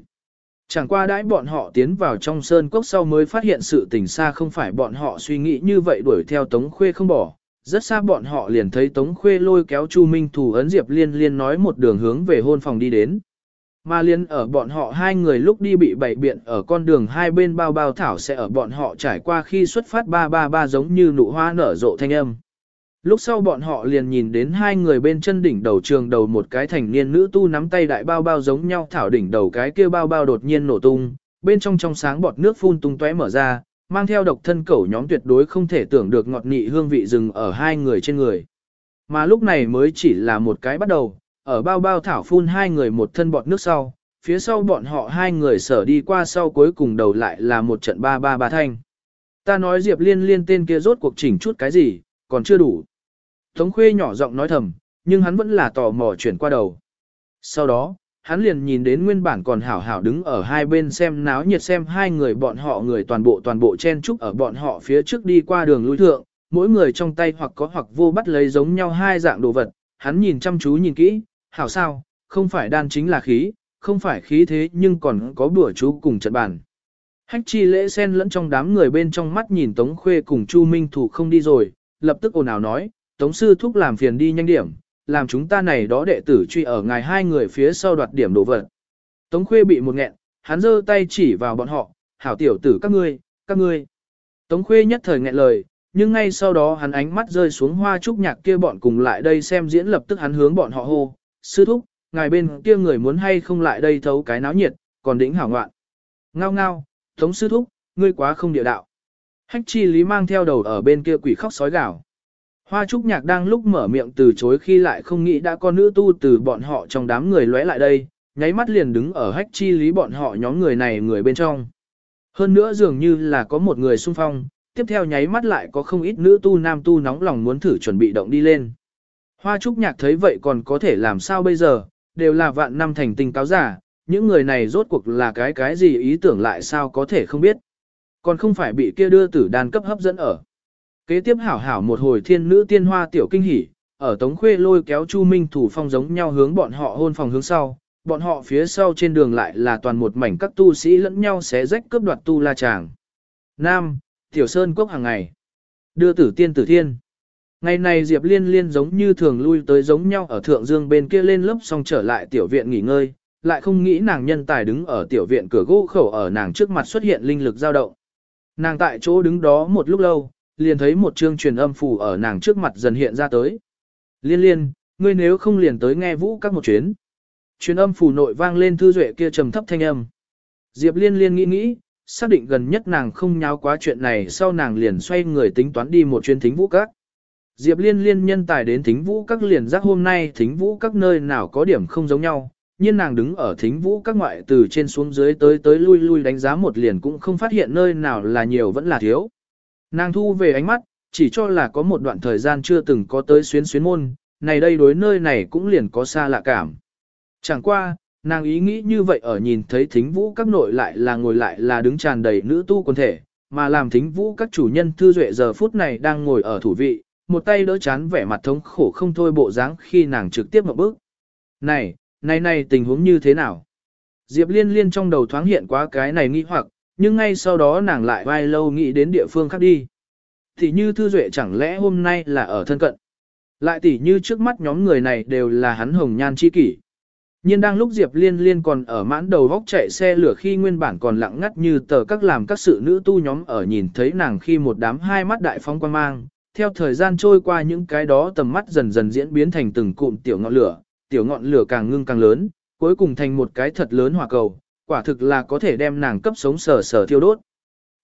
Chẳng qua đãi bọn họ tiến vào trong sơn cốc sau mới phát hiện sự tình xa không phải bọn họ suy nghĩ như vậy đuổi theo Tống Khuê không bỏ. Rất xa bọn họ liền thấy Tống Khuê lôi kéo Chu Minh Thủ ấn Diệp Liên Liên nói một đường hướng về hôn phòng đi đến. Mà liên ở bọn họ hai người lúc đi bị bảy biện ở con đường hai bên bao bao thảo sẽ ở bọn họ trải qua khi xuất phát ba ba ba giống như nụ hoa nở rộ thanh âm. Lúc sau bọn họ liền nhìn đến hai người bên chân đỉnh đầu trường đầu một cái thành niên nữ tu nắm tay đại bao bao giống nhau thảo đỉnh đầu cái kia bao bao đột nhiên nổ tung, bên trong trong sáng bọt nước phun tung tóe mở ra, mang theo độc thân cẩu nhóm tuyệt đối không thể tưởng được ngọt nị hương vị rừng ở hai người trên người. Mà lúc này mới chỉ là một cái bắt đầu, ở bao bao thảo phun hai người một thân bọt nước sau, phía sau bọn họ hai người sở đi qua sau cuối cùng đầu lại là một trận ba ba ba thanh. Ta nói Diệp Liên liên tên kia rốt cuộc chỉnh chút cái gì, còn chưa đủ. Tống Khuê nhỏ giọng nói thầm, nhưng hắn vẫn là tò mò chuyển qua đầu. Sau đó, hắn liền nhìn đến nguyên bản còn hảo hảo đứng ở hai bên xem náo nhiệt xem hai người bọn họ người toàn bộ toàn bộ chen chúc ở bọn họ phía trước đi qua đường lối thượng, mỗi người trong tay hoặc có hoặc vô bắt lấy giống nhau hai dạng đồ vật, hắn nhìn chăm chú nhìn kỹ, hảo sao, không phải đan chính là khí, không phải khí thế nhưng còn có bữa chú cùng trận bàn. Hách chi lễ sen lẫn trong đám người bên trong mắt nhìn Tống Khuê cùng Chu Minh Thủ không đi rồi, lập tức ồn ào nói, Tống sư thúc làm phiền đi nhanh điểm, làm chúng ta này đó đệ tử truy ở ngài hai người phía sau đoạt điểm đồ vật. Tống khuê bị một nghẹn, hắn giơ tay chỉ vào bọn họ, hảo tiểu tử các ngươi, các ngươi. Tống khuê nhất thời nghẹn lời, nhưng ngay sau đó hắn ánh mắt rơi xuống hoa trúc nhạc kia bọn cùng lại đây xem diễn lập tức hắn hướng bọn họ hô, sư thúc, ngài bên kia người muốn hay không lại đây thấu cái náo nhiệt, còn đỉnh hảo ngoạn. Ngao ngao, tống sư thúc, ngươi quá không địa đạo. Hách chi lý mang theo đầu ở bên kia quỷ khóc sói gào. Hoa Trúc Nhạc đang lúc mở miệng từ chối khi lại không nghĩ đã có nữ tu từ bọn họ trong đám người lóe lại đây, nháy mắt liền đứng ở hách chi lý bọn họ nhóm người này người bên trong. Hơn nữa dường như là có một người xung phong, tiếp theo nháy mắt lại có không ít nữ tu nam tu nóng lòng muốn thử chuẩn bị động đi lên. Hoa Trúc Nhạc thấy vậy còn có thể làm sao bây giờ, đều là vạn năm thành tình cáo giả, những người này rốt cuộc là cái cái gì ý tưởng lại sao có thể không biết. Còn không phải bị kia đưa tử đàn cấp hấp dẫn ở. Kế tiếp hảo hảo một hồi thiên nữ tiên hoa tiểu kinh hỉ, ở Tống Khuê lôi kéo Chu Minh thủ phong giống nhau hướng bọn họ hôn phòng hướng sau, bọn họ phía sau trên đường lại là toàn một mảnh các tu sĩ lẫn nhau xé rách cướp đoạt tu la chàng. Nam, Tiểu Sơn Quốc hàng ngày. Đưa tử tiên tử thiên. Ngày này Diệp Liên Liên giống như thường lui tới giống nhau ở Thượng Dương bên kia lên lớp xong trở lại tiểu viện nghỉ ngơi, lại không nghĩ nàng nhân tài đứng ở tiểu viện cửa gỗ khẩu ở nàng trước mặt xuất hiện linh lực dao động. Nàng tại chỗ đứng đó một lúc lâu, liền thấy một chương truyền âm phù ở nàng trước mặt dần hiện ra tới. Liên liên, ngươi nếu không liền tới nghe vũ các một chuyến. Truyền âm phù nội vang lên thư duệ kia trầm thấp thanh âm. Diệp liên liên nghĩ nghĩ, xác định gần nhất nàng không nháo quá chuyện này sau nàng liền xoay người tính toán đi một chuyến thính vũ các. Diệp liên liên nhân tài đến thính vũ các liền giác hôm nay thính vũ các nơi nào có điểm không giống nhau, nhưng nàng đứng ở thính vũ các ngoại từ trên xuống dưới tới tới lui lui đánh giá một liền cũng không phát hiện nơi nào là nhiều vẫn là thiếu. Nàng thu về ánh mắt, chỉ cho là có một đoạn thời gian chưa từng có tới xuyến xuyến môn, này đây đối nơi này cũng liền có xa lạ cảm. Chẳng qua, nàng ý nghĩ như vậy ở nhìn thấy thính vũ các nội lại là ngồi lại là đứng tràn đầy nữ tu quần thể, mà làm thính vũ các chủ nhân thư duệ giờ phút này đang ngồi ở thủ vị, một tay đỡ chán vẻ mặt thống khổ không thôi bộ dáng khi nàng trực tiếp một bước. Này, này này tình huống như thế nào? Diệp liên liên trong đầu thoáng hiện quá cái này nghĩ hoặc, nhưng ngay sau đó nàng lại vai lâu nghĩ đến địa phương khác đi. Thì như Thư Duệ chẳng lẽ hôm nay là ở thân cận. Lại tỉ như trước mắt nhóm người này đều là hắn hồng nhan chi kỷ. Nhưng đang lúc Diệp Liên Liên còn ở mãn đầu vóc chạy xe lửa khi nguyên bản còn lặng ngắt như tờ các làm các sự nữ tu nhóm ở nhìn thấy nàng khi một đám hai mắt đại phong quan mang, theo thời gian trôi qua những cái đó tầm mắt dần dần diễn biến thành từng cụm tiểu ngọn lửa, tiểu ngọn lửa càng ngưng càng lớn, cuối cùng thành một cái thật lớn hỏa cầu, quả thực là có thể đem nàng cấp sống sờ sờ thiêu đốt.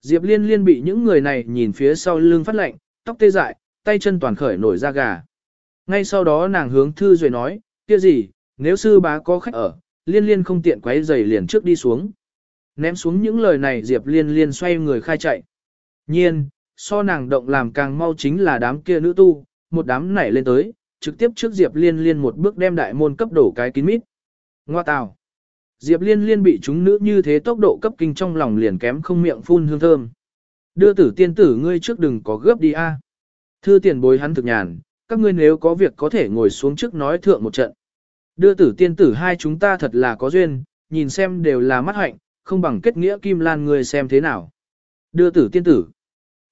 Diệp Liên Liên bị những người này nhìn phía sau lưng phát lạnh, tóc tê dại, tay chân toàn khởi nổi da gà. Ngay sau đó nàng hướng Thư Duệ nói, kia gì, nếu sư bá có khách ở, Liên Liên không tiện quấy giày liền trước đi xuống. Ném xuống những lời này Diệp Liên Liên xoay người khai chạy. Nhiên, so nàng động làm càng mau chính là đám kia nữ tu, một đám nảy lên tới, trực tiếp trước Diệp Liên Liên một bước đem đại môn cấp đổ cái kín mít. Ngoa tào. Diệp Liên Liên bị chúng nữ như thế tốc độ cấp kinh trong lòng liền kém không miệng phun hương thơm. Đưa tử tiên tử ngươi trước đừng có gấp đi a. À. Thư tiền bối hắn thực nhàn, các ngươi nếu có việc có thể ngồi xuống trước nói thượng một trận. Đưa tử tiên tử hai chúng ta thật là có duyên, nhìn xem đều là mắt hạnh, không bằng kết nghĩa kim lan người xem thế nào. Đưa tử tiên tử.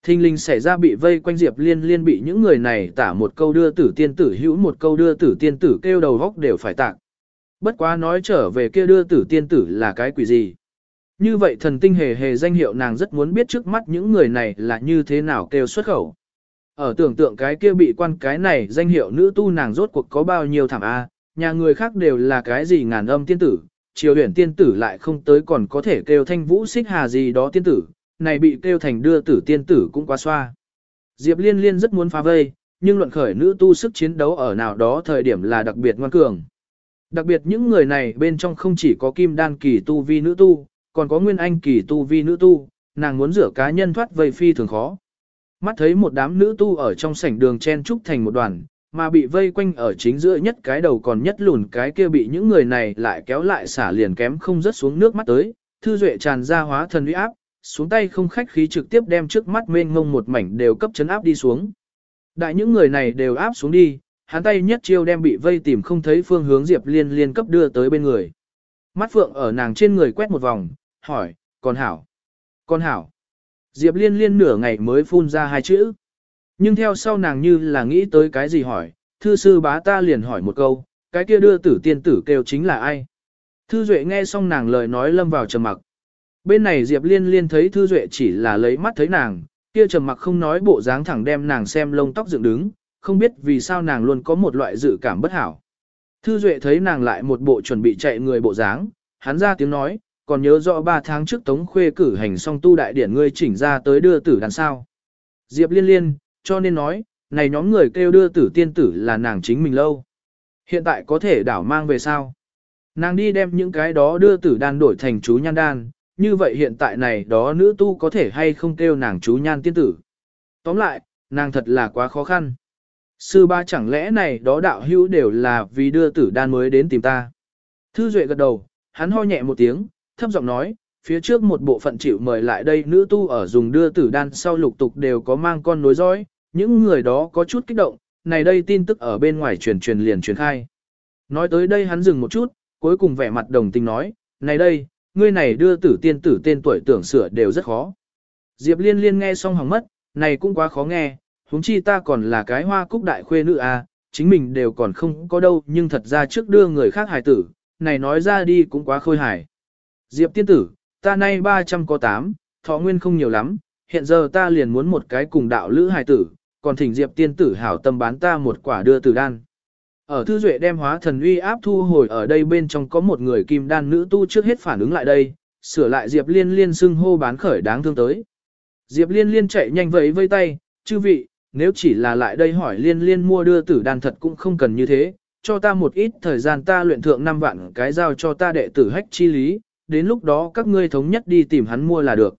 Thinh linh xảy ra bị vây quanh Diệp Liên Liên bị những người này tả một câu đưa tử tiên tử hữu một câu đưa tử tiên tử kêu đầu góc đều phải tạc. Bất quá nói trở về kia đưa tử tiên tử là cái quỷ gì. Như vậy thần tinh hề hề danh hiệu nàng rất muốn biết trước mắt những người này là như thế nào kêu xuất khẩu. Ở tưởng tượng cái kia bị quan cái này danh hiệu nữ tu nàng rốt cuộc có bao nhiêu thảm a nhà người khác đều là cái gì ngàn âm tiên tử, triều huyền tiên tử lại không tới còn có thể kêu thanh vũ xích hà gì đó tiên tử, này bị kêu thành đưa tử tiên tử cũng quá xoa. Diệp liên liên rất muốn phá vây, nhưng luận khởi nữ tu sức chiến đấu ở nào đó thời điểm là đặc biệt ngoan cường. Đặc biệt những người này bên trong không chỉ có kim đan kỳ tu vi nữ tu, còn có nguyên anh kỳ tu vi nữ tu, nàng muốn rửa cá nhân thoát vây phi thường khó. Mắt thấy một đám nữ tu ở trong sảnh đường chen trúc thành một đoàn, mà bị vây quanh ở chính giữa nhất cái đầu còn nhất lùn cái kia bị những người này lại kéo lại xả liền kém không rớt xuống nước mắt tới, thư duệ tràn ra hóa thần uy áp, xuống tay không khách khí trực tiếp đem trước mắt mênh ngông một mảnh đều cấp chấn áp đi xuống. Đại những người này đều áp xuống đi, hắn tay nhất chiêu đem bị vây tìm không thấy phương hướng Diệp Liên liên cấp đưa tới bên người. Mắt phượng ở nàng trên người quét một vòng, hỏi, con hảo, con hảo. Diệp Liên liên nửa ngày mới phun ra hai chữ. Nhưng theo sau nàng như là nghĩ tới cái gì hỏi, thư sư bá ta liền hỏi một câu, cái kia đưa tử tiên tử kêu chính là ai? Thư Duệ nghe xong nàng lời nói lâm vào trầm mặc. Bên này Diệp Liên liên thấy Thư Duệ chỉ là lấy mắt thấy nàng, kia trầm mặc không nói bộ dáng thẳng đem nàng xem lông tóc dựng đứng, không biết vì sao nàng luôn có một loại dự cảm bất hảo. Thư Duệ thấy nàng lại một bộ chuẩn bị chạy người bộ dáng, hắn ra tiếng nói, còn nhớ rõ ba tháng trước Tống Khuê cử hành xong tu đại điển ngươi chỉnh ra tới đưa tử đàn sao. Diệp liên liên, cho nên nói, này nhóm người kêu đưa tử tiên tử là nàng chính mình lâu. Hiện tại có thể đảo mang về sao? Nàng đi đem những cái đó đưa tử đan đổi thành chú nhan đan, như vậy hiện tại này đó nữ tu có thể hay không kêu nàng chú nhan tiên tử. Tóm lại, nàng thật là quá khó khăn. Sư ba chẳng lẽ này đó đạo hữu đều là vì đưa tử đan mới đến tìm ta. Thư Duệ gật đầu, hắn ho nhẹ một tiếng, thấp giọng nói, phía trước một bộ phận chịu mời lại đây nữ tu ở dùng đưa tử đan sau lục tục đều có mang con nối dõi, những người đó có chút kích động, này đây tin tức ở bên ngoài truyền truyền liền truyền khai. Nói tới đây hắn dừng một chút, cuối cùng vẻ mặt đồng tình nói, này đây, ngươi này đưa tử tiên tử tên tuổi tưởng sửa đều rất khó. Diệp liên liên nghe xong hỏng mất, này cũng quá khó nghe, huống chi ta còn là cái hoa cúc đại khuê nữ à, chính mình đều còn không có đâu nhưng thật ra trước đưa người khác hài tử, này nói ra đi cũng quá khôi hài. Diệp tiên tử, ta nay 300 có 8, thọ nguyên không nhiều lắm, hiện giờ ta liền muốn một cái cùng đạo lữ hài tử, còn thỉnh Diệp tiên tử hảo tâm bán ta một quả đưa tử đan. Ở thư duệ đem hóa thần uy áp thu hồi ở đây bên trong có một người kim đan nữ tu trước hết phản ứng lại đây, sửa lại Diệp liên liên xưng hô bán khởi đáng thương tới. Diệp liên liên chạy nhanh vẫy vây tay, chư vị, nếu chỉ là lại đây hỏi liên liên mua đưa tử đan thật cũng không cần như thế, cho ta một ít thời gian ta luyện thượng năm vạn cái giao cho ta đệ tử hách chi lý, đến lúc đó các ngươi thống nhất đi tìm hắn mua là được.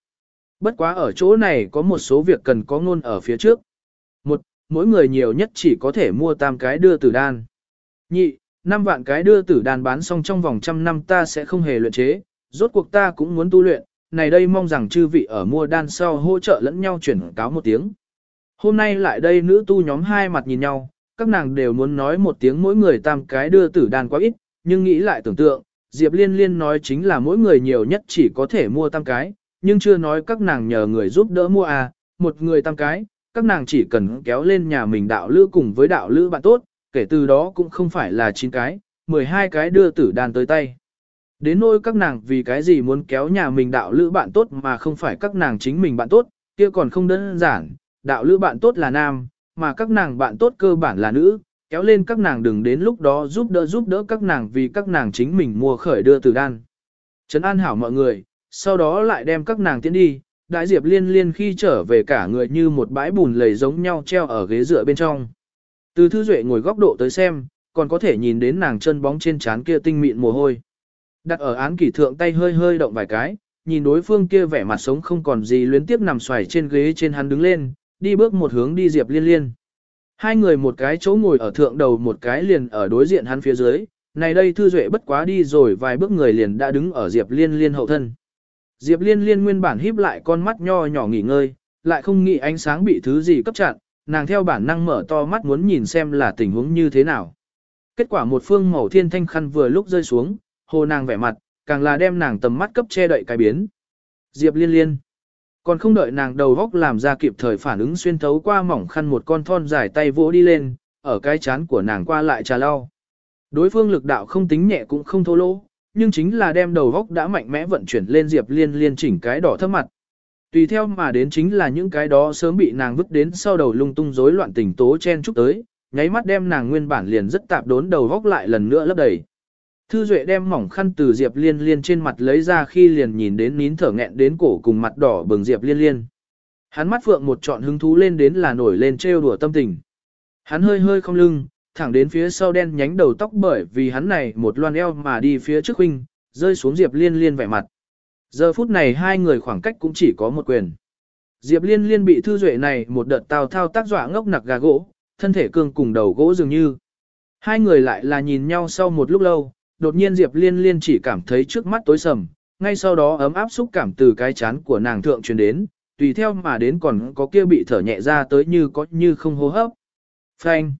Bất quá ở chỗ này có một số việc cần có ngôn ở phía trước. Một, mỗi người nhiều nhất chỉ có thể mua tam cái đưa tử đan. Nhị, 5 vạn cái đưa tử đàn bán xong trong vòng trăm năm ta sẽ không hề luyện chế, rốt cuộc ta cũng muốn tu luyện, này đây mong rằng chư vị ở mua đan sau hỗ trợ lẫn nhau chuyển cáo một tiếng. Hôm nay lại đây nữ tu nhóm hai mặt nhìn nhau, các nàng đều muốn nói một tiếng mỗi người tam cái đưa tử đàn quá ít, nhưng nghĩ lại tưởng tượng, Diệp Liên Liên nói chính là mỗi người nhiều nhất chỉ có thể mua tam cái, nhưng chưa nói các nàng nhờ người giúp đỡ mua à, một người tam cái, các nàng chỉ cần kéo lên nhà mình đạo lữ cùng với đạo lữ bạn tốt, kể từ đó cũng không phải là 9 cái, 12 cái đưa tử đàn tới tay. Đến nỗi các nàng vì cái gì muốn kéo nhà mình đạo lữ bạn tốt mà không phải các nàng chính mình bạn tốt, kia còn không đơn giản, đạo lữ bạn tốt là nam, mà các nàng bạn tốt cơ bản là nữ, kéo lên các nàng đừng đến lúc đó giúp đỡ giúp đỡ các nàng vì các nàng chính mình mua khởi đưa tử đan. Trấn an hảo mọi người, sau đó lại đem các nàng tiến đi, đại diệp liên liên khi trở về cả người như một bãi bùn lầy giống nhau treo ở ghế dựa bên trong. Từ thư duệ ngồi góc độ tới xem, còn có thể nhìn đến nàng chân bóng trên trán kia tinh mịn mồ hôi. Đặt ở án kỷ thượng tay hơi hơi động vài cái, nhìn đối phương kia vẻ mặt sống không còn gì luyến tiếp nằm xoài trên ghế trên hắn đứng lên, đi bước một hướng đi Diệp Liên Liên. Hai người một cái chỗ ngồi ở thượng đầu một cái liền ở đối diện hắn phía dưới, này đây Thư Duệ bất quá đi rồi vài bước người liền đã đứng ở Diệp Liên Liên hậu thân. Diệp Liên Liên nguyên bản híp lại con mắt nho nhỏ nghỉ ngơi, lại không nghĩ ánh sáng bị thứ gì cấp chặn, nàng theo bản năng mở to mắt muốn nhìn xem là tình huống như thế nào. Kết quả một phương màu thiên thanh khăn vừa lúc rơi xuống, hồ nàng vẻ mặt, càng là đem nàng tầm mắt cấp che đậy cái biến. Diệp Liên Liên còn không đợi nàng đầu góc làm ra kịp thời phản ứng xuyên thấu qua mỏng khăn một con thon dài tay vỗ đi lên, ở cái chán của nàng qua lại trà lau. Đối phương lực đạo không tính nhẹ cũng không thô lỗ, nhưng chính là đem đầu góc đã mạnh mẽ vận chuyển lên Diệp Liên liên chỉnh cái đỏ thấp mặt. Tùy theo mà đến chính là những cái đó sớm bị nàng vứt đến sau đầu lung tung rối loạn tình tố chen chúc tới, nháy mắt đem nàng nguyên bản liền rất tạp đốn đầu góc lại lần nữa lấp đầy. Thư Duệ đem mỏng khăn từ Diệp Liên Liên trên mặt lấy ra khi liền nhìn đến nín thở nghẹn đến cổ cùng mặt đỏ bừng Diệp Liên Liên. Hắn mắt phượng một trọn hứng thú lên đến là nổi lên trêu đùa tâm tình. Hắn hơi hơi không lưng, thẳng đến phía sau đen nhánh đầu tóc bởi vì hắn này một loan eo mà đi phía trước huynh, rơi xuống Diệp Liên Liên vẻ mặt. Giờ phút này hai người khoảng cách cũng chỉ có một quyền. Diệp Liên Liên bị Thư Duệ này một đợt tào thao tác dọa ngốc nặc gà gỗ, thân thể cương cùng đầu gỗ dường như. Hai người lại là nhìn nhau sau một lúc lâu, đột nhiên Diệp Liên Liên chỉ cảm thấy trước mắt tối sầm, ngay sau đó ấm áp xúc cảm từ cái chán của nàng thượng truyền đến, tùy theo mà đến còn có kia bị thở nhẹ ra tới như có như không hô hấp. Phanh.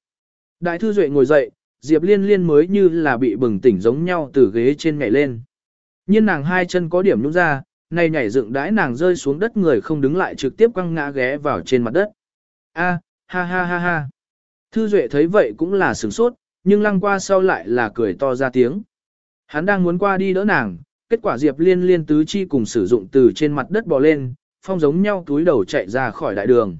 Đại thư duệ ngồi dậy, Diệp Liên Liên mới như là bị bừng tỉnh giống nhau từ ghế trên nhảy lên. Nhưng nàng hai chân có điểm nhũn ra, nay nhảy dựng đãi nàng rơi xuống đất người không đứng lại trực tiếp quăng ngã ghé vào trên mặt đất. A, ha ha ha ha. Thư Duệ thấy vậy cũng là sửng sốt, nhưng lăng qua sau lại là cười to ra tiếng. Hắn đang muốn qua đi đỡ nàng, kết quả Diệp Liên liên tứ chi cùng sử dụng từ trên mặt đất bò lên, phong giống nhau túi đầu chạy ra khỏi đại đường.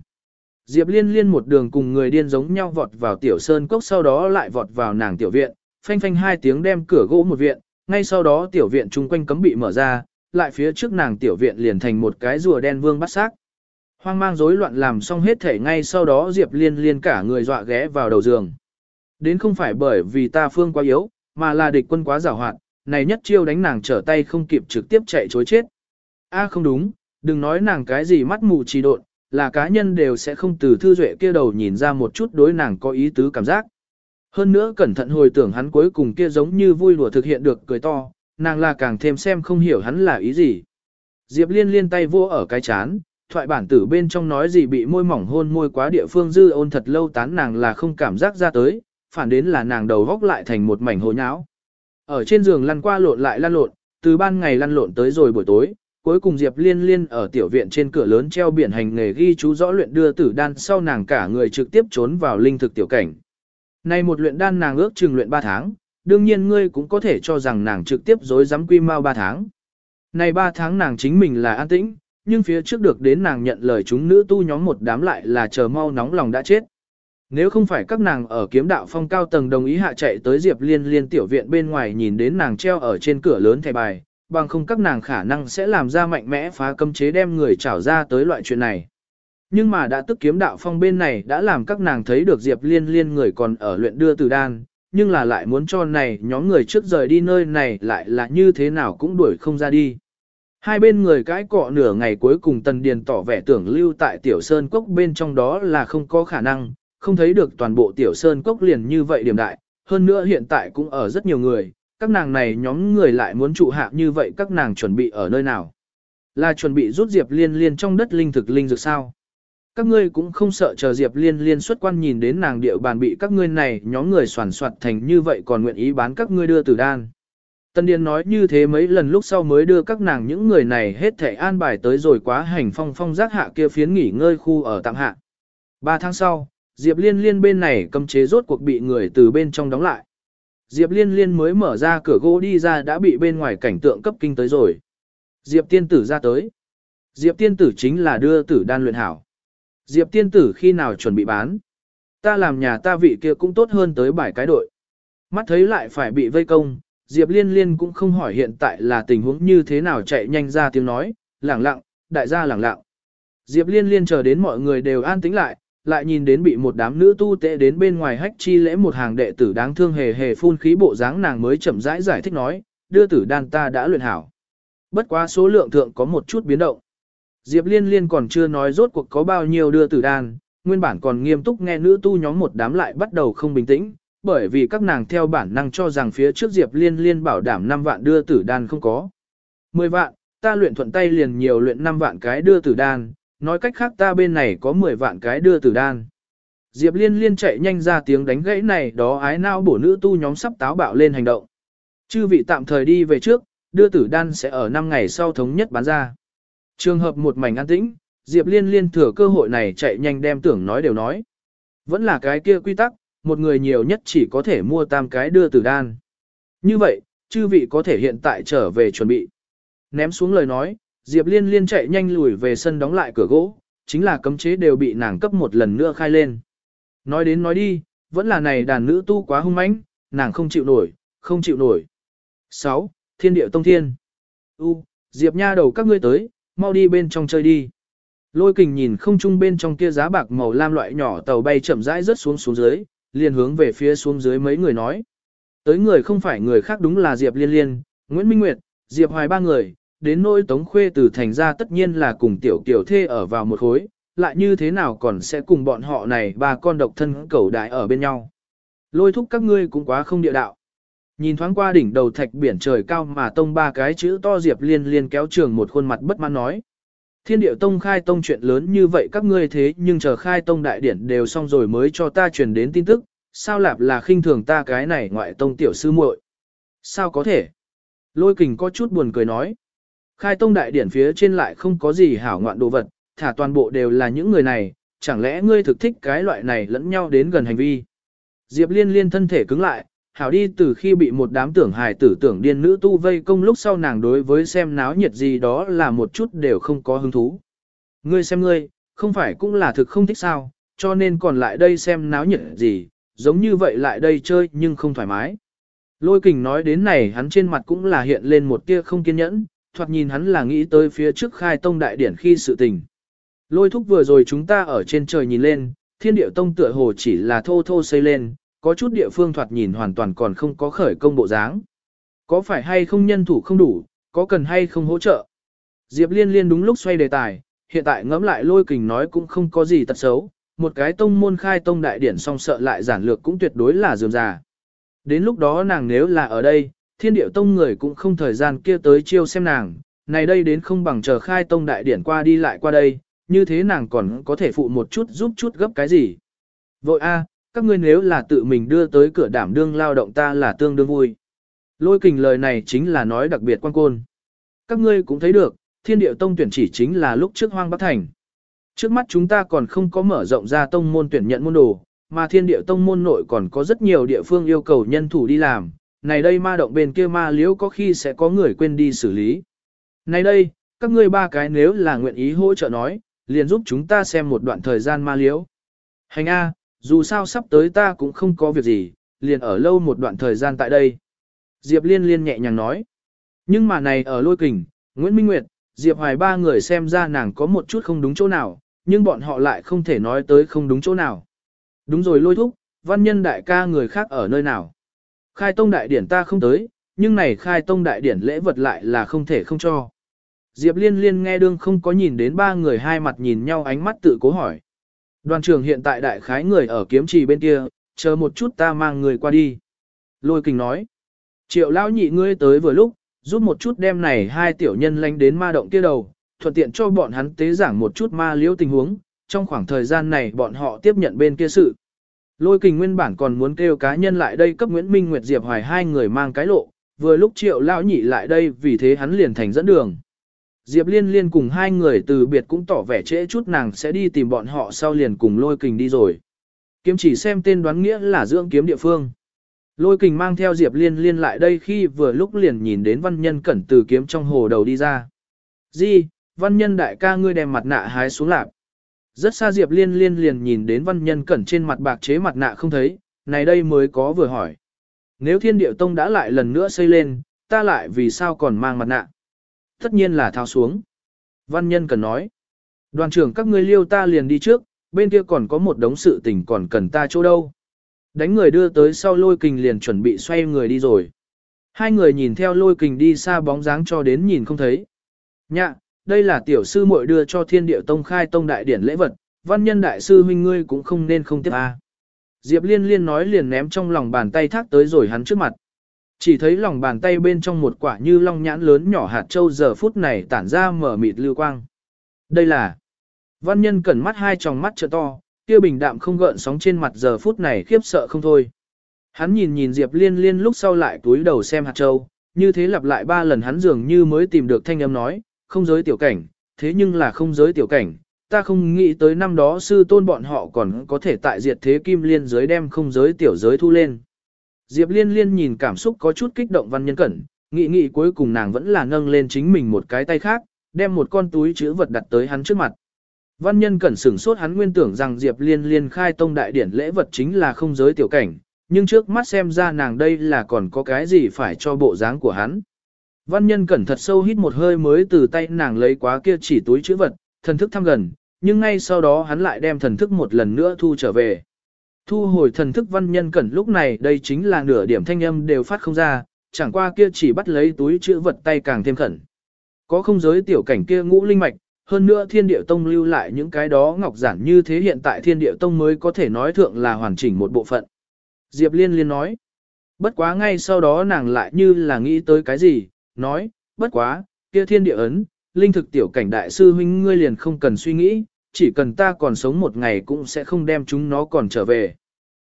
Diệp Liên liên một đường cùng người điên giống nhau vọt vào tiểu sơn cốc sau đó lại vọt vào nàng tiểu viện, phanh phanh hai tiếng đem cửa gỗ một viện, ngay sau đó tiểu viện chung quanh cấm bị mở ra, lại phía trước nàng tiểu viện liền thành một cái rùa đen vương bắt xác. Hoang mang rối loạn làm xong hết thể ngay sau đó Diệp Liên liên cả người dọa ghé vào đầu giường. Đến không phải bởi vì ta phương quá yếu, mà là địch quân quá giàu hoạt, này nhất chiêu đánh nàng trở tay không kịp trực tiếp chạy chối chết. A không đúng, đừng nói nàng cái gì mắt mù trì độn, là cá nhân đều sẽ không từ thư duệ kia đầu nhìn ra một chút đối nàng có ý tứ cảm giác. Hơn nữa cẩn thận hồi tưởng hắn cuối cùng kia giống như vui đùa thực hiện được cười to, nàng là càng thêm xem không hiểu hắn là ý gì. Diệp liên liên tay vô ở cái chán, thoại bản tử bên trong nói gì bị môi mỏng hôn môi quá địa phương dư ôn thật lâu tán nàng là không cảm giác ra tới, phản đến là nàng đầu góc lại thành một mảnh hồ nháo. Ở trên giường lăn qua lộn lại lăn lộn, từ ban ngày lăn lộn tới rồi buổi tối, cuối cùng Diệp Liên Liên ở tiểu viện trên cửa lớn treo biển hành nghề ghi chú rõ luyện đưa tử đan sau nàng cả người trực tiếp trốn vào linh thực tiểu cảnh. Này một luyện đan nàng ước chừng luyện 3 tháng, đương nhiên ngươi cũng có thể cho rằng nàng trực tiếp dối dám quy mau 3 tháng. Này 3 tháng nàng chính mình là an tĩnh, nhưng phía trước được đến nàng nhận lời chúng nữ tu nhóm một đám lại là chờ mau nóng lòng đã chết. Nếu không phải các nàng ở kiếm đạo phong cao tầng đồng ý hạ chạy tới Diệp Liên Liên tiểu viện bên ngoài nhìn đến nàng treo ở trên cửa lớn thẻ bài, bằng không các nàng khả năng sẽ làm ra mạnh mẽ phá cấm chế đem người trảo ra tới loại chuyện này. Nhưng mà đã tức kiếm đạo phong bên này đã làm các nàng thấy được Diệp Liên Liên người còn ở luyện đưa từ đan, nhưng là lại muốn cho này nhóm người trước rời đi nơi này lại là như thế nào cũng đuổi không ra đi. Hai bên người cãi cọ nửa ngày cuối cùng Tần Điền tỏ vẻ tưởng lưu tại Tiểu Sơn Cốc bên trong đó là không có khả năng, không thấy được toàn bộ Tiểu Sơn Cốc liền như vậy điểm đại, hơn nữa hiện tại cũng ở rất nhiều người, các nàng này nhóm người lại muốn trụ hạ như vậy các nàng chuẩn bị ở nơi nào? Là chuẩn bị rút Diệp Liên Liên trong đất linh thực linh dược sao? Các ngươi cũng không sợ chờ Diệp Liên Liên xuất quan nhìn đến nàng địa bàn bị các ngươi này nhóm người soàn soạt thành như vậy còn nguyện ý bán các ngươi đưa tử đan. Tân Điền nói như thế mấy lần lúc sau mới đưa các nàng những người này hết thể an bài tới rồi quá hành phong phong giác hạ kia phiến nghỉ ngơi khu ở tạm hạ. Ba tháng sau, Diệp Liên Liên bên này cầm chế rốt cuộc bị người từ bên trong đóng lại. Diệp Liên Liên mới mở ra cửa gỗ đi ra đã bị bên ngoài cảnh tượng cấp kinh tới rồi. Diệp tiên tử ra tới. Diệp tiên tử chính là đưa tử đan luyện hảo. Diệp tiên tử khi nào chuẩn bị bán. Ta làm nhà ta vị kia cũng tốt hơn tới bảy cái đội. Mắt thấy lại phải bị vây công, Diệp Liên Liên cũng không hỏi hiện tại là tình huống như thế nào chạy nhanh ra tiếng nói, lẳng lặng, đại gia lẳng lặng. Diệp Liên Liên chờ đến mọi người đều an tĩnh lại, lại nhìn đến bị một đám nữ tu tệ đến bên ngoài hách chi lễ một hàng đệ tử đáng thương hề hề phun khí bộ dáng nàng mới chậm rãi giải thích nói, đưa tử đan ta đã luyện hảo. Bất quá số lượng thượng có một chút biến động. Diệp Liên Liên còn chưa nói rốt cuộc có bao nhiêu đưa tử đan, nguyên bản còn nghiêm túc nghe nữ tu nhóm một đám lại bắt đầu không bình tĩnh, bởi vì các nàng theo bản năng cho rằng phía trước Diệp Liên Liên bảo đảm 5 vạn đưa tử đan không có. 10 vạn, ta luyện thuận tay liền nhiều luyện 5 vạn cái đưa tử đan, nói cách khác ta bên này có 10 vạn cái đưa tử đan. Diệp Liên Liên chạy nhanh ra tiếng đánh gãy này đó ái nao bổ nữ tu nhóm sắp táo bạo lên hành động. Chư vị tạm thời đi về trước, đưa tử đan sẽ ở 5 ngày sau thống nhất bán ra. Trường hợp một mảnh an tĩnh, Diệp Liên Liên thừa cơ hội này chạy nhanh đem tưởng nói đều nói. Vẫn là cái kia quy tắc, một người nhiều nhất chỉ có thể mua tam cái đưa tử đan. Như vậy, chư vị có thể hiện tại trở về chuẩn bị. Ném xuống lời nói, Diệp Liên Liên chạy nhanh lùi về sân đóng lại cửa gỗ, chính là cấm chế đều bị nàng cấp một lần nữa khai lên. Nói đến nói đi, vẫn là này đàn nữ tu quá hung mãnh, nàng không chịu nổi, không chịu nổi. 6. Thiên điệu tông thiên. U, Diệp nha đầu các ngươi tới, mau đi bên trong chơi đi. Lôi kình nhìn không trung bên trong kia giá bạc màu lam loại nhỏ tàu bay chậm rãi rớt xuống xuống dưới, liền hướng về phía xuống dưới mấy người nói. Tới người không phải người khác đúng là Diệp Liên Liên, Nguyễn Minh Nguyệt, Diệp Hoài ba người, đến nỗi Tống Khuê từ thành ra tất nhiên là cùng tiểu tiểu thê ở vào một khối, lại như thế nào còn sẽ cùng bọn họ này ba con độc thân cẩu đại ở bên nhau. Lôi thúc các ngươi cũng quá không địa đạo. Nhìn thoáng qua đỉnh đầu thạch biển trời cao mà tông ba cái chữ to Diệp Liên Liên kéo trường một khuôn mặt bất mãn nói. Thiên điệu tông khai tông chuyện lớn như vậy các ngươi thế nhưng chờ khai tông đại điển đều xong rồi mới cho ta truyền đến tin tức, sao lạp là khinh thường ta cái này ngoại tông tiểu sư muội? Sao có thể? Lôi kình có chút buồn cười nói. Khai tông đại điển phía trên lại không có gì hảo ngoạn đồ vật, thả toàn bộ đều là những người này, chẳng lẽ ngươi thực thích cái loại này lẫn nhau đến gần hành vi? Diệp liên liên thân thể cứng lại, hảo đi từ khi bị một đám tưởng hài tử tưởng điên nữ tu vây công lúc sau nàng đối với xem náo nhiệt gì đó là một chút đều không có hứng thú. Ngươi xem ngươi, không phải cũng là thực không thích sao, cho nên còn lại đây xem náo nhiệt gì, giống như vậy lại đây chơi nhưng không thoải mái. Lôi kình nói đến này hắn trên mặt cũng là hiện lên một tia không kiên nhẫn, thoạt nhìn hắn là nghĩ tới phía trước khai tông đại điển khi sự tình. Lôi thúc vừa rồi chúng ta ở trên trời nhìn lên, thiên điệu tông tựa hồ chỉ là thô thô xây lên, có chút địa phương thoạt nhìn hoàn toàn còn không có khởi công bộ dáng. Có phải hay không nhân thủ không đủ, có cần hay không hỗ trợ? Diệp liên liên đúng lúc xoay đề tài, hiện tại ngẫm lại lôi kình nói cũng không có gì tật xấu, một cái tông môn khai tông đại điển song sợ lại giản lược cũng tuyệt đối là dườm già. Đến lúc đó nàng nếu là ở đây, thiên điệu tông người cũng không thời gian kia tới chiêu xem nàng, này đây đến không bằng chờ khai tông đại điển qua đi lại qua đây, như thế nàng còn có thể phụ một chút giúp chút gấp cái gì. Vội a, các ngươi nếu là tự mình đưa tới cửa đảm đương lao động ta là tương đương vui. Lôi kình lời này chính là nói đặc biệt quan côn. Các ngươi cũng thấy được, thiên điệu tông tuyển chỉ chính là lúc trước hoang bắc thành. Trước mắt chúng ta còn không có mở rộng ra tông môn tuyển nhận môn đồ, mà thiên điệu tông môn nội còn có rất nhiều địa phương yêu cầu nhân thủ đi làm, này đây ma động bên kia ma liễu có khi sẽ có người quên đi xử lý. Này đây, các ngươi ba cái nếu là nguyện ý hỗ trợ nói, liền giúp chúng ta xem một đoạn thời gian ma liễu. Hành A, dù sao sắp tới ta cũng không có việc gì, liền ở lâu một đoạn thời gian tại đây. Diệp Liên Liên nhẹ nhàng nói. Nhưng mà này ở lôi kình, Nguyễn Minh Nguyệt, Diệp Hoài ba người xem ra nàng có một chút không đúng chỗ nào, nhưng bọn họ lại không thể nói tới không đúng chỗ nào. Đúng rồi lôi thúc, văn nhân đại ca người khác ở nơi nào. Khai tông đại điển ta không tới, nhưng này khai tông đại điển lễ vật lại là không thể không cho. Diệp liên liên nghe đương không có nhìn đến ba người hai mặt nhìn nhau ánh mắt tự cố hỏi. Đoàn trưởng hiện tại đại khái người ở kiếm trì bên kia, chờ một chút ta mang người qua đi. Lôi kình nói. Triệu lão nhị ngươi tới vừa lúc, giúp một chút đem này hai tiểu nhân lánh đến ma động kia đầu, thuận tiện cho bọn hắn tế giảng một chút ma liễu tình huống, trong khoảng thời gian này bọn họ tiếp nhận bên kia sự. Lôi kình nguyên bản còn muốn kêu cá nhân lại đây cấp Nguyễn Minh Nguyệt Diệp Hoài hai người mang cái lộ, vừa lúc triệu lão nhị lại đây vì thế hắn liền thành dẫn đường. Diệp Liên Liên cùng hai người từ biệt cũng tỏ vẻ trễ chút nàng sẽ đi tìm bọn họ sau liền cùng lôi kình đi rồi. Kiếm chỉ xem tên đoán nghĩa là dưỡng kiếm địa phương. Lôi kình mang theo Diệp Liên Liên lại đây khi vừa lúc liền nhìn đến văn nhân cẩn từ kiếm trong hồ đầu đi ra. Di, văn nhân đại ca ngươi đem mặt nạ hái xuống lạp. Rất xa Diệp Liên Liên liền nhìn đến văn nhân cẩn trên mặt bạc chế mặt nạ không thấy, này đây mới có vừa hỏi. Nếu thiên điệu tông đã lại lần nữa xây lên, ta lại vì sao còn mang mặt nạ? Tất nhiên là thao xuống. Văn nhân cần nói. Đoàn trưởng các ngươi liêu ta liền đi trước, bên kia còn có một đống sự tình còn cần ta chỗ đâu. Đánh người đưa tới sau lôi kình liền chuẩn bị xoay người đi rồi. Hai người nhìn theo lôi kình đi xa bóng dáng cho đến nhìn không thấy. Nhạ, đây là tiểu sư muội đưa cho thiên địa tông khai tông đại điển lễ vật, văn nhân đại sư huynh ngươi cũng không nên không tiếp a. Diệp liên liên nói liền ném trong lòng bàn tay thác tới rồi hắn trước mặt. Chỉ thấy lòng bàn tay bên trong một quả như long nhãn lớn nhỏ hạt châu giờ phút này tản ra mở mịt lưu quang. Đây là văn nhân cẩn mắt hai tròng mắt trợ to, kia bình đạm không gợn sóng trên mặt giờ phút này khiếp sợ không thôi. Hắn nhìn nhìn Diệp liên liên lúc sau lại túi đầu xem hạt châu, như thế lặp lại ba lần hắn dường như mới tìm được thanh âm nói, không giới tiểu cảnh, thế nhưng là không giới tiểu cảnh, ta không nghĩ tới năm đó sư tôn bọn họ còn có thể tại diệt thế kim liên giới đem không giới tiểu giới thu lên. Diệp liên liên nhìn cảm xúc có chút kích động văn nhân cẩn, nghĩ nghĩ cuối cùng nàng vẫn là nâng lên chính mình một cái tay khác, đem một con túi chữ vật đặt tới hắn trước mặt. Văn nhân cẩn sửng sốt hắn nguyên tưởng rằng Diệp liên liên khai tông đại điển lễ vật chính là không giới tiểu cảnh, nhưng trước mắt xem ra nàng đây là còn có cái gì phải cho bộ dáng của hắn. Văn nhân cẩn thật sâu hít một hơi mới từ tay nàng lấy quá kia chỉ túi chữ vật, thần thức thăm gần, nhưng ngay sau đó hắn lại đem thần thức một lần nữa thu trở về. Thu hồi thần thức văn nhân cẩn lúc này đây chính là nửa điểm thanh âm đều phát không ra, chẳng qua kia chỉ bắt lấy túi chữ vật tay càng thêm khẩn. Có không giới tiểu cảnh kia ngũ linh mạch, hơn nữa thiên địa tông lưu lại những cái đó ngọc giản như thế hiện tại thiên địa tông mới có thể nói thượng là hoàn chỉnh một bộ phận. Diệp liên liên nói. Bất quá ngay sau đó nàng lại như là nghĩ tới cái gì, nói, bất quá, kia thiên địa ấn, linh thực tiểu cảnh đại sư huynh ngươi liền không cần suy nghĩ, chỉ cần ta còn sống một ngày cũng sẽ không đem chúng nó còn trở về.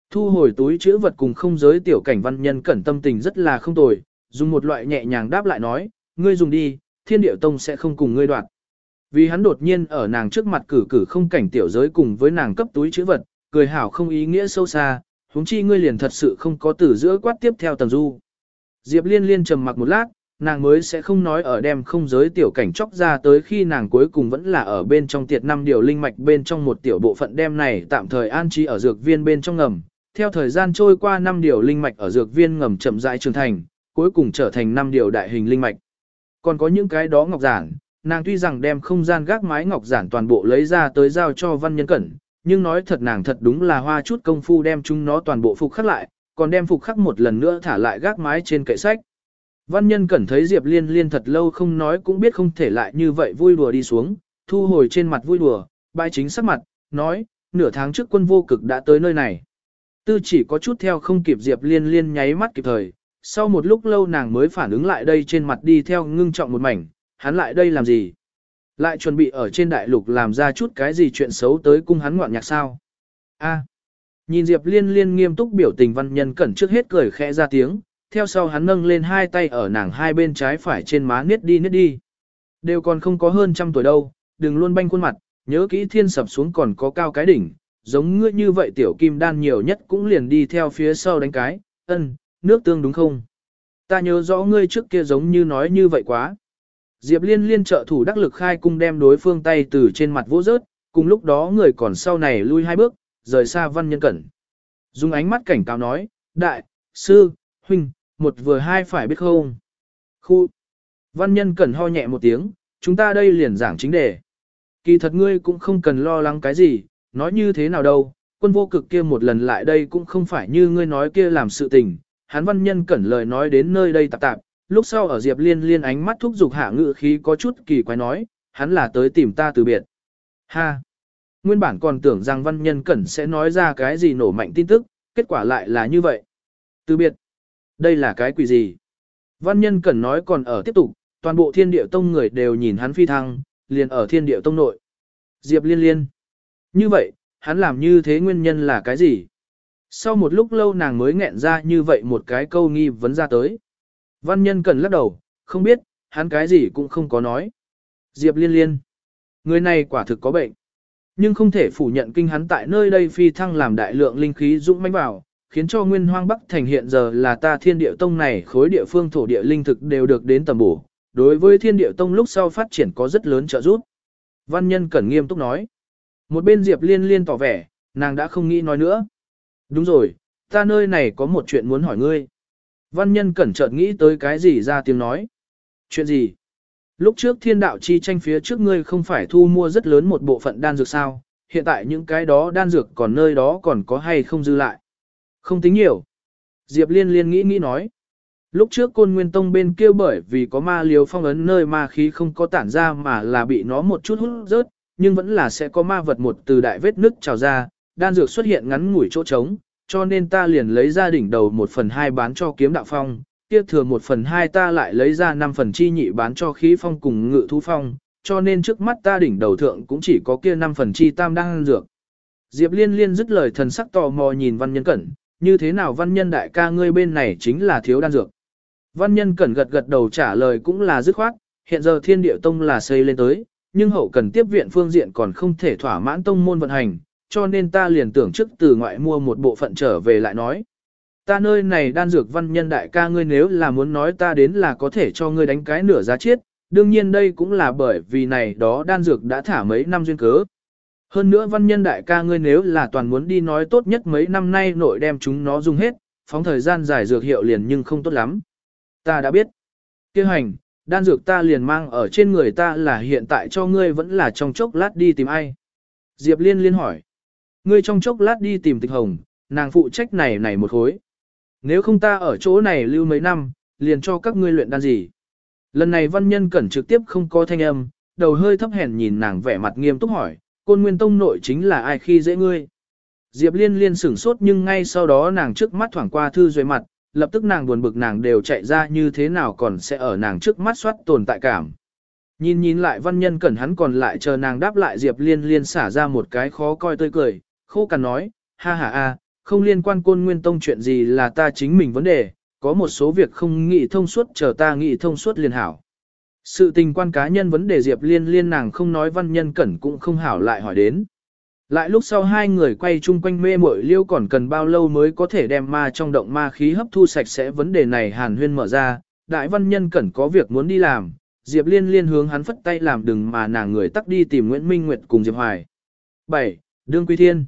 Thu hồi túi chữ vật cùng không giới tiểu cảnh văn nhân cẩn tâm tình rất là không tồi, dùng một loại nhẹ nhàng đáp lại nói, ngươi dùng đi, thiên điệu tông sẽ không cùng ngươi đoạt. Vì hắn đột nhiên ở nàng trước mặt cử cử không cảnh tiểu giới cùng với nàng cấp túi chữ vật, cười hảo không ý nghĩa sâu xa, huống chi ngươi liền thật sự không có từ giữa quát tiếp theo tầng du. Diệp liên liên trầm mặc một lát, nàng mới sẽ không nói ở đem không giới tiểu cảnh chóc ra tới khi nàng cuối cùng vẫn là ở bên trong tiệt năm điều linh mạch bên trong một tiểu bộ phận đem này tạm thời an trí ở dược viên bên trong ngầm. Theo thời gian trôi qua năm điều linh mạch ở dược viên ngầm chậm rãi trưởng thành, cuối cùng trở thành năm điều đại hình linh mạch. Còn có những cái đó ngọc giản, nàng tuy rằng đem không gian gác mái ngọc giản toàn bộ lấy ra tới giao cho văn nhân cẩn, nhưng nói thật nàng thật đúng là hoa chút công phu đem chúng nó toàn bộ phục khắc lại, còn đem phục khắc một lần nữa thả lại gác mái trên kệ sách. Văn nhân cẩn thấy Diệp Liên Liên thật lâu không nói cũng biết không thể lại như vậy vui đùa đi xuống, thu hồi trên mặt vui đùa, bài chính sắc mặt, nói, nửa tháng trước quân vô cực đã tới nơi này. Tư chỉ có chút theo không kịp Diệp Liên Liên nháy mắt kịp thời, sau một lúc lâu nàng mới phản ứng lại đây trên mặt đi theo ngưng trọng một mảnh, hắn lại đây làm gì? Lại chuẩn bị ở trên đại lục làm ra chút cái gì chuyện xấu tới cung hắn ngoạn nhạc sao? A. Nhìn Diệp Liên Liên nghiêm túc biểu tình văn nhân cẩn trước hết cười khẽ ra tiếng, theo sau hắn nâng lên hai tay ở nàng hai bên trái phải trên má niết đi niết đi. Đều còn không có hơn trăm tuổi đâu, đừng luôn banh khuôn mặt, nhớ kỹ thiên sập xuống còn có cao cái đỉnh, giống ngươi như vậy tiểu kim đan nhiều nhất cũng liền đi theo phía sau đánh cái, ân, nước tương đúng không? Ta nhớ rõ ngươi trước kia giống như nói như vậy quá. Diệp liên liên trợ thủ đắc lực khai cung đem đối phương tay từ trên mặt vỗ rớt, cùng lúc đó người còn sau này lui hai bước, rời xa văn nhân cẩn. Dùng ánh mắt cảnh cáo nói, đại, sư, huynh, một vừa hai phải biết không? Khu. Văn nhân cẩn ho nhẹ một tiếng, chúng ta đây liền giảng chính đề. Kỳ thật ngươi cũng không cần lo lắng cái gì, nói như thế nào đâu, quân vô cực kia một lần lại đây cũng không phải như ngươi nói kia làm sự tình. Hán văn nhân cẩn lời nói đến nơi đây tạp tạp, lúc sau ở Diệp Liên liên ánh mắt thúc giục hạ ngự khí có chút kỳ quái nói, hắn là tới tìm ta từ biệt. Ha! Nguyên bản còn tưởng rằng văn nhân cẩn sẽ nói ra cái gì nổ mạnh tin tức, kết quả lại là như vậy. Từ biệt! Đây là cái quỷ gì? Văn nhân cần nói còn ở tiếp tục, toàn bộ thiên địa tông người đều nhìn hắn phi thăng, liền ở thiên địa tông nội. Diệp liên liên. Như vậy, hắn làm như thế nguyên nhân là cái gì? Sau một lúc lâu nàng mới nghẹn ra như vậy một cái câu nghi vấn ra tới. Văn nhân cần lắc đầu, không biết, hắn cái gì cũng không có nói. Diệp liên liên. Người này quả thực có bệnh. Nhưng không thể phủ nhận kinh hắn tại nơi đây phi thăng làm đại lượng linh khí dũng mãnh vào, khiến cho nguyên hoang bắc thành hiện giờ là ta thiên địa tông này khối địa phương thổ địa linh thực đều được đến tầm bổ. Đối với thiên địa tông lúc sau phát triển có rất lớn trợ giúp. Văn nhân cẩn nghiêm túc nói. Một bên Diệp liên liên tỏ vẻ, nàng đã không nghĩ nói nữa. Đúng rồi, ta nơi này có một chuyện muốn hỏi ngươi. Văn nhân cẩn chợt nghĩ tới cái gì ra tiếng nói. Chuyện gì? Lúc trước thiên đạo chi tranh phía trước ngươi không phải thu mua rất lớn một bộ phận đan dược sao, hiện tại những cái đó đan dược còn nơi đó còn có hay không dư lại. Không tính nhiều. Diệp liên liên nghĩ nghĩ nói. Lúc trước côn nguyên tông bên kia bởi vì có ma liều phong ấn nơi ma khí không có tản ra mà là bị nó một chút hút rớt, nhưng vẫn là sẽ có ma vật một từ đại vết nứt trào ra, đan dược xuất hiện ngắn ngủi chỗ trống, cho nên ta liền lấy ra đỉnh đầu một phần hai bán cho kiếm đạo phong, tiếp thừa một phần hai ta lại lấy ra năm phần chi nhị bán cho khí phong cùng ngự thú phong, cho nên trước mắt ta đỉnh đầu thượng cũng chỉ có kia năm phần chi tam đang dược. Diệp liên liên dứt lời thần sắc tò mò nhìn văn nhân cẩn, như thế nào văn nhân đại ca ngươi bên này chính là thiếu đan dược. Văn nhân cẩn gật gật đầu trả lời cũng là dứt khoát, hiện giờ thiên địa tông là xây lên tới, nhưng hậu cần tiếp viện phương diện còn không thể thỏa mãn tông môn vận hành, cho nên ta liền tưởng trước từ ngoại mua một bộ phận trở về lại nói. Ta nơi này đan dược văn nhân đại ca ngươi nếu là muốn nói ta đến là có thể cho ngươi đánh cái nửa giá chết, đương nhiên đây cũng là bởi vì này đó đan dược đã thả mấy năm duyên cớ. Hơn nữa văn nhân đại ca ngươi nếu là toàn muốn đi nói tốt nhất mấy năm nay nội đem chúng nó dùng hết, phóng thời gian dài dược hiệu liền nhưng không tốt lắm. Ta đã biết. Kêu hành, đan dược ta liền mang ở trên người ta là hiện tại cho ngươi vẫn là trong chốc lát đi tìm ai. Diệp liên liên hỏi. Ngươi trong chốc lát đi tìm tịch hồng, nàng phụ trách này này một khối. Nếu không ta ở chỗ này lưu mấy năm, liền cho các ngươi luyện đan gì. Lần này văn nhân cẩn trực tiếp không có thanh âm, đầu hơi thấp hèn nhìn nàng vẻ mặt nghiêm túc hỏi, côn nguyên tông nội chính là ai khi dễ ngươi. Diệp liên liên sửng sốt nhưng ngay sau đó nàng trước mắt thoảng qua thư duệ mặt, lập tức nàng buồn bực nàng đều chạy ra như thế nào còn sẽ ở nàng trước mắt soát tồn tại cảm. Nhìn nhìn lại văn nhân cẩn hắn còn lại chờ nàng đáp lại Diệp liên liên xả ra một cái khó coi tươi cười, khô cằn nói, ha ha a, không liên quan côn nguyên tông chuyện gì là ta chính mình vấn đề, có một số việc không nghĩ thông suốt chờ ta nghĩ thông suốt liền hảo. Sự tình quan cá nhân vấn đề Diệp liên liên nàng không nói văn nhân cẩn cũng không hảo lại hỏi đến. Lại lúc sau hai người quay chung quanh mê muội liêu còn cần bao lâu mới có thể đem ma trong động ma khí hấp thu sạch sẽ vấn đề này hàn huyên mở ra, đại văn nhân cẩn có việc muốn đi làm, Diệp liên liên hướng hắn phất tay làm đừng mà nàng người tắt đi tìm Nguyễn Minh Nguyệt cùng Diệp Hoài. 7. Đương Quy Thiên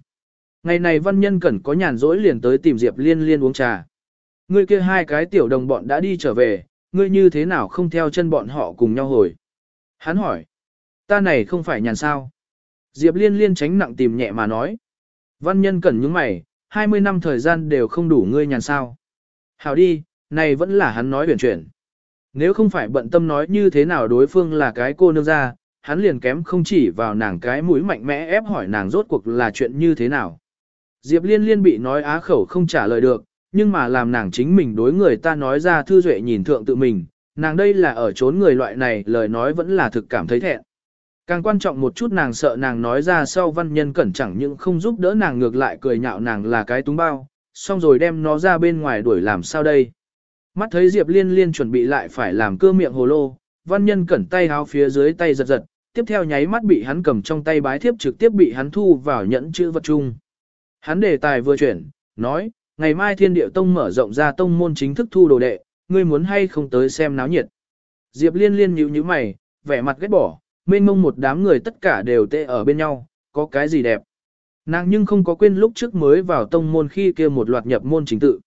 Ngày này văn nhân cẩn có nhàn rỗi liền tới tìm Diệp liên liên uống trà. Ngươi kia hai cái tiểu đồng bọn đã đi trở về, ngươi như thế nào không theo chân bọn họ cùng nhau hồi? Hắn hỏi, ta này không phải nhàn sao? Diệp liên liên tránh nặng tìm nhẹ mà nói. Văn nhân cẩn những mày, 20 năm thời gian đều không đủ ngươi nhàn sao. Hảo đi, này vẫn là hắn nói huyền chuyển. Nếu không phải bận tâm nói như thế nào đối phương là cái cô nương ra, hắn liền kém không chỉ vào nàng cái mũi mạnh mẽ ép hỏi nàng rốt cuộc là chuyện như thế nào. Diệp liên liên bị nói á khẩu không trả lời được, nhưng mà làm nàng chính mình đối người ta nói ra thư duệ nhìn thượng tự mình, nàng đây là ở trốn người loại này lời nói vẫn là thực cảm thấy thẹn. Càng quan trọng một chút nàng sợ nàng nói ra sau văn nhân cẩn chẳng những không giúp đỡ nàng ngược lại cười nhạo nàng là cái túng bao, xong rồi đem nó ra bên ngoài đuổi làm sao đây. Mắt thấy Diệp liên liên chuẩn bị lại phải làm cơ miệng hồ lô, văn nhân cẩn tay háo phía dưới tay giật giật, tiếp theo nháy mắt bị hắn cầm trong tay bái thiếp trực tiếp bị hắn thu vào nhẫn chữ vật chung. Hắn đề tài vừa chuyển, nói, ngày mai thiên điệu tông mở rộng ra tông môn chính thức thu đồ đệ, ngươi muốn hay không tới xem náo nhiệt. Diệp liên liên nhíu nhíu mày, vẻ mặt ghét bỏ, mênh mông một đám người tất cả đều tê ở bên nhau, có cái gì đẹp. Nàng nhưng không có quên lúc trước mới vào tông môn khi kia một loạt nhập môn chính tự.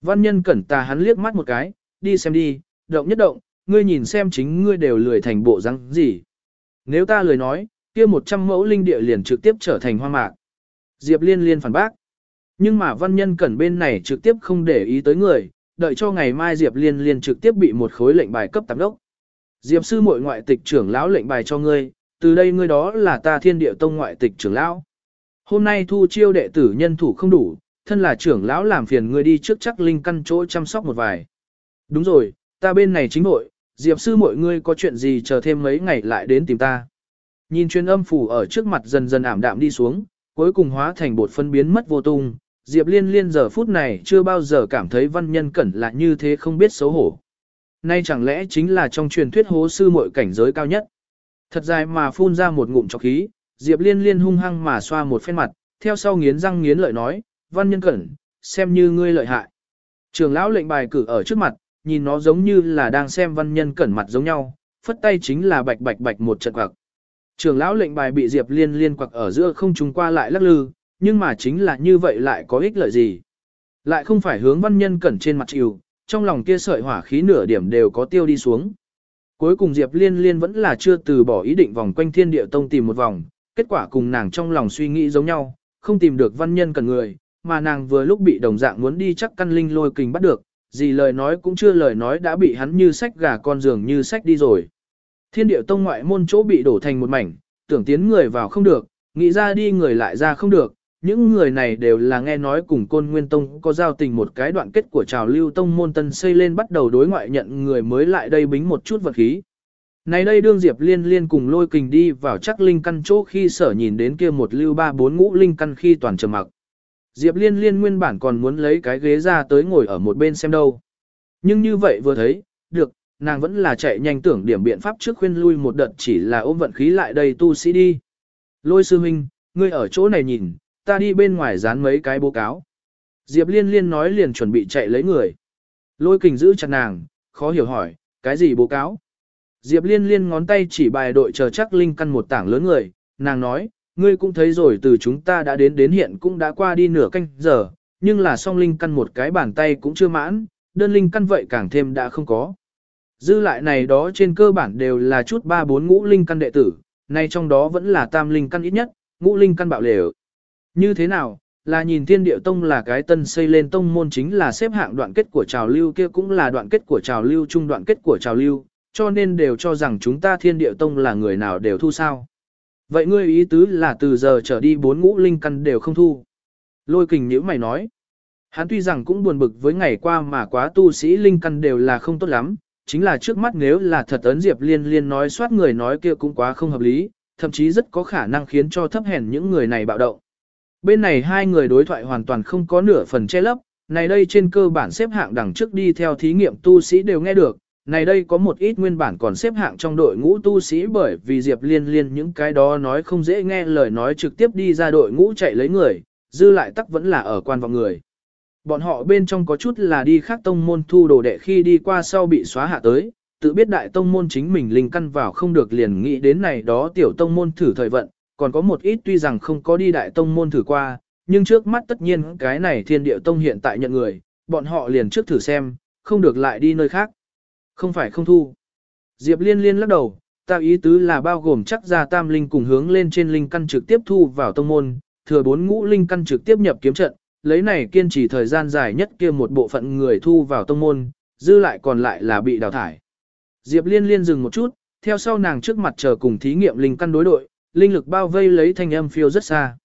Văn nhân cẩn tà hắn liếc mắt một cái, đi xem đi, động nhất động, ngươi nhìn xem chính ngươi đều lười thành bộ răng gì. Nếu ta lười nói, kia một trăm mẫu linh địa liền trực tiếp trở thành hoa mạc. Diệp liên liên phản bác. Nhưng mà văn nhân cẩn bên này trực tiếp không để ý tới người, đợi cho ngày mai Diệp liên liên trực tiếp bị một khối lệnh bài cấp tám đốc. Diệp sư muội ngoại tịch trưởng lão lệnh bài cho ngươi, từ đây ngươi đó là ta thiên địa tông ngoại tịch trưởng lão. Hôm nay thu chiêu đệ tử nhân thủ không đủ, thân là trưởng lão làm phiền ngươi đi trước chắc linh căn chỗ chăm sóc một vài. Đúng rồi, ta bên này chính nội, Diệp sư mọi ngươi có chuyện gì chờ thêm mấy ngày lại đến tìm ta. Nhìn chuyên âm phủ ở trước mặt dần dần ảm đạm đi xuống, cuối cùng hóa thành bột phân biến mất vô tung. Diệp liên liên giờ phút này chưa bao giờ cảm thấy văn nhân cẩn là như thế không biết xấu hổ. Nay chẳng lẽ chính là trong truyền thuyết hố sư mọi cảnh giới cao nhất. Thật dài mà phun ra một ngụm cho khí, Diệp liên liên hung hăng mà xoa một phen mặt, theo sau nghiến răng nghiến lợi nói, văn nhân cẩn, xem như ngươi lợi hại. Trường lão lệnh bài cử ở trước mặt, nhìn nó giống như là đang xem văn nhân cẩn mặt giống nhau, phất tay chính là bạch bạch bạch một trận quặc. Trường lão lệnh bài bị Diệp Liên liên quặc ở giữa không trung qua lại lắc lư, nhưng mà chính là như vậy lại có ích lợi gì. Lại không phải hướng văn nhân cẩn trên mặt chịu, trong lòng kia sợi hỏa khí nửa điểm đều có tiêu đi xuống. Cuối cùng Diệp Liên liên vẫn là chưa từ bỏ ý định vòng quanh thiên địa tông tìm một vòng, kết quả cùng nàng trong lòng suy nghĩ giống nhau, không tìm được văn nhân cần người, mà nàng vừa lúc bị đồng dạng muốn đi chắc căn linh lôi kình bắt được, gì lời nói cũng chưa lời nói đã bị hắn như sách gà con giường như sách đi rồi. Thiên điệu tông ngoại môn chỗ bị đổ thành một mảnh, tưởng tiến người vào không được, nghĩ ra đi người lại ra không được, những người này đều là nghe nói cùng côn nguyên tông có giao tình một cái đoạn kết của trào lưu tông môn tân xây lên bắt đầu đối ngoại nhận người mới lại đây bính một chút vật khí. Này đây đương Diệp Liên Liên cùng lôi kình đi vào chắc linh căn chỗ khi sở nhìn đến kia một lưu ba bốn ngũ linh căn khi toàn trầm mặc. Diệp Liên Liên nguyên bản còn muốn lấy cái ghế ra tới ngồi ở một bên xem đâu. Nhưng như vậy vừa thấy, được, nàng vẫn là chạy nhanh tưởng điểm biện pháp trước khuyên lui một đợt chỉ là ôm vận khí lại đây tu sĩ đi. Lôi sư huynh, ngươi ở chỗ này nhìn, ta đi bên ngoài dán mấy cái báo cáo. Diệp Liên Liên nói liền chuẩn bị chạy lấy người. Lôi kình giữ chặt nàng, khó hiểu hỏi, cái gì báo cáo? Diệp Liên Liên ngón tay chỉ bài đội chờ chắc linh căn một tảng lớn người, nàng nói, ngươi cũng thấy rồi từ chúng ta đã đến đến hiện cũng đã qua đi nửa canh giờ, nhưng là song linh căn một cái bàn tay cũng chưa mãn, đơn linh căn vậy càng thêm đã không có. Dư lại này đó trên cơ bản đều là chút ba bốn ngũ linh căn đệ tử, nay trong đó vẫn là tam linh căn ít nhất, ngũ linh căn bạo lều. Như thế nào, là nhìn thiên điệu tông là cái tân xây lên tông môn chính là xếp hạng đoạn kết của trào lưu kia cũng là đoạn kết của trào lưu chung đoạn kết của trào lưu, cho nên đều cho rằng chúng ta thiên điệu tông là người nào đều thu sao. Vậy ngươi ý tứ là từ giờ trở đi bốn ngũ linh căn đều không thu. Lôi kình nhữ mày nói. Hắn tuy rằng cũng buồn bực với ngày qua mà quá tu sĩ linh căn đều là không tốt lắm, chính là trước mắt nếu là thật ấn Diệp Liên Liên nói soát người nói kia cũng quá không hợp lý, thậm chí rất có khả năng khiến cho thấp hèn những người này bạo động. Bên này hai người đối thoại hoàn toàn không có nửa phần che lấp, này đây trên cơ bản xếp hạng đằng trước đi theo thí nghiệm tu sĩ đều nghe được, này đây có một ít nguyên bản còn xếp hạng trong đội ngũ tu sĩ bởi vì Diệp Liên Liên những cái đó nói không dễ nghe lời nói trực tiếp đi ra đội ngũ chạy lấy người, dư lại tắc vẫn là ở quan vọng người. Bọn họ bên trong có chút là đi khác tông môn thu đồ đệ khi đi qua sau bị xóa hạ tới, tự biết đại tông môn chính mình linh căn vào không được liền nghĩ đến này đó tiểu tông môn thử thời vận, còn có một ít tuy rằng không có đi đại tông môn thử qua, nhưng trước mắt tất nhiên cái này thiên địa tông hiện tại nhận người, bọn họ liền trước thử xem, không được lại đi nơi khác. Không phải không thu. Diệp liên liên lắc đầu, ta ý tứ là bao gồm chắc ra tam linh cùng hướng lên trên linh căn trực tiếp thu vào tông môn, thừa bốn ngũ linh căn trực tiếp nhập kiếm trận, lấy này kiên trì thời gian dài nhất kia một bộ phận người thu vào tông môn, dư lại còn lại là bị đào thải. Diệp liên liên dừng một chút, theo sau nàng trước mặt chờ cùng thí nghiệm linh căn đối đội, linh lực bao vây lấy thanh âm phiêu rất xa.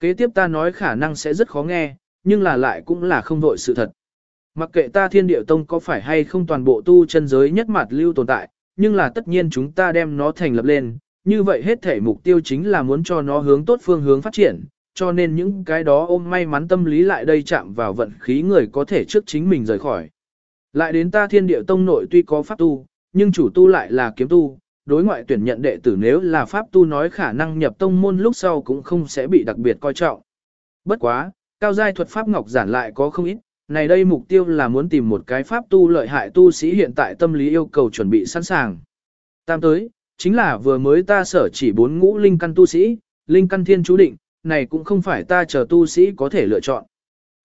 Kế tiếp ta nói khả năng sẽ rất khó nghe, nhưng là lại cũng là không đội sự thật. Mặc kệ ta thiên điệu tông có phải hay không toàn bộ tu chân giới nhất mặt lưu tồn tại, nhưng là tất nhiên chúng ta đem nó thành lập lên, như vậy hết thể mục tiêu chính là muốn cho nó hướng tốt phương hướng phát triển, cho nên những cái đó ôm may mắn tâm lý lại đây chạm vào vận khí người có thể trước chính mình rời khỏi. Lại đến ta thiên điệu tông nội tuy có pháp tu, nhưng chủ tu lại là kiếm tu, đối ngoại tuyển nhận đệ tử nếu là pháp tu nói khả năng nhập tông môn lúc sau cũng không sẽ bị đặc biệt coi trọng. Bất quá, cao giai thuật pháp ngọc giản lại có không ít, này đây mục tiêu là muốn tìm một cái pháp tu lợi hại tu sĩ hiện tại tâm lý yêu cầu chuẩn bị sẵn sàng. Tam tới, chính là vừa mới ta sở chỉ bốn ngũ linh căn tu sĩ, linh căn thiên chú định, này cũng không phải ta chờ tu sĩ có thể lựa chọn.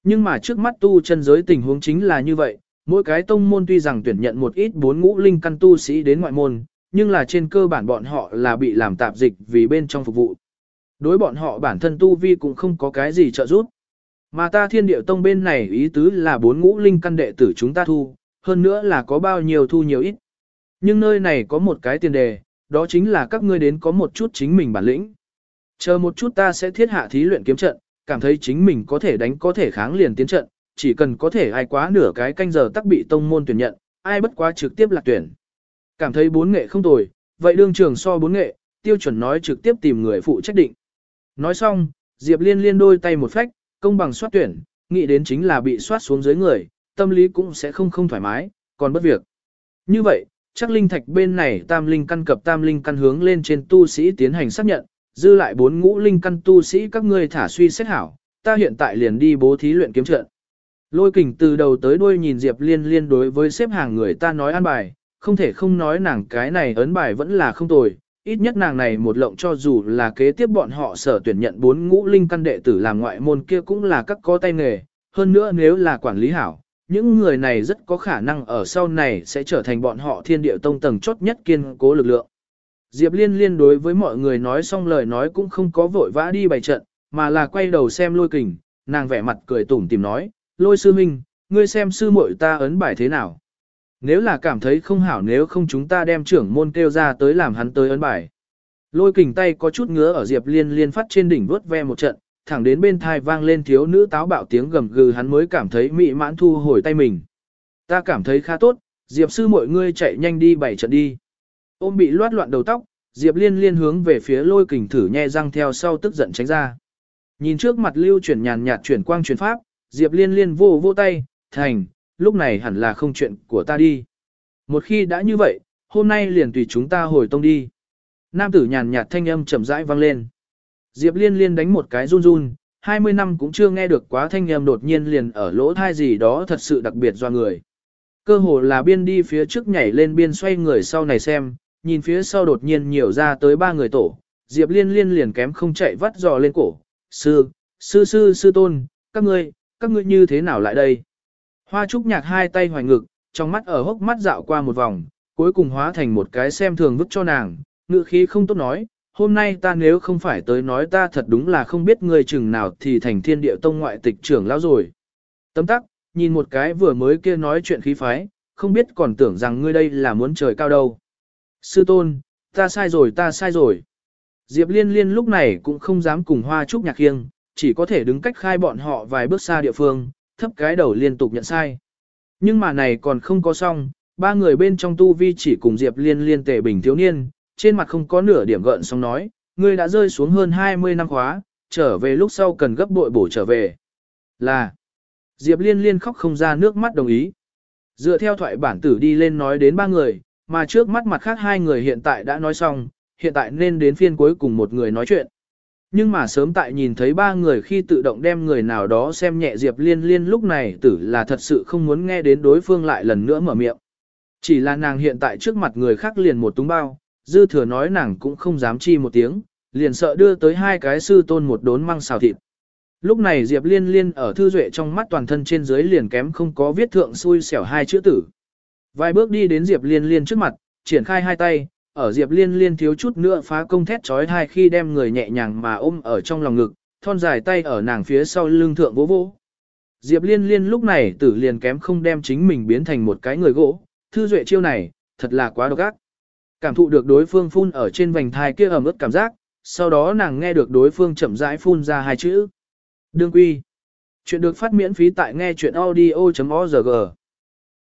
Nhưng mà trước mắt tu chân giới tình huống chính là như vậy, mỗi cái tông môn tuy rằng tuyển nhận một ít bốn ngũ linh căn tu sĩ đến ngoại môn, nhưng là trên cơ bản bọn họ là bị làm tạp dịch vì bên trong phục vụ. Đối bọn họ bản thân tu vi cũng không có cái gì trợ giúp. Mà ta thiên điệu tông bên này ý tứ là bốn ngũ linh căn đệ tử chúng ta thu, hơn nữa là có bao nhiêu thu nhiều ít. Nhưng nơi này có một cái tiền đề, đó chính là các ngươi đến có một chút chính mình bản lĩnh. Chờ một chút ta sẽ thiết hạ thí luyện kiếm trận, cảm thấy chính mình có thể đánh có thể kháng liền tiến trận, chỉ cần có thể ai quá nửa cái canh giờ tắc bị tông môn tuyển nhận, ai bất quá trực tiếp là tuyển. Cảm thấy bốn nghệ không tồi, vậy đương trường so bốn nghệ, tiêu chuẩn nói trực tiếp tìm người phụ trách định. Nói xong, Diệp Liên liên đôi tay một phách, công bằng soát tuyển, nghĩ đến chính là bị soát xuống dưới người, tâm lý cũng sẽ không không thoải mái, còn bất việc. Như vậy, chắc linh thạch bên này tam linh căn cập tam linh căn hướng lên trên tu sĩ tiến hành xác nhận, dư lại bốn ngũ linh căn tu sĩ các ngươi thả suy xét hảo, ta hiện tại liền đi bố thí luyện kiếm trận. Lôi kình từ đầu tới đuôi nhìn Diệp Liên liên đối với xếp hàng người ta nói an bài, không thể không nói nàng cái này ấn bài vẫn là không tồi, ít nhất nàng này một lộng cho dù là kế tiếp bọn họ sở tuyển nhận bốn ngũ linh căn đệ tử làm ngoại môn kia cũng là các có tay nghề, hơn nữa nếu là quản lý hảo, những người này rất có khả năng ở sau này sẽ trở thành bọn họ thiên địa tông tầng chốt nhất kiên cố lực lượng. Diệp Liên liên đối với mọi người nói xong lời nói cũng không có vội vã đi bày trận, mà là quay đầu xem lôi kình, nàng vẻ mặt cười tủm tìm nói, lôi sư minh, ngươi xem sư muội ta ấn bài thế nào. Nếu là cảm thấy không hảo nếu không chúng ta đem trưởng môn kêu ra tới làm hắn tới ấn bài. Lôi kình tay có chút ngứa ở Diệp Liên liên phát trên đỉnh vớt ve một trận, thẳng đến bên thai vang lên thiếu nữ táo bạo tiếng gầm gừ hắn mới cảm thấy mị mãn thu hồi tay mình. Ta cảm thấy khá tốt, Diệp sư mọi ngươi chạy nhanh đi bảy trận đi. Ôm bị loát loạn đầu tóc, Diệp liên liên hướng về phía lôi kình thử nhe răng theo sau tức giận tránh ra. Nhìn trước mặt lưu chuyển nhàn nhạt chuyển quang chuyển pháp, Diệp liên liên vô vô tay, thành, lúc này hẳn là không chuyện của ta đi. Một khi đã như vậy, hôm nay liền tùy chúng ta hồi tông đi. Nam tử nhàn nhạt thanh âm chậm rãi vang lên. Diệp liên liên đánh một cái run run, 20 năm cũng chưa nghe được quá thanh âm đột nhiên liền ở lỗ thai gì đó thật sự đặc biệt do người. Cơ hồ là biên đi phía trước nhảy lên biên xoay người sau này xem, nhìn phía sau đột nhiên nhiều ra tới ba người tổ, Diệp liên liên liền kém không chạy vắt dò lên cổ. Sư, sư sư sư tôn, các ngươi, các ngươi như thế nào lại đây? Hoa trúc nhạc hai tay hoài ngực, trong mắt ở hốc mắt dạo qua một vòng, cuối cùng hóa thành một cái xem thường vứt cho nàng, ngự khí không tốt nói, hôm nay ta nếu không phải tới nói ta thật đúng là không biết người chừng nào thì thành thiên địa tông ngoại tịch trưởng lão rồi. Tấm tắc, nhìn một cái vừa mới kia nói chuyện khí phái, không biết còn tưởng rằng ngươi đây là muốn trời cao đâu. Sư tôn, ta sai rồi ta sai rồi. Diệp liên liên lúc này cũng không dám cùng hoa trúc nhạc khiêng, chỉ có thể đứng cách khai bọn họ vài bước xa địa phương, thấp cái đầu liên tục nhận sai. Nhưng mà này còn không có xong, ba người bên trong tu vi chỉ cùng Diệp liên liên tề bình thiếu niên, trên mặt không có nửa điểm gợn xong nói, ngươi đã rơi xuống hơn 20 năm khóa, trở về lúc sau cần gấp bội bổ trở về. Là, Diệp liên liên khóc không ra nước mắt đồng ý. Dựa theo thoại bản tử đi lên nói đến ba người, mà trước mắt mặt khác hai người hiện tại đã nói xong, hiện tại nên đến phiên cuối cùng một người nói chuyện. Nhưng mà sớm tại nhìn thấy ba người khi tự động đem người nào đó xem nhẹ Diệp Liên Liên lúc này tử là thật sự không muốn nghe đến đối phương lại lần nữa mở miệng. Chỉ là nàng hiện tại trước mặt người khác liền một túng bao, dư thừa nói nàng cũng không dám chi một tiếng, liền sợ đưa tới hai cái sư tôn một đốn măng xào thịt. Lúc này Diệp Liên Liên ở thư duệ trong mắt toàn thân trên dưới liền kém không có viết thượng xui xẻo hai chữ tử. Vài bước đi đến Diệp Liên Liên trước mặt, triển khai hai tay, ở Diệp Liên Liên thiếu chút nữa phá công thét trói hai khi đem người nhẹ nhàng mà ôm ở trong lòng ngực, thon dài tay ở nàng phía sau lưng thượng vỗ vỗ. Diệp Liên Liên lúc này tử liền kém không đem chính mình biến thành một cái người gỗ, thư duệ chiêu này, thật là quá độc ác. Cảm thụ được đối phương phun ở trên vành thai kia ẩm ướt cảm giác, sau đó nàng nghe được đối phương chậm rãi phun ra hai chữ. Đương quy. Chuyện được phát miễn phí tại nghe chuyện audio.org.